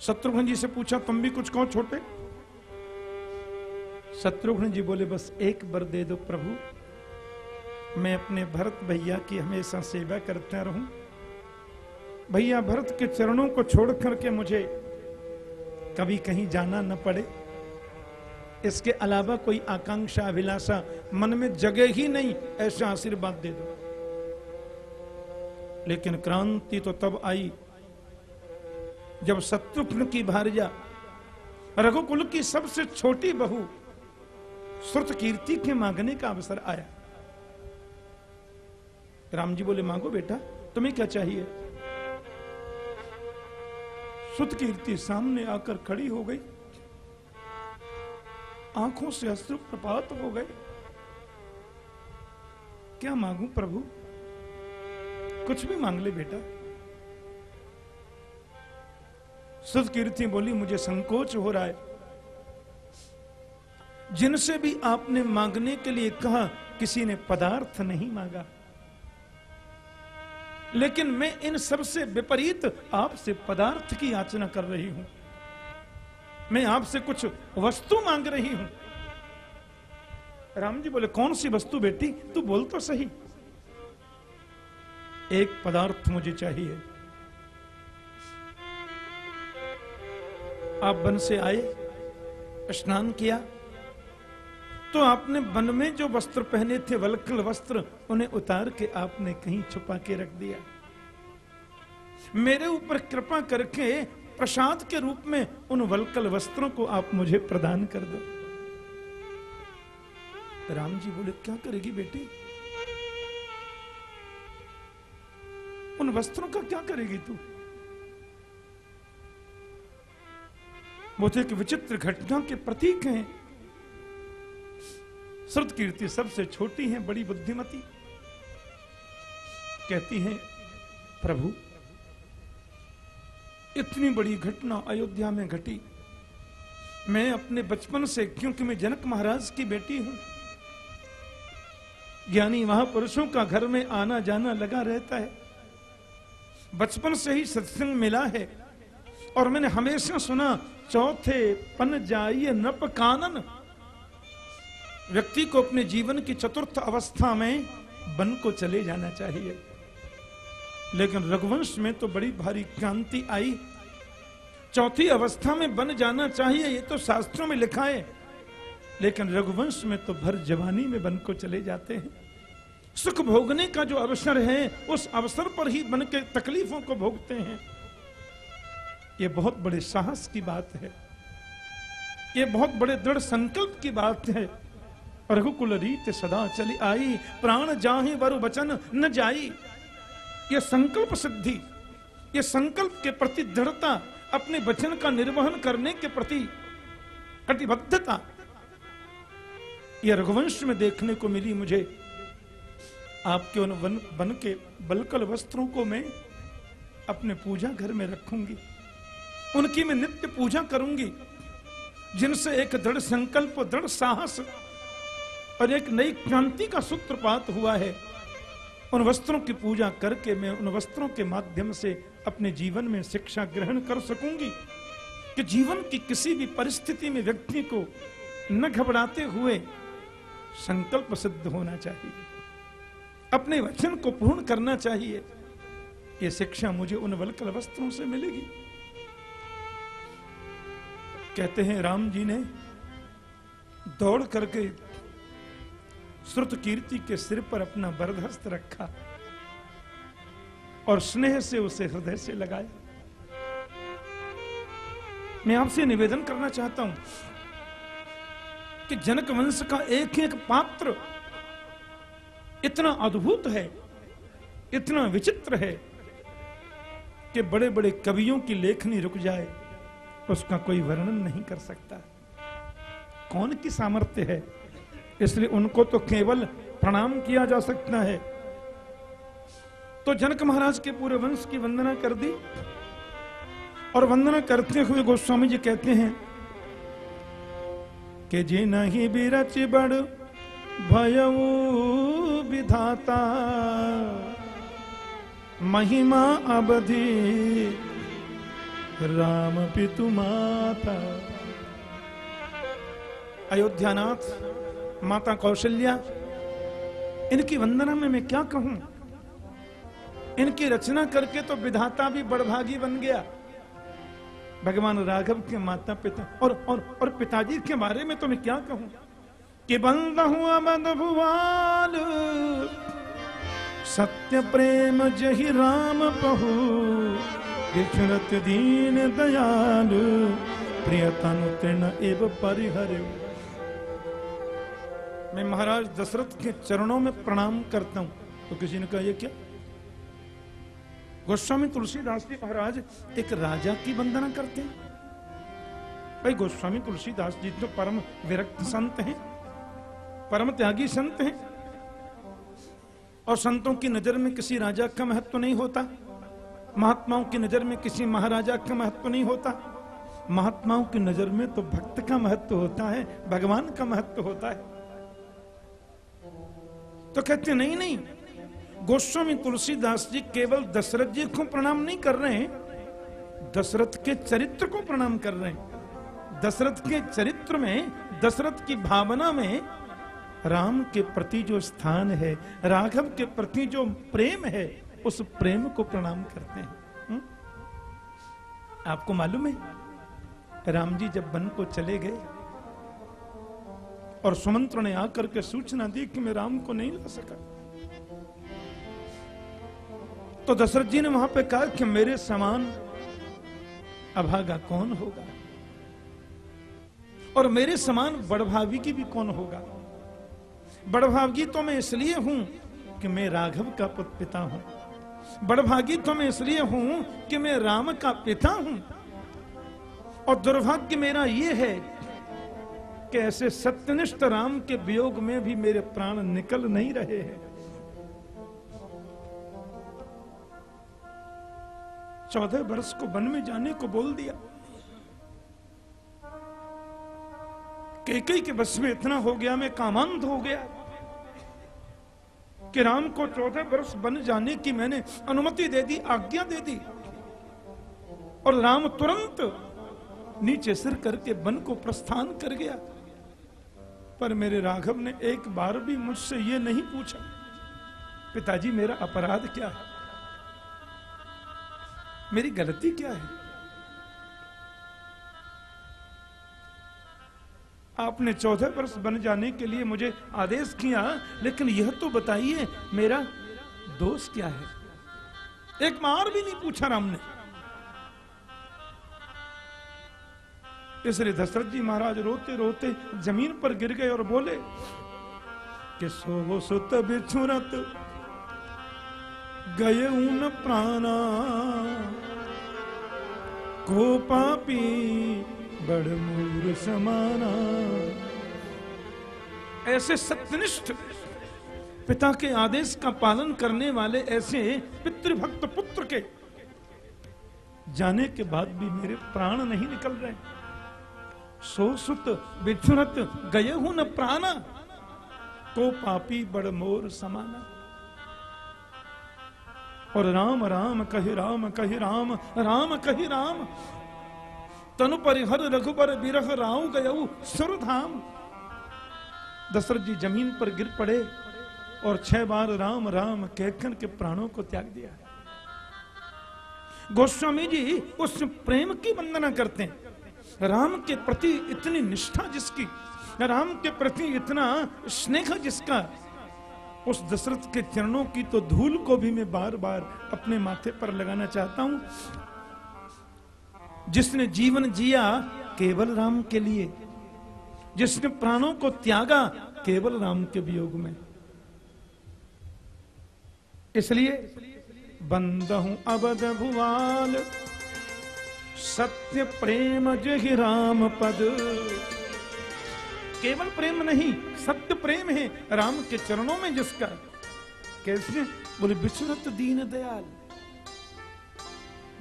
शत्रुघ्न जी से पूछा, तुम भी कुछ कहो छोटे? शत्रुघ्न जी बोले, बस एक बर दे दो प्रभु। मैं अपने भरत भैया की हमेशा सेवा करता रहूँ। भैया, भरत के चरणों को छोड़ करके मुझे कभी कहीं जाना न पड़े। इसके अलावा कोई आकांक्षा, अभिलाषा मन में जगह ही नहीं, ऐसा आशीर्वाद दे दो। लेकिन क्रांति तो तब आई जब शत्रुघ्न की भार्या, रघुकुल की सबसे छोटी बहू, श्रुत कीर्ति के मांगने का अवसर आया। राम जी बोले, मांगो बेटा, तुम्हें क्या चाहिए? सुत कीर्ति सामने आकर खड़ी हो गई। आँखों से अश्रु प्रपात हो गए। क्या मांगू प्रभु? कुछ भी मांग ले बेटा। सुत कीर्ति बोली, मुझे संकोच हो रहा है। जिनसे भी आपने मांगने के लिए कहा, किसी ने पदार्थ नहीं मांगा। लेकिन मैं इन सबसे विपरीत आपसे पदार्थ की याचना कर रही हूँ। मैं आपसे कुछ वस्तु मांग रही हूँ। राम जी बोले, कौन सी वस्तु बेटी? तू बोल तो सही। एक पदार्थ मुझे चाहिए। आप वन से आए, स्नान किया तो आपने वन में जो वस्त्र पहने थे वलकल वस्त्र, उन्हें उतार के आपने कहीं छुपा के रख दिया। मेरे ऊपर कृपा करके प्रसाद के रूप में उन वलकल वस्त्रों को आप मुझे प्रदान कर दो। राम जी बोले, क्या करेगी बेटी? उन वस्त्रों का क्या करेगी तू? वो तो एक विचित्र घटना के प्रतीक हैं। श्रुत कीर्ति सबसे छोटी है, बड़ी बुद्धिमती। कहती हैं, प्रभु, इतनी बड़ी घटना अयोध्या में घटी। मैं अपने बचपन से, क्योंकि मैं जनक महाराज की बेटी हूँ, ज्ञानी महापुरुषों का घर में आना जाना लगा रहता है। बचपन से ही सत्संग मिला है, और मैंने हमेशा सुना, चौथे पन जाइए नप कानन व्यक्ति को अपने जीवन की चतुर्थ अवस्था में बन को चले जाना चाहिए। लेकिन रघुवंश में तो बड़ी भारी क्रांति आई। चौथी अवस्था में बन जाना चाहिए, ये तो शास्त्रों में लिखा है। लेकिन रघुवंश में तो भर जवानी में बन को चले जाते हैं। सुख भोगने का जो अवसर है, उस अवसर पर ही बन के तकलीफों को भोगते हैं। ये बहुत बड़े साहस की बात है। ये बहुत बड़े दृढ़ संकल्प की बात है। रघुकुल रीत सदा चली आई, प्राण जाहि वरु वचन न जाई। ये संकल्प सिद्धि ये संकल्प के प्रति दृढ़ता, अपने वचन का निर्वहन करने के प्रति कटिबद्धता, यह रघुवंश में देखने को मिली मुझे। आपके उन वन बन के बलकल वस्त्रों को मैं अपने पूजा घर में रखूँगी। उनकी मैं नित्य पूजा करूँगी। जिनसे एक दृढ़ संकल्प, दृढ़ साहस और एक नई क्रांति का सूत्रपात हुआ है। उन वस्त्रों की पूजा करके मैं उन वस्त्रों के माध्यम से अपने जीवन में शिक्षा ग्रहण कर सकूँगी कि जीवन की किसी भी परिस्थिति में व्यक्ति को न घबराते हुए संकल्प सिद्ध होना चाहिए। अपने वचन को पूर्ण करना चाहिए। ये शिक्षा मुझे उन वलकल वस्त्रों से मिलेगी। कहते हैं, राम जी ने दौड़ करके श्रुत कीर्ति के सिर पर अपना बरदहस्त रखा और स्नेह से उसे हृदय से लगाया। मैं आपसे निवेदन करना चाहता हूँ कि जनक वंश का एक एक पात्र इतना अद्भुत है, इतना विचित्र है कि बड़े बड़े कवियों की लेखनी रुक जाए, उसका कोई वर्णन नहीं कर सकता। कौन की सामर्थ्य है? इसलिए उनको तो केवल प्रणाम किया जा सकता है। तो जनक महाराज के पूरे वंश की वंदना कर दी। और वंदना करते हुए गोस्वामी जी कहते हैं, कि जी नहीं बिरच बड़ भयऊ विधाता। महिमा अवधि, राम पितु माता। अयोध्यानाथ माता कौशल्या, इनकी वंदना में मैं क्या कहूँ? इनकी रचना करके तो विधाता भी बड़भागी बन गया। भगवान राघव के माता पिता और और और पिताजी के बारे में तो मैं क्या कहूँ? कि बंद मद भुवाल सत्य प्रेम जहि राम पहु दीन दयाल, प्रियतन तृण एव परिहर मैं महाराज दशरथ के चरणों में प्रणाम करता हूँ। तो किसी ने कहा, ये क्या? गोस्वामी तुलसीदास जी महाराज एक राजा की वंदना करते हैं। भाई गोस्वामी तुलसीदास जी तो परम विरक्त संत हैं, परम त्यागी संत हैं। और संतों की नज़र में किसी राजा का महत्व तो नहीं होता, महात्माओं की नज़र में किसी महाराजा का महत्व तो नहीं होता। महात्माओं की नज़र में तो भक्त का महत्व होता है, भगवान का महत्व होता है। तो कहते, नहीं नहीं। गोस्वामी तुलसीदास जी केवल दशरथ जी को प्रणाम नहीं कर रहे हैं, दशरथ के चरित्र को प्रणाम कर रहे हैं। दशरथ के चरित्र में, दशरथ की भावना में राम के प्रति जो स्थान है, राघव के प्रति जो प्रेम है, उस प्रेम को प्रणाम करते हैं। हुँ? आपको मालूम है, राम जी जब वन को चले गए और सुमंत्र ने आकर के सूचना दी कि मैं राम को नहीं ला सका। तो दशरथ जी ने वहाँ पे कहा कि मेरे समान अभागा कौन होगा? और मेरे समान बड़भावी की भी कौन होगा? बड़भागी तो मैं इसलिए हूँ कि मैं राघव का पिता हूँ। बड़भागी तो मैं इसलिए हूँ कि मैं राम का पिता हूँ। और दुर्भाग्य मेरा यह है कि ऐसे सत्यनिष्ठ राम के वियोग में भी मेरे प्राण निकल नहीं रहे हैं। चौदह वर्ष को वन में जाने को बोल दिया। केकई के बस में इतना हो गया, मैं कामांध हो गया कि राम को चौदह वर्ष बन जाने की मैंने अनुमति दे दी, आज्ञा दे दी। और राम तुरंत नीचे सिर करके वन को प्रस्थान कर गया। पर मेरे राघव ने एक बार भी मुझसे ये नहीं पूछा, पिताजी मेरा अपराध क्या है? मेरी गलती क्या है? आपने चौदह वर्ष बन जाने के लिए मुझे आदेश किया, लेकिन यह तो बताइए, मेरा दोष क्या है? एक बार भी नहीं पूछा राम ने। इसलिए दशरथ जी महाराज रोते रोते ज़मीन पर गिर गए और बोले कि सो सुत बिछुरत? गए ऊन प्राणा। को पापी बड़ मूर समाना। ऐसे सत्यनिष्ठ पिता के आदेश का पालन करने वाले ऐसे पितृभक्त पुत्र के जाने के बाद भी मेरे प्राण नहीं निकल रहे। सो सुत बिछुरत गए हूँ न प्राणा को पापी बड़ मोर समाना। और राम राम, कहि राम कहि राम राम, कहि राम। तनु परिहर रघुबर बिरह राव गयऊ सुरधाम। दशरथ जी ज़मीन पर गिर पड़े और छह बार राम राम कहकर के प्राणों को त्याग दिया। गोस्वामी जी, उस प्रेम की वंदना करते हैं। राम के प्रति इतनी निष्ठा जिसकी, राम के प्रति इतना स्नेह जिसका, उस दशरथ के चरणों की तो धूल को भी मैं बार बार अपने माथे पर लगाना चाहता हूँ। जिसने जीवन जिया, केवल राम के लिए। जिसने प्राणों को त्यागा, केवल राम के वियोग में। इसलिए बंद हूँ अवध भुवाल। सत्य प्रेम जहि राम पद। केवल प्रेम नहीं, सत्य प्रेम है राम के चरणों में जिसका। कैसे? बोले बिछड़त दीन दयाल।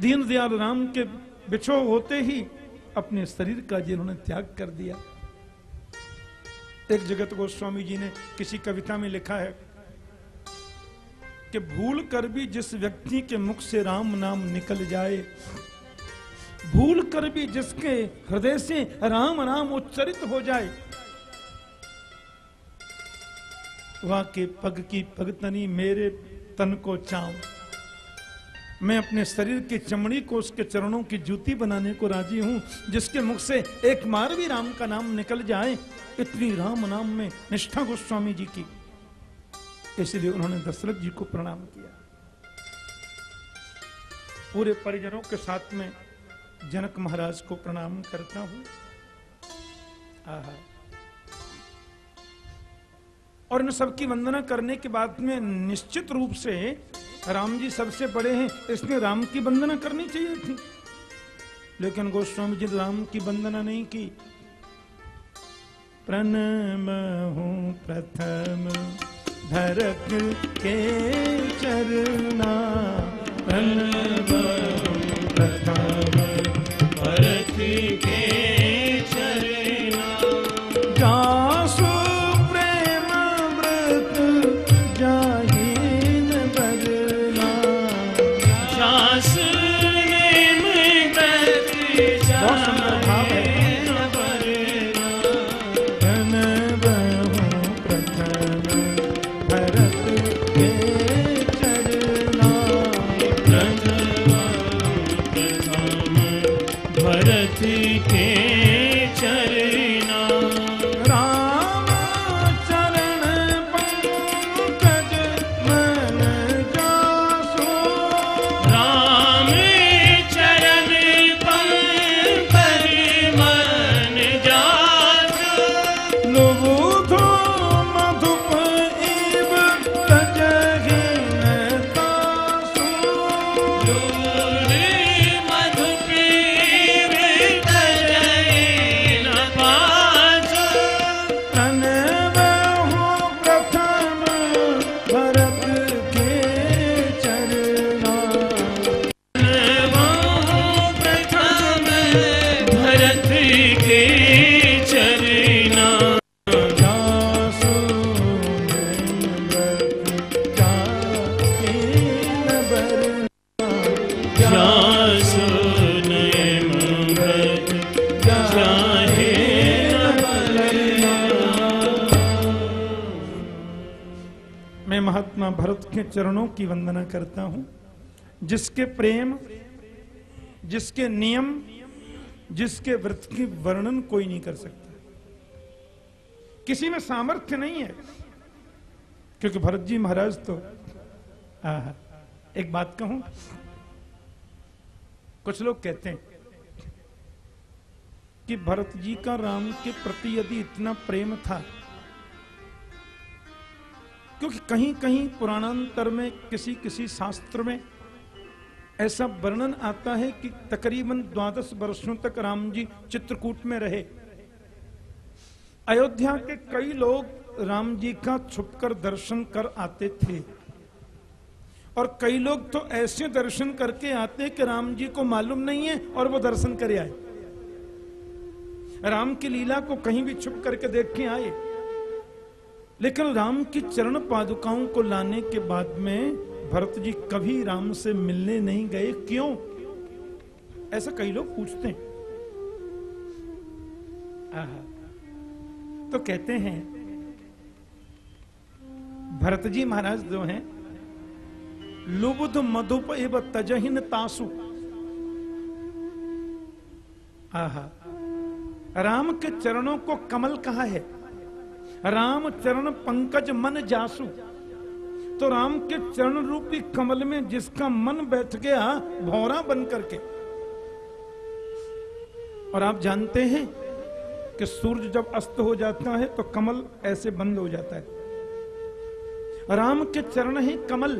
दीन दयाल राम के बिछो होते ही अपने शरीर का जिन्होंने त्याग कर दिया। एक जगत गोस्वामी जी ने किसी कविता में लिखा है कि भूल कर भी जिस व्यक्ति के मुख से राम नाम निकल जाए भूल कर भी जिसके हृदय से राम राम उच्चरित हो जाए। वहाँ के पग की पगतनी मेरे तन को चाव मैं अपने शरीर की चमड़ी को उसके चरणों की जूती बनाने को राज़ी हूँ, जिसके मुख से एक मार भी राम का नाम निकल जाए। इतनी राम नाम में निष्ठा गोस्वामी जी की। इसलिए उन्होंने दशरथ जी को प्रणाम किया। पूरे परिजनों के साथ में जनक महाराज को प्रणाम करता हूँ। आहा। और इन सबकी वंदना करने के बाद में निश्चित रूप से राम जी सबसे बड़े हैं, इसलिए राम की वंदना करनी चाहिए थी। लेकिन गोस्वामी जी राम की वंदना नहीं की। प्रणम हूँ प्रथम, भरत के चरना, प्रणम प्रथम। चरणों की वंदना करता हूँ। जिसके प्रेम जिसके नियम जिसके व्रत की वर्णन कोई नहीं कर सकता। किसी में सामर्थ्य नहीं है। क्योंकि भरत जी महाराज तो आहा, एक बात कहूँ कुछ लोग कहते हैं कि भरत जी का राम के प्रति यदि इतना प्रेम था क्योंकि कहीं कहीं पुराणांतर में, किसी किसी शास्त्र में ऐसा वर्णन आता है कि तकरीबन द्वादश वर्षों तक राम जी चित्रकूट में रहे। अयोध्या के कई लोग राम जी का छुपकर दर्शन कर आते थे। और कई लोग तो ऐसे दर्शन करके आते कि राम जी को मालूम नहीं है और वो दर्शन करे आए। राम की लीला को कहीं भी छुप करके देख के आए। लेकिन राम की चरण पादुकाओं को लाने के बाद में भरत जी कभी राम से मिलने नहीं गए। क्यों? ऐसा कई लोग पूछते हैं। तो कहते हैं, भरत जी महाराज जो हैं, लुबुध मधुप एव तजहिन तासु। आहा। राम के चरणों को कमल कहा है। राम चरण पंकज मन जासु। तो राम के चरण रूपी कमल में जिसका मन बैठ गया, भौरा बन करके। और आप जानते हैं कि सूर्य जब अस्त हो जाता है तो कमल ऐसे बंद हो जाता है। राम के चरण है कमल,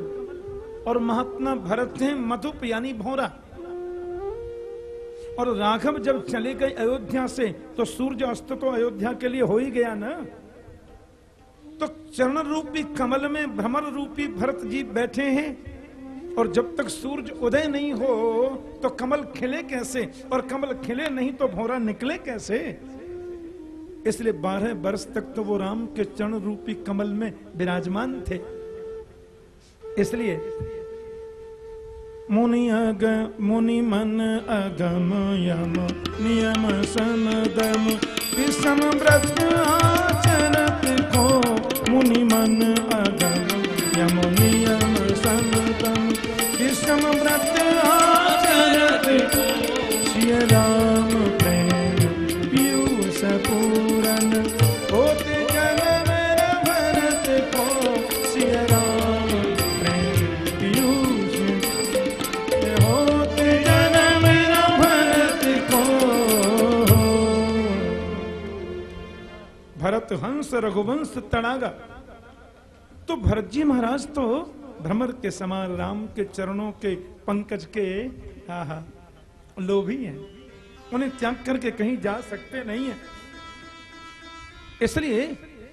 और महात्मा भरत हैं मधुप, यानी भौरा। और राघव जब चले गए अयोध्या से तो सूर्य अस्त तो अयोध्या के लिए हो ही गया ना। तो चरण रूपी कमल में भ्रमर रूपी भरत जी बैठे हैं और जब तक सूरज उदय नहीं हो तो कमल खिले कैसे? और कमल खिले नहीं तो भौरा निकले कैसे? इसलिए बारह वर्ष तक तो वो राम के चरण रूपी कमल में विराजमान थे। इसलिए मुनि अग, मुनि मन अगम, यम नियम समदम विषम को मुनि मन अगम यम नियम समदम विषम व्रत आचरत सिय राम हंस रघुवंश तड़ागा। तो भरत जी महाराज तो भ्रमर के समान राम के चरणों के, पंकज के हा हा लोभी हैं। उन्हें त्याग करके कहीं जा सकते नहीं है। इसलिए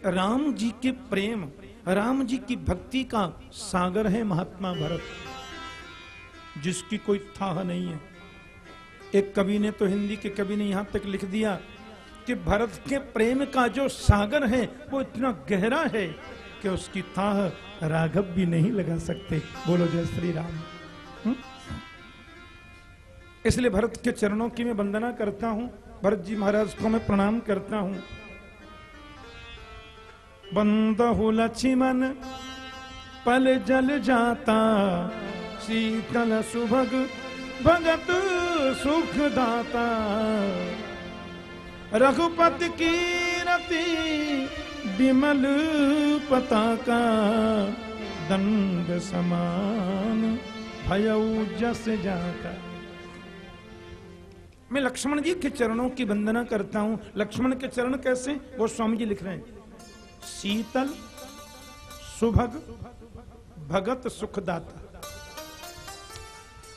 राम जी के प्रेम, राम जी की भक्ति का सागर है महात्मा भरत, जिसकी कोई थाह नहीं है। एक कवि ने तो हिंदी के कवि ने यहाँ तक लिख दिया कि भरत के प्रेम का जो सागर है, वो इतना गहरा है कि उसकी थाह राघव भी नहीं लगा सकते। बोलो जय श्री राम? इसलिए भरत के चरणों की मैं वंदना करता हूँ। भरत जी महाराज को मैं प्रणाम करता हूँ। बंदहु लक्ष्मण पल जल जाता। शीतल सुभग, भगत सुख दाता। रघुपति की रति विमल पताका दंड समान भयऊ जस जाता। मैं लक्ष्मण जी के चरणों की वंदना करता हूँ। लक्ष्मण के चरण कैसे? वो स्वामी जी लिख रहे हैं। शीतल, सुभग, भगत, सुखदाता।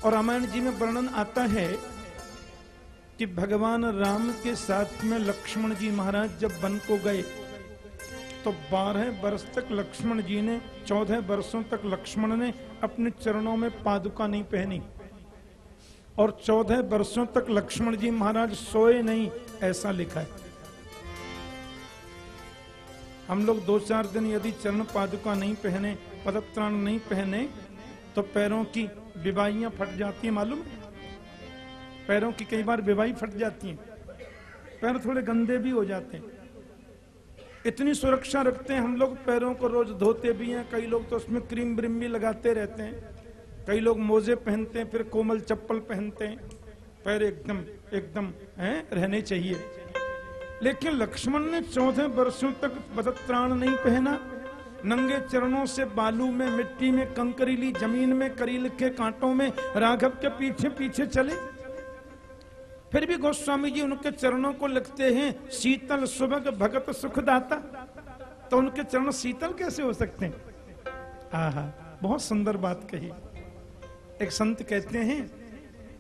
और रामायण जी में वर्णन आता है कि भगवान राम के साथ में लक्ष्मण जी महाराज जब वन को गए तो बारह वर्ष तक लक्ष्मण जी ने, चौदह वर्षों तक लक्ष्मण ने अपने चरणों में पादुका नहीं पहनी और चौदह वर्षों तक लक्ष्मण जी महाराज सोए नहीं, ऐसा लिखा है हम लोग दो चार दिन यदि चरण पादुका नहीं पहने, पदत्राण नहीं पहने तो पैरों की विवाहियाँ फट जाती है, मालूम है? पैरों की कई बार विवाही फट जाती हैं। पैर थोड़े गंदे भी हो जाते हैं। इतनी सुरक्षा रखते हैं हम लोग, पैरों को रोज धोते भी हैं। कई लोग तो उसमें क्रीम ब्रीम भी लगाते रहते हैं। कई लोग मोजे पहनते हैं, फिर कोमल चप्पल पहनते हैं। पैर एकदम एकदम, हैं, रहने चाहिए। लेकिन लक्ष्मण ने चौदह वर्षों तक पदत्राण नहीं पहना। नंगे चरणों से बालू में, मिट्टी में, कंकरीली ज़मीन में करील के कांटों में, राघव के पीछे पीछे चले। फिर भी गोस्वामी जी उनके चरणों को लिखते हैं, शीतल सुभग भगत सुखदाता। तो उनके चरण शीतल कैसे हो सकते हैं? आहा, बहुत सुंदर बात कही। एक संत कहते हैं,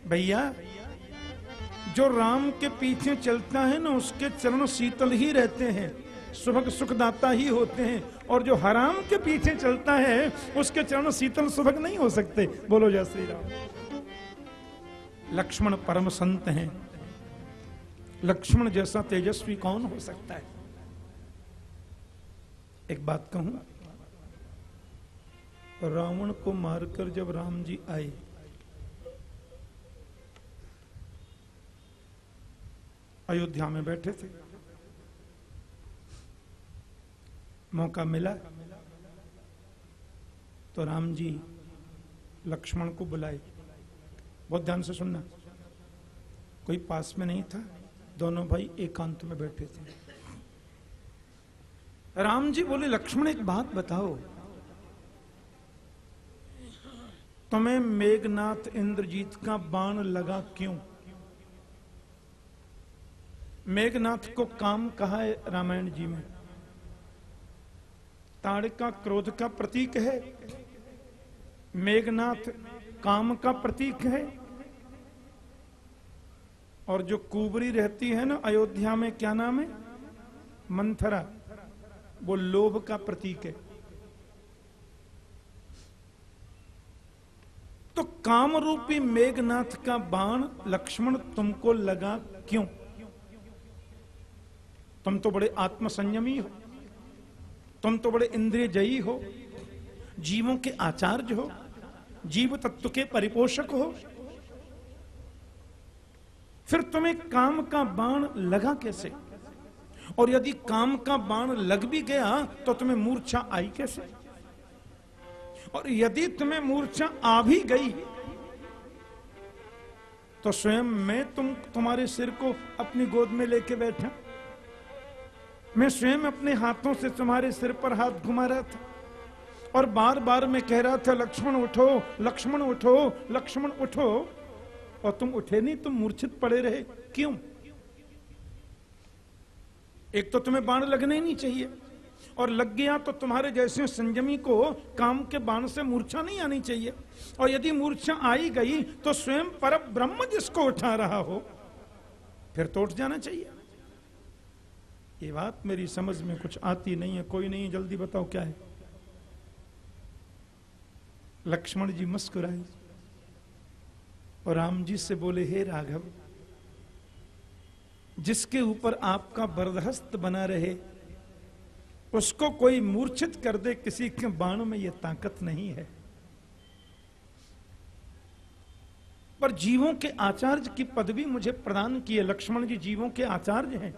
भैया, जो राम के पीछे चलता है ना, उसके चरण शीतल ही रहते हैं सुबह सुखदाता ही होते हैं। और जो हराम के पीछे चलता है, उसके चरण शीतल सुबह नहीं हो सकते। बोलो जय श्री राम। लक्ष्मण परम संत हैं। लक्ष्मण जैसा तेजस्वी कौन हो सकता है? एक बात कहूँ, रावण को मारकर जब राम जी आए, अयोध्या में बैठे थे। मौका मिला तो राम जी लक्ष्मण को बुलाए। बहुत ध्यान से सुनना। कोई पास में नहीं था, दोनों भाई एकांत में बैठे थे। राम जी बोले, लक्ष्मण, एक बात बताओ। तुम्हें मेघनाथ इंद्रजीत का बाण लगा क्यों? मेघनाथ को काम कहा है रामायण जी में। ताड़ का क्रोध का प्रतीक है। मेघनाथ काम का प्रतीक है। और जो कुबरी रहती है ना अयोध्या में, क्या नाम है? मंथरा। वो लोभ का प्रतीक है। तो काम रूपी मेघनाथ का बाण लक्ष्मण तुमको लगा क्यों? तुम तो बड़े आत्मसंयमी हो। तुम तो बड़े इंद्रिय जयी हो। जीवों के आचार्य हो। जीव तत्व के परिपोषक हो। फिर तुम्हें काम का बाण लगा कैसे? और यदि काम का बाण लग भी गया तो तुम्हें मूर्छा आई कैसे? और यदि तुम्हें मूर्छा आ भी गई तो स्वयं मैं तुम, तुम्हारे सिर को अपनी गोद में लेके बैठा। मैं स्वयं अपने हाथों से तुम्हारे सिर पर हाथ घुमा रहा था। और बार बार मैं कह रहा था, लक्ष्मण उठो लक्ष्मण उठो लक्ष्मण उठो। और तुम उठे नहीं, तुम मूर्छित पड़े रहे। क्यों? एक तो तुम्हें बाण लगने ही नहीं चाहिए। और लग गया तो तुम्हारे जैसे संजमी को काम के बाण से मूर्छा नहीं आनी चाहिए। और यदि मूर्छा आई गई तो स्वयं पर ब्रह्म जिसको उठा रहा हो, फिर तो उठ जाना चाहिए। ये बात मेरी समझ में कुछ आती नहीं है। कोई नहीं, जल्दी बताओ क्या है? लक्ष्मण जी मुस्कुराए और राम जी से बोले, हे राघव, जिसके ऊपर आपका बर्दहस्त बना रहे, उसको कोई मूर्छित कर दे किसी के बाण में यह ताकत नहीं है। पर जीवों के आचार्य की पदवी मुझे प्रदान की है लक्ष्मण जी जीवों के आचार्य हैं।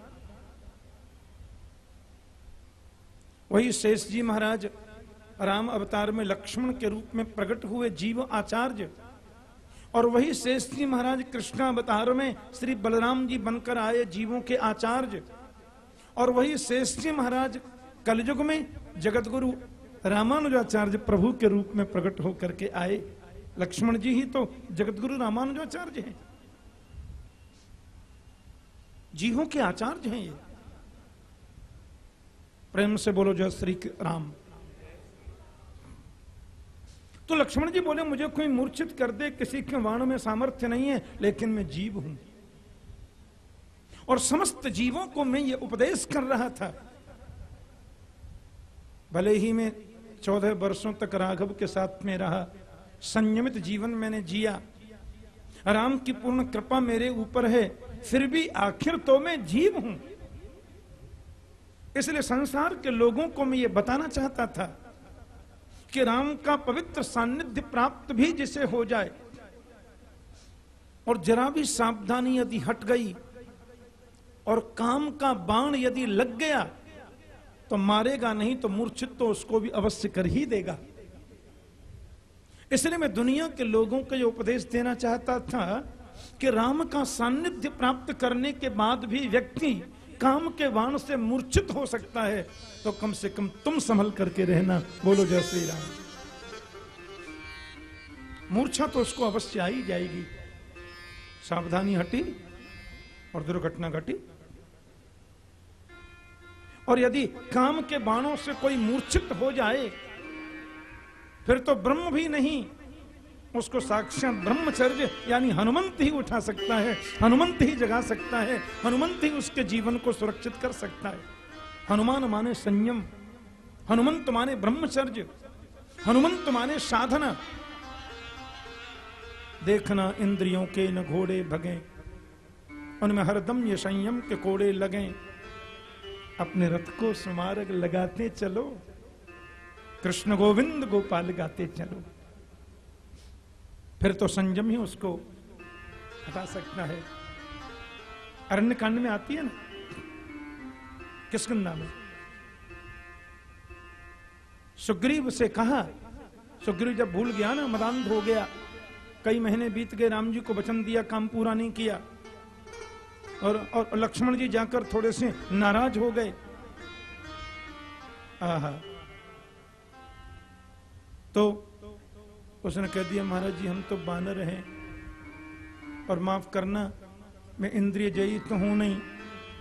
वही शेष जी महाराज राम अवतार में लक्ष्मण के रूप में प्रकट हुए जीव आचार्य। और वही शेष महाराज कृष्ण अवतार में श्री बलराम जी बनकर आए जीवों के आचार्य। और वही शेष महाराज कलयुग में जगत गुरु रामानुजाचार्य प्रभु के रूप में प्रकट होकर के आए। लक्ष्मण जी ही तो जगत गुरु रामानुजाचार्य हैं। जीवों के आचार्य हैं ये। प्रेम से बोलो जय श्री राम। तो लक्ष्मण जी बोले, मुझे कोई मूर्छित कर दे, किसी के वाण में सामर्थ्य नहीं है, लेकिन मैं जीव हूँ। और समस्त जीवों को मैं ये उपदेश कर रहा था। भले ही मैं चौदह वर्षों तक राघव के साथ में रहा, संयमित जीवन मैंने जिया। राम की पूर्ण कृपा मेरे ऊपर है, फिर भी आखिर तो मैं जीव हूँ। इसलिए संसार के लोगों को मैं ये बताना चाहता था कि राम का पवित्र सानिध्य प्राप्त भी जिसे हो जाए। और जरा भी सावधानी यदि हट गई और काम का बाण यदि लग गया तो मारेगा नहीं तो मूर्छित तो उसको भी अवश्य कर ही देगा। इसलिए मैं दुनिया के लोगों को यह उपदेश देना चाहता था कि राम का सानिध्य प्राप्त करने के बाद भी व्यक्ति काम के बाण से मूर्छित हो सकता है तो कम से कम तुम संभल करके रहना। बोलो जय श्री राम। मूर्छा तो उसको अवश्य आई जाएगी। सावधानी हटी और दुर्घटना घटी। और यदि काम के बाणों से कोई मूर्छित हो जाए, फिर तो ब्रह्म भी नहीं उसको साक्षात ब्रह्मचर्य यानी हनुमंत ही उठा सकता है, हनुमंत ही जगा सकता है, हनुमंत ही उसके जीवन को सुरक्षित कर सकता है। हनुमान माने संयम, हनुमंत माने ब्रह्मचर्य, हनुमंत माने साधना। देखना इंद्रियों के न घोड़े भगे, उनमें हरदम ये संयम के कोड़े लगे। अपने रथ को सुमारक लगाते चलो, कृष्ण गोविंद गोपाल गाते चलो। फिर तो संयम ही उसको हटा सकता है। अरण्य कांड में आती है ना? किस गंगा में? सुग्रीव से कहा सुग्रीव जब भूल गया ना मदांध हो गया कई महीने बीत गए राम जी को वचन दिया काम पूरा नहीं किया और, और लक्ष्मण जी जाकर थोड़े से नाराज़ हो गए। आहा। तो उसने कह दिया, महाराज जी, हम तो बानर हैं और माफ़ करना, मैं इंद्रिय जयी तो हूँ नहीं।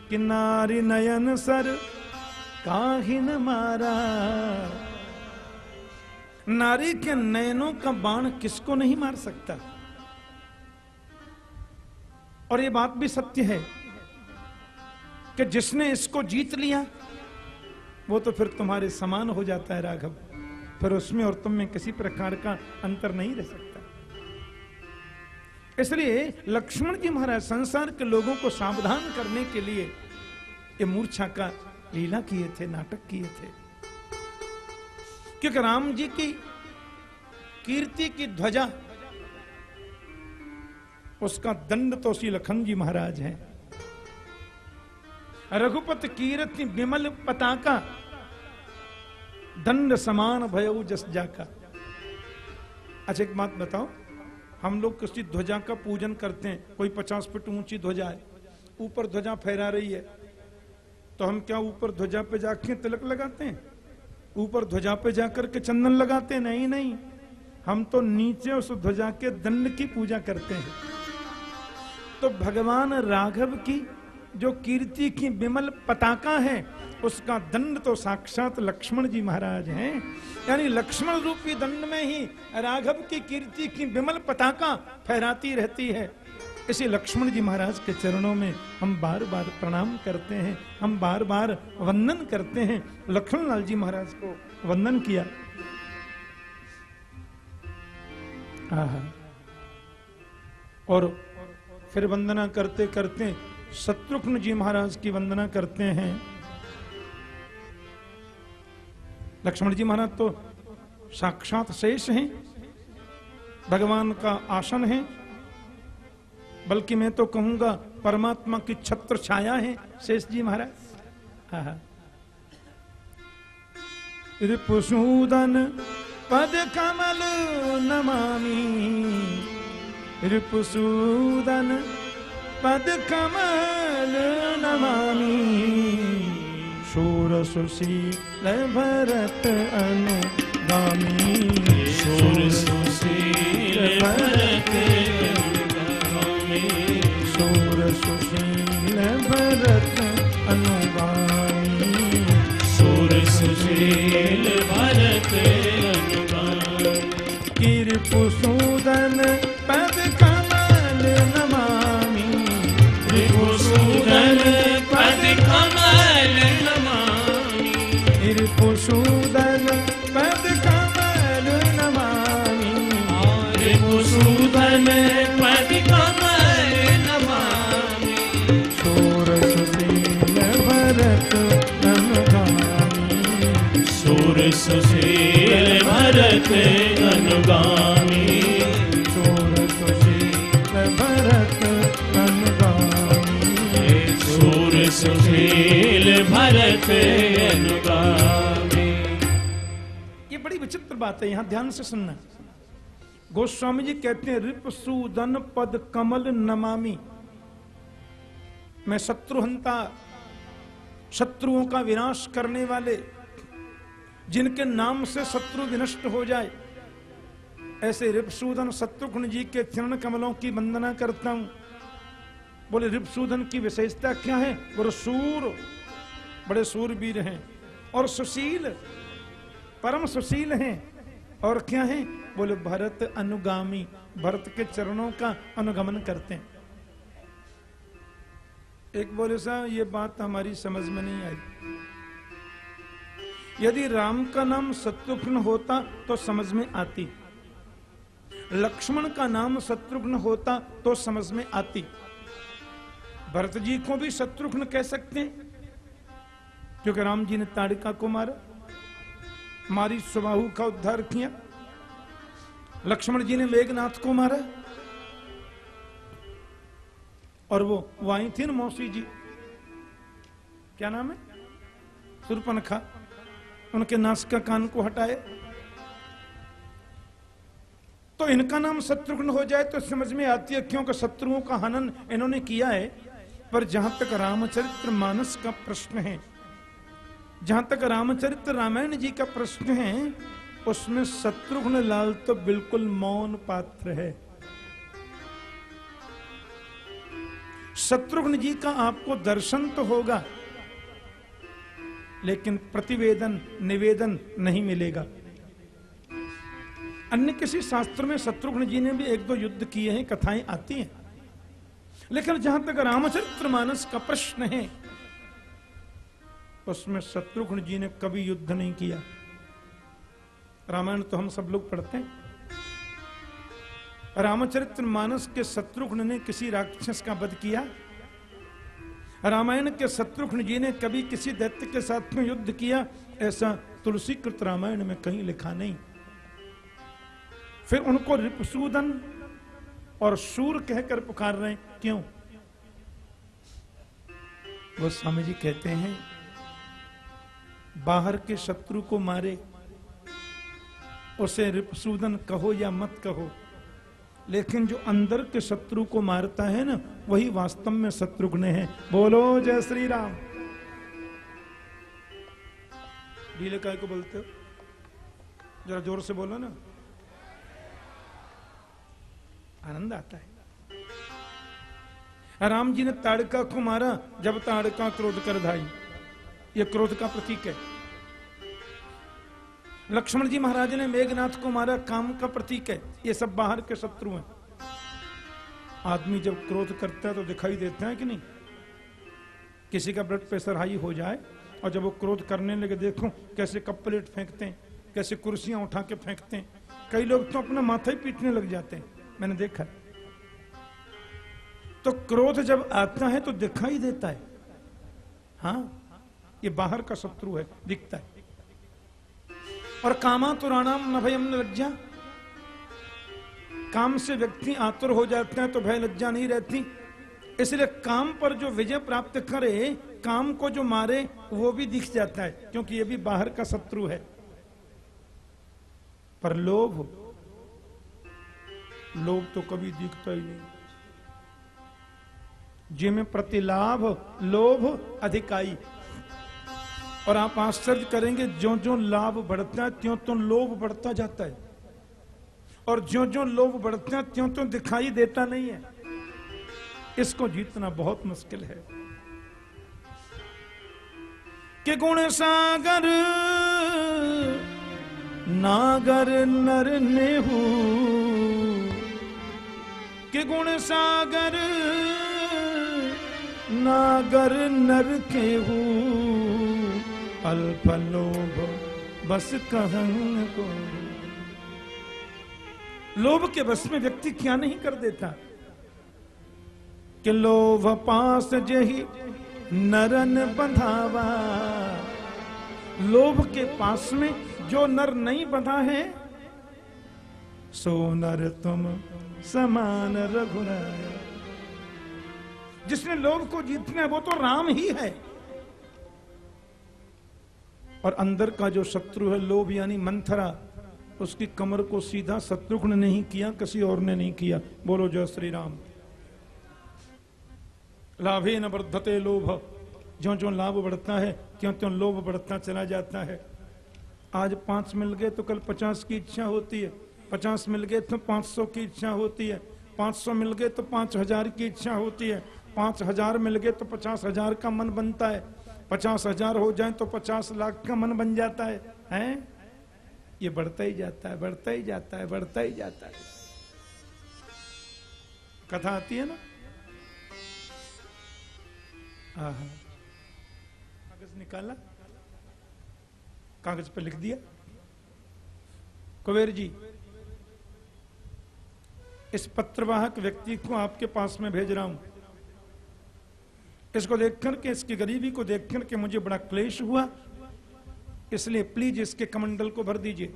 कि नारी नयन सर काहिन मारा? नारी के नयनों का बाण किसको नहीं मार सकता? और ये बात भी सत्य है कि जिसने इसको जीत लिया, वो तो फिर तुम्हारे समान हो जाता है, राघव। फिर उसमें और तुम में किसी प्रकार का अंतर नहीं रह सकता। इसलिए लक्ष्मण जी महाराज संसार के लोगों को सावधान करने के लिए ये मूर्छा का लीला किए थे, नाटक किए थे। क्योंकि राम जी की कीर्ति की ध्वजा, उसका दंड तो श्री लखन जी महाराज है। रघुपत कीर्ति विमल पताका दंड समान भयो जस जाका। अच्छा एक बात बताओ। हम लोग किसी ध्वजा का पूजन करते हैं, कोई पचास फीट ऊँची ध्वजा है, ऊपर ध्वजा फहरा रही है तो हम क्या ऊपर ध्वजा पे जाके तिलक लगाते हैं? ऊपर ध्वजा पे जाकर के चंदन लगाते हैं? नहीं नहीं। हम तो नीचे उस ध्वजा के दंड की पूजा करते हैं। तो भगवान राघव की जो कीर्ति की विमल पताका है, उसका दंड तो साक्षात लक्ष्मण जी महाराज हैं। यानी लक्ष्मण रूपी दंड में ही राघव की कीर्ति की विमल पताका फहराती रहती है। इसी लक्ष्मण जी महाराज के चरणों में हम बार बार प्रणाम करते हैं, हम बार बार वंदन करते हैं। लक्ष्मण लाल जी महाराज को वंदन किया। और फिर वंदना करते करते शत्रुघ्न जी महाराज की वंदना करते हैं। लक्ष्मण जी महाराज तो साक्षात शेष हैं, भगवान का आसन है। बल्कि मैं तो कहूँगा परमात्मा की छत्र छाया है, शेष जी महाराज। आहा। रिपुसूदन पद कमल नमामि। रिपुसूदन पद कमल नमामि। शूर सुशील भरत अनुगामी। सुर सुशील भरत शूर सुशील भरत अनुगामी। सुर सुशील भरत अनुगामी। किरपुसूदन सुशील भरत अनुगामी। सुशील भरत अनुगामी सुर सुशील भरत अनुगामी। ये बड़ी विचित्र बात है, यहाँ ध्यान से सुनना। गोस्वामी जी कहते हैं रिप सूदन पद कमल नमामि। मैं शत्रुहंता, शत्रुओं का विनाश करने वाले जिनके नाम से शत्रु विनष्ट हो जाए। ऐसे रिपसूदन शत्रुघ्न जी के चरण कमलों की वंदना करता हूँ। बोले, रिपसूदन की विशेषता क्या है? बोले, सूर। बड़े सूरवीर हैं और सुशील। परम सुशील हैं और क्या है? बोले, भरत अनुगामी, भरत के चरणों का अनुगमन करते हैं। एक बोले, साहब, ये बात हमारी समझ में नहीं आई। यदि राम का नाम शत्रुघ्न होता तो समझ में आती। लक्ष्मण का नाम शत्रुघ्न होता तो समझ में आती। भरत जी को भी शत्रुघ्न कह सकते हैं, क्योंकि राम जी ने ताड़िका को मारा, मारी सुबाहु का उद्धार किया। लक्ष्मण जी ने मेघनाथ को मारा, और वो वहीं थी ना मौसी जी। क्या नाम है? सुरपनखा। उनके नास का कान को हटाए। तो इनका नाम शत्रुघ्न हो जाए तो समझ में आती है क्योंकि शत्रुओं का हनन इन्होंने किया है। पर जहाँ तक रामचरित्र मानस का प्रश्न है, जहाँ तक रामचरित्र रामायण जी का प्रश्न है, उसमें शत्रुघ्न लाल तो बिल्कुल मौन पात्र है। शत्रुघ्न जी का आपको दर्शन तो होगा लेकिन प्रतिवेदन, निवेदन नहीं मिलेगा। अन्य किसी शास्त्र में शत्रुघ्न जी ने भी एक दो युद्ध किए हैं, कथाएँ आती हैं। लेकिन जहाँ तक रामचरित्र मानस का प्रश्न है, उसमें शत्रुघ्न जी ने कभी युद्ध नहीं किया। रामायण तो हम सब लोग पढ़ते हैं। रामचरित्र मानस के शत्रुघ्न ने किसी राक्षस का वध किया? रामायण के शत्रुघ्न जी ने कभी किसी दैत्य के साथ में युद्ध किया? ऐसा तुलसी कृत रामायण में कहीं लिखा नहीं। फिर उनको रिपसूदन और सूर कहकर पुकार रहे, क्यों? वो स्वामी जी कहते हैं, बाहर के शत्रु को मारे, उसे रिपसूदन कहो या मत कहो। लेकिन जो अंदर के शत्रु को मारता है ना, वही वास्तव में शत्रुघ्न है। बोलो, जय श्री राम ढीले काय को बोलते हो? जरा ज़ोर से बोलो ना। आनंद आता है। राम जी ने ताड़का को मारा, जब ताड़का क्रोध कर धाई। ये क्रोध का प्रतीक है। लक्ष्मण जी महाराज ने मेघनाथ को मारा, काम का प्रतीक है। ये सब बाहर के शत्रु हैं। आदमी जब क्रोध करता है तो दिखाई देता है कि नहीं? किसी का ब्लड प्रेशर हाई हो जाए और जब वो क्रोध करने लगे, देखो कैसे कप प्लेट फेंकते हैं, कैसे कुर्सियाँ उठा के फेंकते हैं। कई लोग तो अपना माथा ही पीटने लग जाते हैं। मैंने देखा तो क्रोध जब आता है तो दिखाई देता है। हाँ ये बाहर का शत्रु है, दिखता है। और कामा तुराणाम न भयम लज्जा काम से व्यक्ति आतुर हो जाते हैं तो भय लज्जा नहीं रहती। इसलिए काम पर जो विजय प्राप्त करे, काम को जो मारे, वो भी दिख जाता है, क्योंकि ये भी बाहर का शत्रु है। पर लोभ लोभ तो कभी दिखता ही नहीं। जिनमें प्रतिलाभ, लोभ अधिकाई और आप आश्चर्य करेंगे जो जो लाभ बढ़ता है त्यों त्यों लोभ बढ़ता जाता है। और जो जो लोभ बढ़ते हैं त्यों त्यों दिखाई देता नहीं है। इसको जीतना बहुत मुश्किल है। कि गुण सागर, नागर नर नेहू। कि गुण सागर, नागर नर केहू। अल्प लोभ बस कहन को। लोभ के बस में व्यक्ति क्या नहीं कर देता? कि लोभ पास जही नरन बंधावा। लोभ के पास में जो नर नहीं बंधा है, सो नर तुम समान रघुराया जिसने लोभ को जीतना है, वो तो राम ही है। और अंदर का जो शत्रु है लोभ यानी मंथरा, उसकी कमर को सीधा शत्रुघ्न नहीं किया, किसी और ने नहीं किया। बोलो, जय श्री राम लाभे न वर्धते लोभ। जो जो लाभ बढ़ता है क्यों त्यों लोभ बढ़ता चला जाता है। आज पाँच मिल गए तो कल पचास की इच्छा होती है। पचास मिल गए तो पाँच सौ की इच्छा होती है। पाँच सौ मिल गए तो पाँच हज़ार की इच्छा होती है। पाँच हज़ार मिल गए तो पचास हज़ार का मन बनता है। पचास हज़ार हो जाए तो पचास लाख का मन बन जाता है, हैं? ये बढ़ता ही जाता है, बढ़ता ही जाता है, बढ़ता ही जाता है। कथा आती है ना। कागज़ निकाला। कागज़ पे लिख दिया। कुबेर जी, इस पत्रवाहक व्यक्ति को आपके पास में भेज रहा हूँ। इसको देखकर के, इसकी गरीबी को देखकर के मुझे बड़ा क्लेश हुआ। इसलिए प्लीज़ इसके कमंडल को भर दीजिए।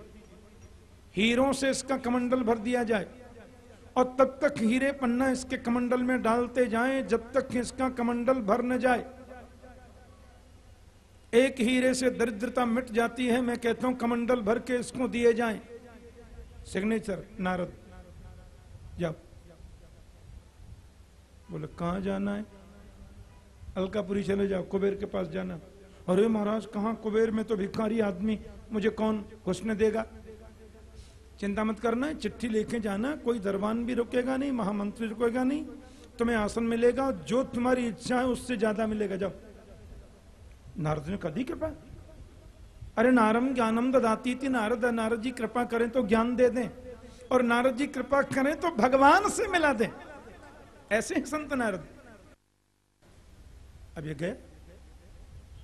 हीरों से इसका कमंडल भर दिया जाए और तब तक हीरे पन्ना इसके कमंडल में डालते जाएँ जब तक इसका कमंडल भर न जाए। एक हीरे से दरिद्रता मिट जाती है, मैं कहता हूँ कमंडल भर के इसको दिए जाएँ। सिग्नेचर नारद। जाओ। बोले, कहाँ जाना है? अलकापुरी चले जाओ, कुबेर के पास जाना। अरे महाराज, कहाँ कुबेर में तो भिखारी आदमी? मुझे कौन घुसने देगा? चिंता मत करना, चिट्ठी लेके जाना, कोई दरबान भी रुकेगा नहीं, महामंत्री रुकेगा नहीं, तुम्हें आसन मिलेगा, जो तुम्हारी इच्छा है उससे ज़्यादा मिलेगा, जाओ। नारद ने कदी कृपा। अरे नारम ज्ञानम ददाती थी नारद नारद जी कृपा करें तो ज्ञान दे दें, और नारद जी कृपा करें तो भगवान से मिला दें। ऐसे संत नारद। अब ये गए।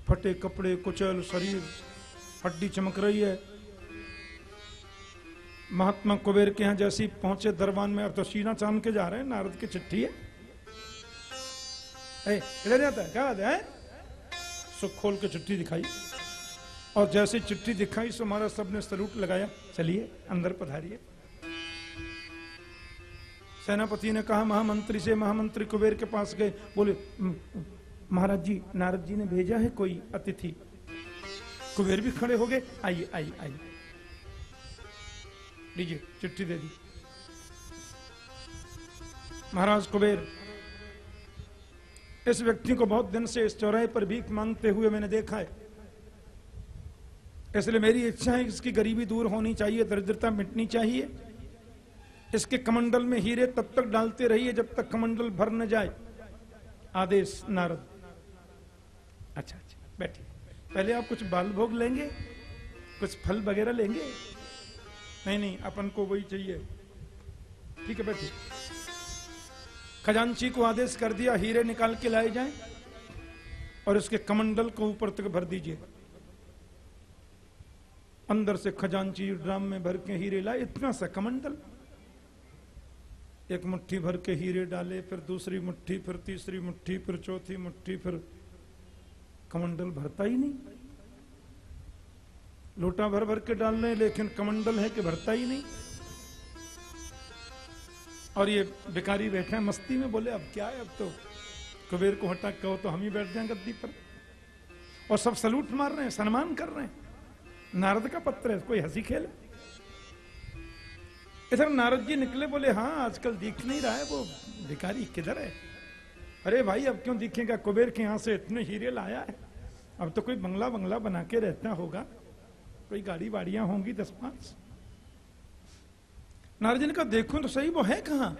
फटे कपड़े कुचल शरीर हड्डी चमक रही है। महात्मा कुबेर के यहाँ जैसे पहुँचे दरबान में अब तो सीना चाँद के जा रहे हैं नारद की चिट्ठी है। ए, किधर जाता है क्या है सो खोल के चिट्ठी दिखाई। और जैसे चिट्ठी दिखाई सो हमारा सबने सलूट लगाया। चलिए अंदर पधारिए। सेनापति ने कहा महामंत्री से महामंत्री कुबेर के पास गए। बोले "म, महाराज जी, नारद जी ने भेजा है कोई अतिथि? कुबेर भी खड़े हो गए। आइए आइए आइए। लीजिए, चिट्ठी दे दी। महाराज कुबेर, इस व्यक्ति को बहुत दिन से इस चौराहे पर भीख मांगते हुए मैंने देखा है। इसलिए मेरी इच्छा है इसकी गरीबी दूर होनी चाहिए, दरिद्रता मिटनी चाहिए। इसके कमंडल में हीरे तब तक डालते रहिए जब तक कमंडल भर न जाए। आदेश, नारद। अच्छा अच्छा बैठिए। पहले आप कुछ बाल भोग लेंगे, कुछ फल वगैरह लेंगे? नहीं नहीं, अपन को वही चाहिए। ठीक है, बैठिए। खजांची को आदेश कर दिया, हीरे निकाल के लाए जाएँ और उसके कमंडल को ऊपर तक भर दीजिए। अंदर से खजांची ड्राम में भर के हीरे लाए, इतना सा कमंडल। एक मुट्ठी भर के हीरे डाले, फिर दूसरी मुट्ठी, फिर तीसरी मुट्ठी, फिर चौथी मुट्ठी, फिर कमंडल भरता ही नहीं। लोटा भर भर के डाल रहे लेकिन कमंडल है कि भरता ही नहीं। और ये बेकारी बैठे हैं, मस्ती में बोले, अब क्या है, अब तो कुबेर को हटा कहो तो हम ही बैठ जाए गद्दी पर। और सब सलूट मार रहे हैं, सम्मान कर रहे हैं। नारद का पत्र है, कोई हँसी खेल। इधर नारद जी निकले, बोले हाँ आजकल दिख नहीं रहा है वो भिखारी किधर है? अरे भाई, अब क्यों दिखेगा? कुबेर के यहाँ से इतने हीरे लाया है। अब तो कोई बंगला बंगला बना के रहता होगा। कोई गाड़ी वाड़ियाँ होंगी दस पाँच। नारद जी ने कहा देखो तो सही, वो है कहा?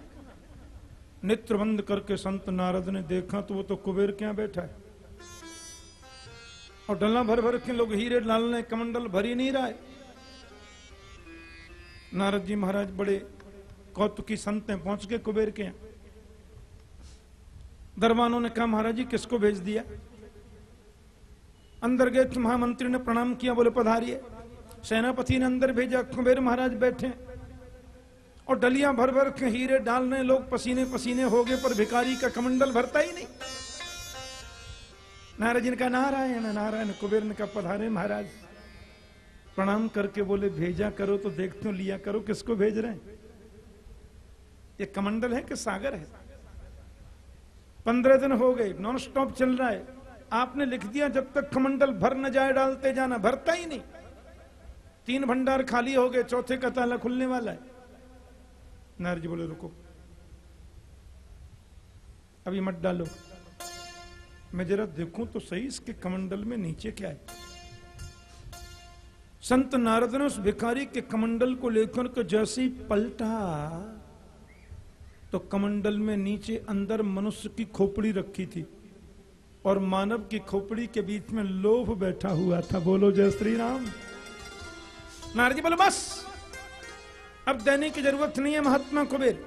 नेत्र बंद करके संत नारद ने देखा तो वो तो कुबेर के यहाँ बैठा है। और डल्ला भर भर के लोग हीरे डालने, कमंडल भर ही नहीं रहा है। नारद जी महाराज बड़े कौतुकी संत हैं, पहुँच गए कुबेर के यहाँ। दरबानों ने कहा, महाराज जी, किसको भेज दिया? अंदर गए तो महामंत्री ने प्रणाम किया, बोले, पधारिए। सेनापति ने अंदर भेजा, कुबेर महाराज बैठे। और डलियाँ भर भर के हीरे डालने, लोग पसीने पसीने हो गए, पर भिखारी का कमंडल भरता ही नहीं। नाराज़ जी ने कहा, नारायण नारायण। कुबेर ने कहा, पधारे महाराज। प्रणाम करके बोले, भेजा करो तो देखते हो, लिया करो, किसको भेज रहे हैं? ये कमंडल है कि सागर है? पंद्रह दिन हो गए नॉन स्टॉप चल रहा है। आपने लिख दिया, जब तक कमंडल भर न जाए, डालते जाना, भरता ही नहीं। तीन भंडार खाली हो गए, चौथे का ताला खुलने वाला है। नारद जी बोले, रुको। अभी मत डालो। मैं जरा देखूँ तो सही, इसके कमंडल में नीचे क्या है? संत नारद ने उस भिखारी के कमंडल को लेकर के जैसे पलटा तो कमंडल में नीचे अंदर मनुष्य की खोपड़ी रखी थी और मानव की खोपड़ी के बीच में लोभ बैठा हुआ था। बोलो, जय श्री राम नारद बोले, बस। अब देने की ज़रूरत नहीं है महात्मा कुबेर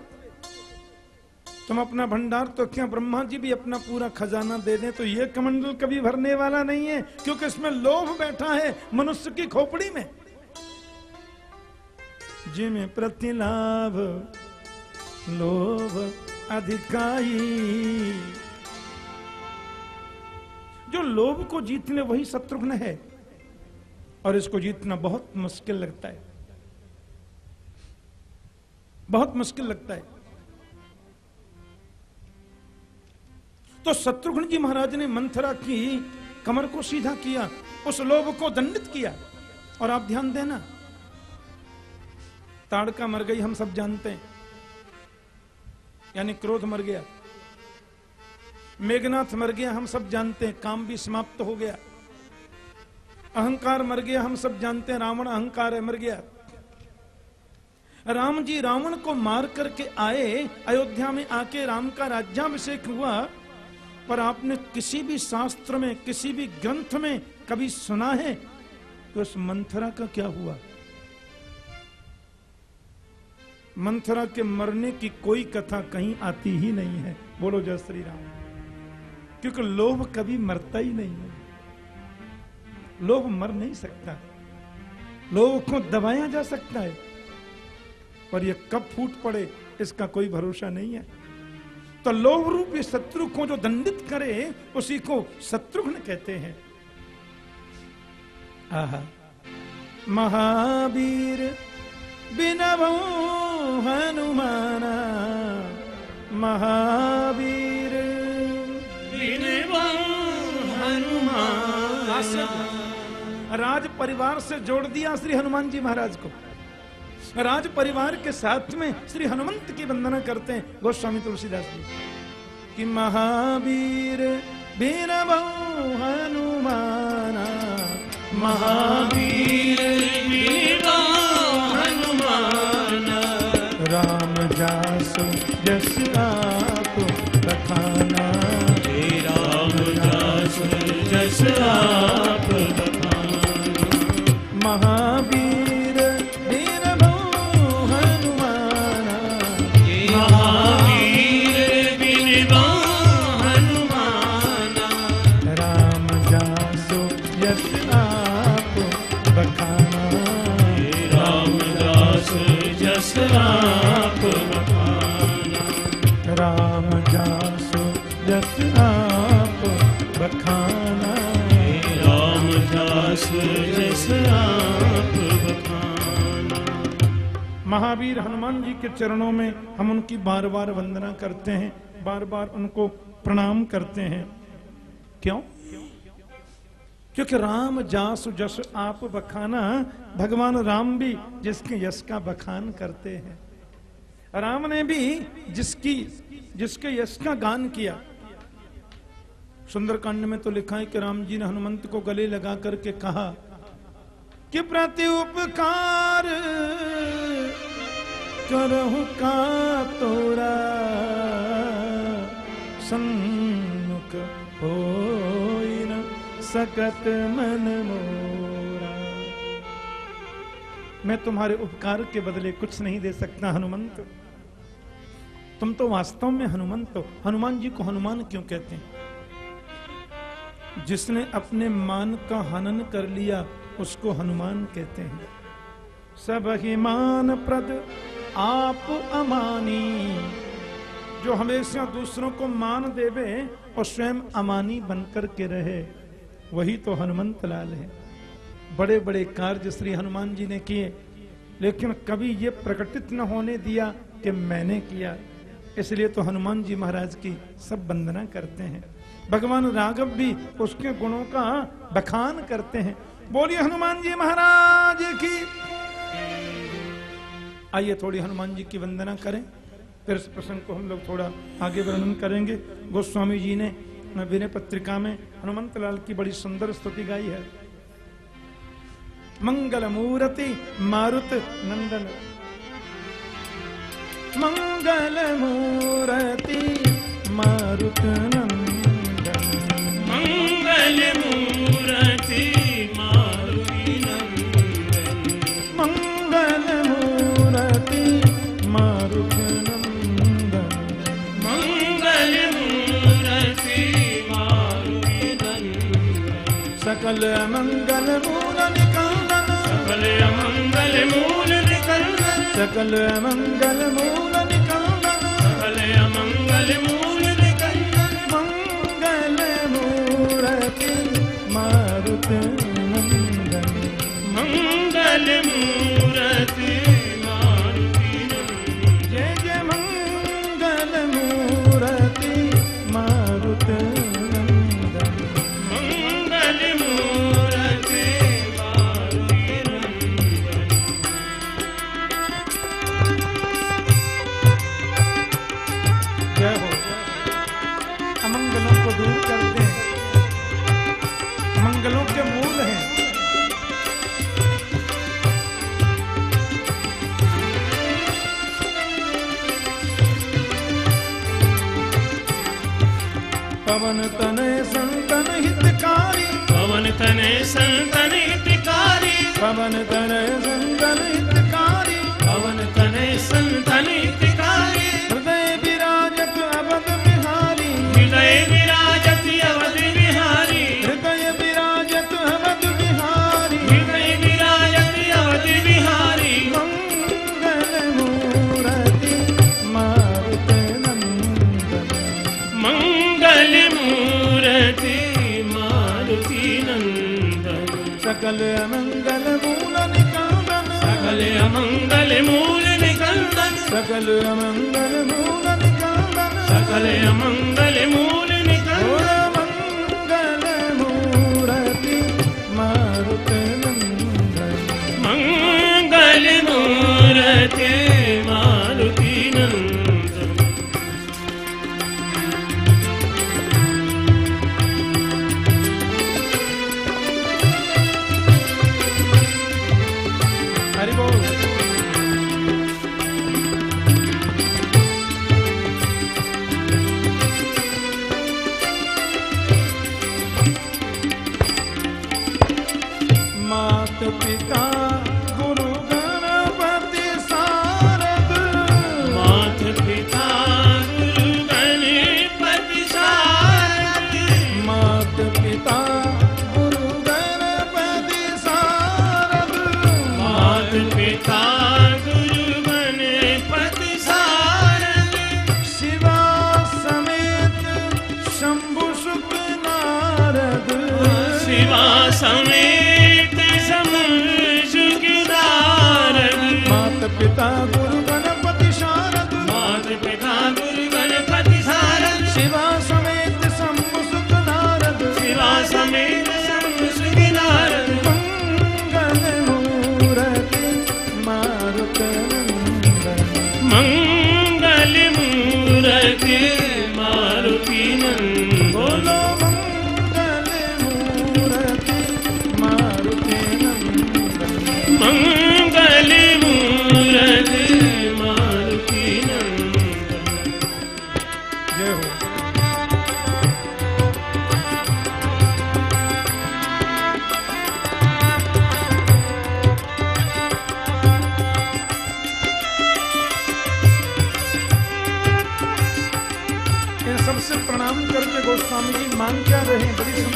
तुम अपना भंडार तो क्या? ब्रह्मा जी भी अपना पूरा खजाना दे दें तो ये कमंडल कभी भरने वाला नहीं है, क्योंकि इसमें लोभ बैठा है मनुष्य की खोपड़ी में। जिमें प्रतिलाभ। लोभ अधिकाई। जो लोभ को जीतने वही शत्रुघ्न है और इसको जीतना बहुत मुश्किल लगता है। बहुत मुश्किल लगता है। तो शत्रुघ्न जी महाराज ने मंथरा की, कमर को सीधा किया, उस लोभ को दंडित किया। और आप ध्यान देना, ताड़का मर गई, हम सब जानते हैं। यानी क्रोध मर गया। मेघनाथ मर गया, हम सब जानते हैं, काम भी समाप्त हो गया। अहंकार मर गया, हम सब जानते हैं, रावण अहंकार है, मर गया। राम जी रावण को मार करके आए, अयोध्या में आके राम का राज्याभिषेक हुआ, पर आपने किसी भी शास्त्र में, किसी भी ग्रंथ में कभी सुना है कि उस मंथरा का क्या हुआ? मंथरा के मरने की कोई कथा कहीं आती ही नहीं है। बोलो जय श्री राम क्योंकि लोभ कभी मरता ही नहीं है। लोभ मर नहीं सकता। लोभ को दबाया जा सकता है। पर यह कब फूट पड़े, इसका कोई भरोसा नहीं है। तो लोभ रूपी शत्रु को जो दंडित करे, उसी को शत्रुघ्न कहते हैं। आहा। महावीर बिनवो हनुमाना महावीर। हनुमान। राज परिवार से जोड़ दिया श्री हनुमान जी महाराज को। राज परिवार के साथ में श्री हनुमंत की वंदना करते हैं गोस्वामी तुलसीदास जी। कि महावीर बीरबो हनुमाना महावीर जासु जस आप बखाना जस आप। महावीर हनुमान जी के चरणों में हम उनकी बार बार वंदना करते हैं बार बार उनको प्रणाम करते हैं। क्यों? क्योंकि राम जासु जस आप बखाना, भगवान राम भी जिसके यश का बखान करते हैं। राम ने भी जिसकी, जिसके यश का गान किया। सुंदरकांड में तो लिखा है कि राम जी ने हनुमंत को गले लगा करके कहा, कि प्रति उपकार करहु का तोरा सन्मुख हो न सकत मन मोरा। मैं तुम्हारे उपकार के बदले कुछ नहीं दे सकता, हनुमंत। तुम तो वास्तव में हनुमंत हो। हनुमान जी को हनुमान क्यों कहते हैं? जिसने अपने मान का हनन कर लिया, उसको हनुमान कहते हैं। सब ही मान प्रद आप अमानी, जो हमेशा दूसरों को मान देवे और स्वयं अमानी बनकर के रहे, वही तो हनुमंत लाल है। बड़े बड़े कार्य श्री हनुमान जी ने किए, लेकिन कभी ये प्रकटित न होने दिया कि मैंने किया। इसलिए तो हनुमान जी महाराज की सब वंदना करते हैं। भगवान राघव भी उसके गुणों का बखान करते हैं। बोलिए हनुमान जी महाराज की आइए थोड़ी हनुमान जी की वंदना करें। फिर इस प्रसंग को हम लोग थोड़ा आगे वर्णन करेंगे। गोस्वामी जी ने विनय पत्रिका में हनुमंत लाल की बड़ी सुंदर स्तुति गाई है। मंगल मूर्ति मारुत नंदन। मंगल मूर्ति मारुत नंदन। मंगल मूर्ति सकल मंगल मूल निकंदन। सकल अमंगल मूल निकंदन। सकल मंगल मूल निकंदन। सकल अमंगल मूल निकंदन। मंगल मूर्ति मारुत नंदन। मंगल मूर्ति पवन तनय संतन हितकारी। पवन तनय संतन हितकारी। पवन तनय संतन हितकारी। पवन तनय संतन हितकारी। Lümen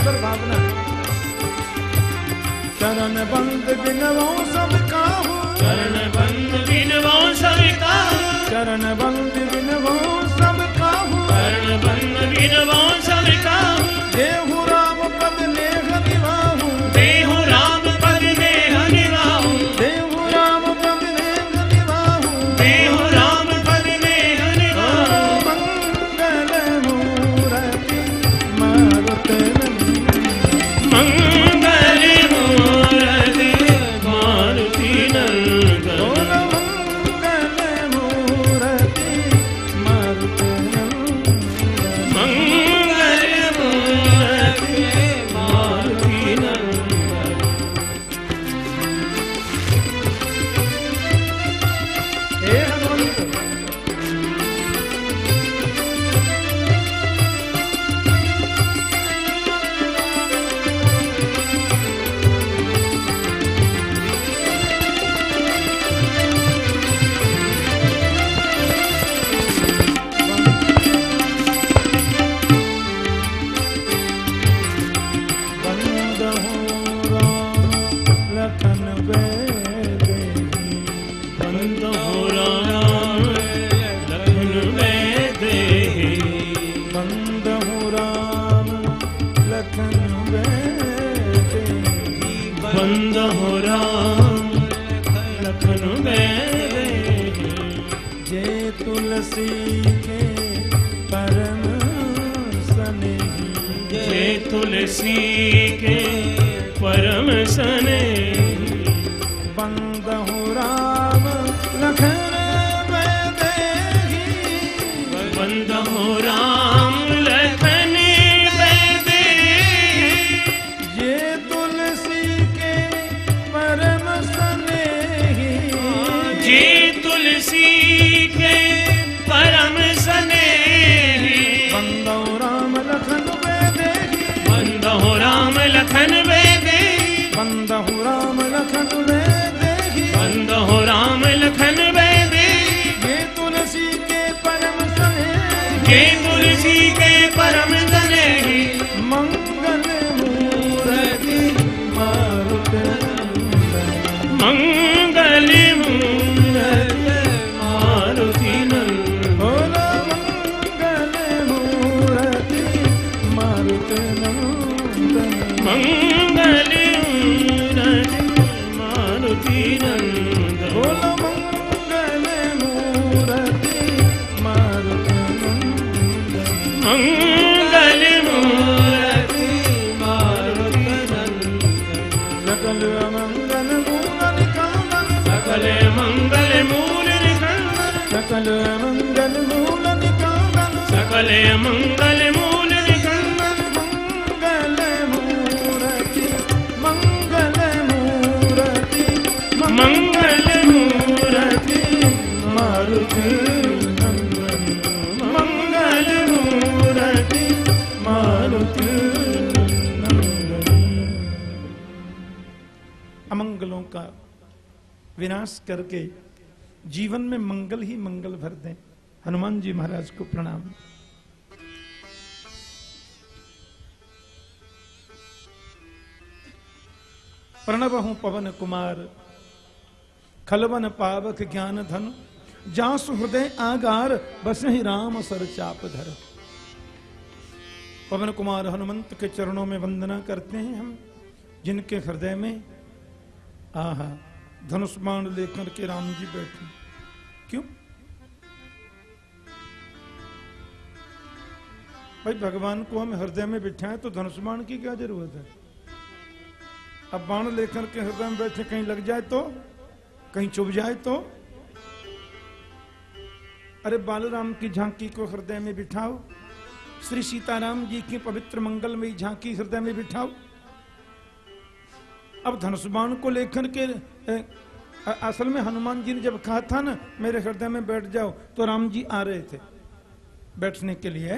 सुंदर भावना। चरण बंद बिनवो सब का चरण बंद बिनवो सब का चरण बंद बिनवो सब का चरण बंद बिनवो पवन कुमार। खलवन पावक ज्ञान धन, जासु हृदय आगार, बस ही राम सर चाप धर। पवन कुमार हनुमंत के चरणों में वंदना करते हैं हम, जिनके हृदय में, आहा, धनुष बाण लेकर के राम जी बैठे। क्यों? भाई, भगवान को हम हृदय में बिठाएँ तो धनुष बाण की क्या ज़रूरत है? अब बाण लेकर के हृदय में बैठे कहीं लग जाए तो कहीं चुभ जाए तो। अरे बालराम की झांकी को हृदय में बिठाओ। श्री सीताराम जी की पवित्र मंगल में झांकी हृदय में बिठाओ। अब धनुष बाण को लेकर के असल में हनुमान जी ने जब कहा था ना, मेरे हृदय में बैठ जाओ तो राम जी आ रहे थे। बैठने के लिए।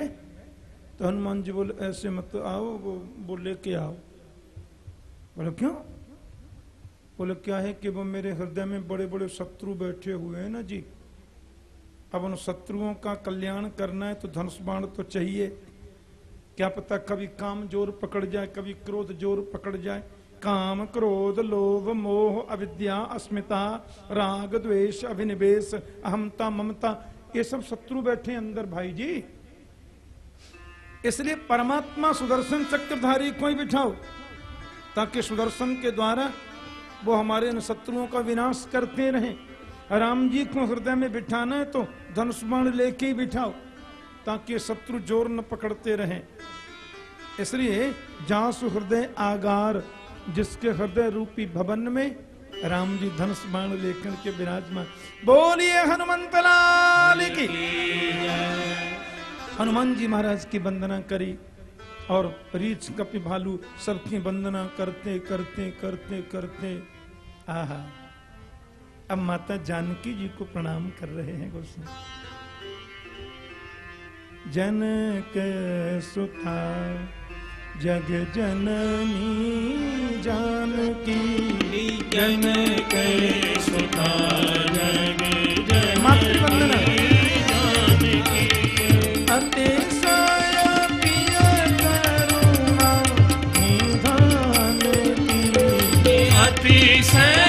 तो हनुमान जी बोले, ऐसे मत आओ, वो बोले के आओ। बोले, क्यों? बोले, क्या है कि वो मेरे हृदय में बड़े बड़े शत्रु बैठे हुए हैं ना जी? अब उन शत्रुओं का कल्याण करना है तो धनुष बाण तो चाहिए। क्या पता कभी काम ज़ोर पकड़ जाए, कभी क्रोध ज़ोर पकड़ जाए। काम, क्रोध, लोभ, मोह, अविद्या, अस्मिता, राग, द्वेष अभिनिवेश अहमता ममता, ये सब शत्रु बैठे अंदर भाई जी। इसलिए परमात्मा सुदर्शन चक्रधारी को ही बिठाओ। ताकि सुदर्शन के द्वारा वो हमारे इन शत्रुओं का विनाश करते रहें। राम जी को हृदय में बिठाना है तो धनुष लेके बिठाओ, ताकि शत्रु ज़ोर न पकड़ते रहें। इसलिए जासु हृदय आगार, जिसके हृदय रूपी भवन में राम जी धनुष बाण लेकर के विराजमान। बोलिए हनुमंत लाल की। हनुमान जी महाराज की वंदना करी। और रीछ कपि भालू सबकी वंदना करते करते करते करते। आहा। अब माता जानकी जी को प्रणाम कर रहे हैं गोस्वामी। जनक सुता जग जननी जानकी। जनक सुता जग वंदना जानकी। अतिशय की अतिशय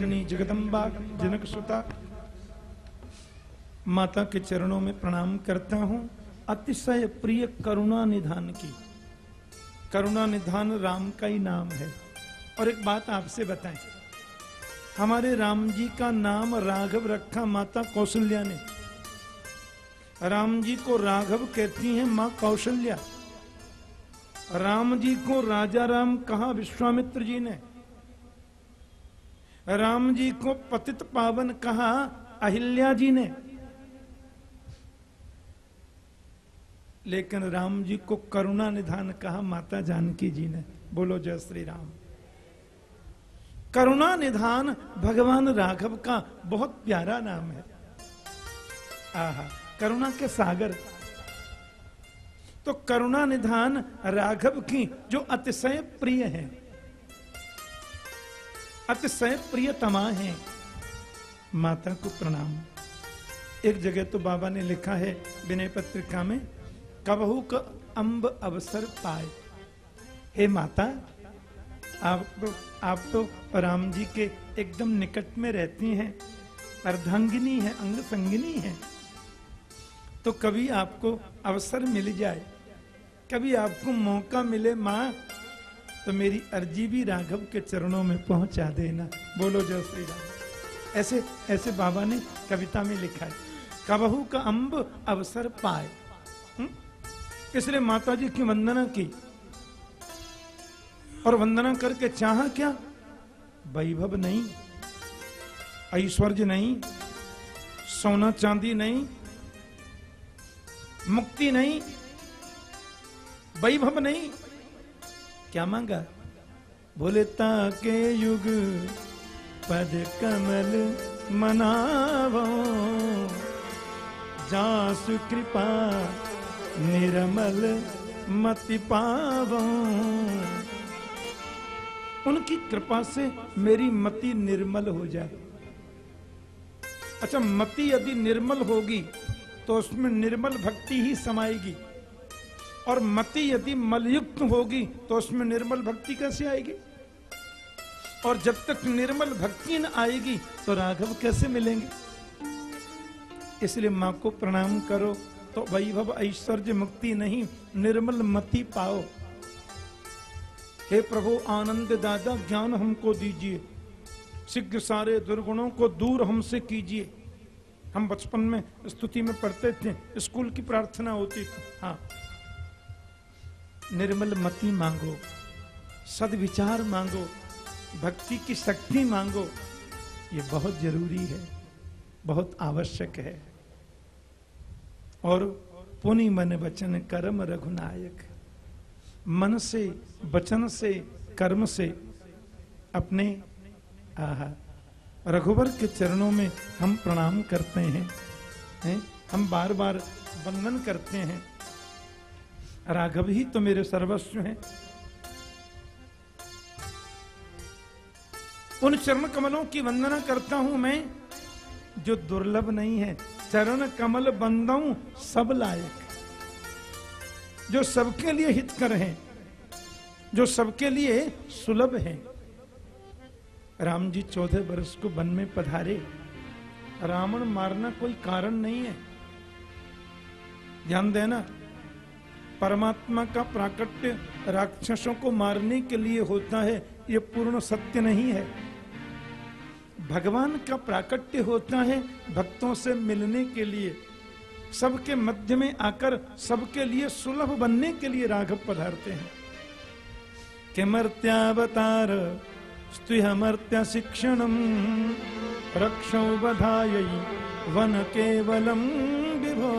जननी जगदम्बा, जनक सुता। माता के चरणों में प्रणाम करता हूँ। अतिशय प्रिय करुणा निधान की। करुणा निधान राम का ही नाम है। और एक बात आपसे बताएँ। हमारे राम जी का नाम राघव रखा माता कौशल्या ने। राम जी को राघव कहती हैं माँ कौशल्या। राम जी को राजा राम कहा विश्वामित्र जी ने। राम जी को पतित पावन कहा, अहिल्या जी ने। लेकिन राम जी को करुणा निधान कहा, माता जानकी जी ने। बोलो, जय श्री राम। करुणा निधान भगवान राघव का बहुत प्यारा नाम है। आहा, करुणा के सागर। तो करुणा निधान राघव की जो अतिशय प्रिय है। अतिशय प्रियतमा है। माता को प्रणाम। एक जगह तो बाबा ने लिखा है विनय पत्रिका में, कबहू क अम्ब अवसर पाए। हे माता, आप तो आप तो राम जी के एकदम निकट में रहती हैं, अर्धांगिनी है, अंग संगिनी है। तो कभी आपको अवसर मिल जाए, कभी आपको मौका मिले माँ तो मेरी अर्जी भी राघव के चरणों में पहुँचा देना। बोलो जय श्री राम। ऐसे ऐसे बाबा ने कविता में लिखा है, कबहू का अम्ब अवसर पाए? इसलिए माता जी की वंदना की और वंदना करके चाहा क्या? वैभव नहीं, ऐश्वर्य नहीं, सोना चांदी नहीं, मुक्ति नहीं, वैभव नहीं क्या मांगा? बोले, ताके युग पद कमल मनावो। जासु कृपा निर्मल मति पावो। उनकी कृपा से मेरी मति निर्मल हो जाए। अच्छा मति यदि निर्मल होगी तो उसमें निर्मल भक्ति ही समाएगी। और मति यदि मलयुक्त होगी तो उसमें निर्मल भक्ति कैसे आएगी? और जब तक निर्मल भक्ति न आएगी तो राघव कैसे मिलेंगे? इसलिए माँ को प्रणाम करो तो वैभव ऐश्वर्य मुक्ति नहीं, निर्मल मति पाओ। हे प्रभु आनंद दादा, ज्ञान हमको दीजिए। शीघ्र सारे दुर्गुणों को दूर हमसे कीजिए। हम बचपन में स्तुति में पढ़ते थे, स्कूल की प्रार्थना होती थी। हाँ। निर्मल मति मांगो, सदविचार मांगो, भक्ति की शक्ति मांगो। ये बहुत ज़रूरी है, बहुत आवश्यक है। और पुनि मन वचन कर्म रघुनायक। मन से, वचन से, कर्म से अपने, आहा, रघुवर के चरणों में हम प्रणाम करते हैं हैं? हम बार बार वंदन करते हैं। राघव ही तो मेरे सर्वस्व हैं। उन चरण कमलों की वंदना करता हूँ मैं, जो दुर्लभ नहीं है। चरण कमल बंदाऊं सब लायक। जो सबके लिए हितकर हैं, जो सबके लिए सुलभ हैं। राम जी चौदह वर्ष को वन में पधारे। रावण मारना कोई कारण नहीं है। ध्यान देना परमात्मा का प्राकट्य राक्षसों को मारने के लिए होता है, ये पूर्ण सत्य नहीं है। भगवान का प्राकट्य होता है भक्तों से मिलने के लिए। सबके मध्य में आकर सबके लिए सुलभ बनने के लिए राघव पधारते हैं। किमर्त्यावतार स्तुहमर्त्य शिक्षणम रक्षौ बधाई वन केवलम विभो।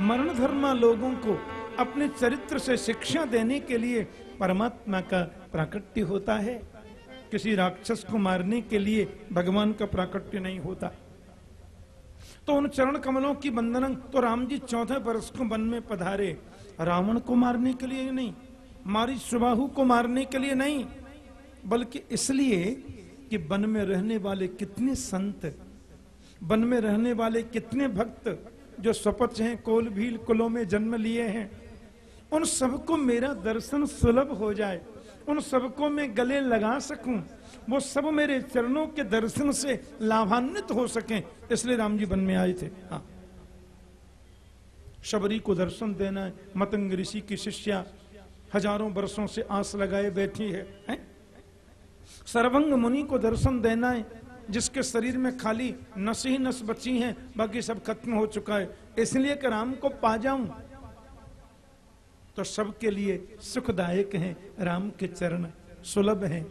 मरण धर्मा लोगों को अपने चरित्र से शिक्षा देने के लिए परमात्मा का प्राकट्य होता है। किसी राक्षस को मारने के लिए भगवान का प्राकट्य नहीं होता। तो उन चरण कमलों की वंदना तो राम जी चौदह वर्ष को वन में पधारे। रावण को मारने के लिए नहीं, मारी सुबाहु को मारने के लिए नहीं, बल्कि इसलिए कि वन में रहने वाले कितने संत, वन में रहने वाले कितने भक्त जो स्वपच हैं कोल भील कुलों में जन्म लिए हैं। उन सबको मेरा दर्शन सुलभ हो जाए। उन सबको मैं गले लगा सकूँ। वो सब मेरे चरणों के दर्शन से लाभान्वित हो सकें। इसलिए राम जी वन में आए थे। हाँ। शबरी को दर्शन देना है। मतंग ऋषि की शिष्या हज़ारों वर्षों से आस लगाए बैठी है, है? सर्वंग मुनि को दर्शन देना है। जिसके शरीर में खाली नस ही नस बची हैं, बाकी सब खत्म हो चुका है। इसलिए कि राम को पा जाऊँ तो सबके लिए सुखदायक हैं। राम के चरण सुलभ हैं।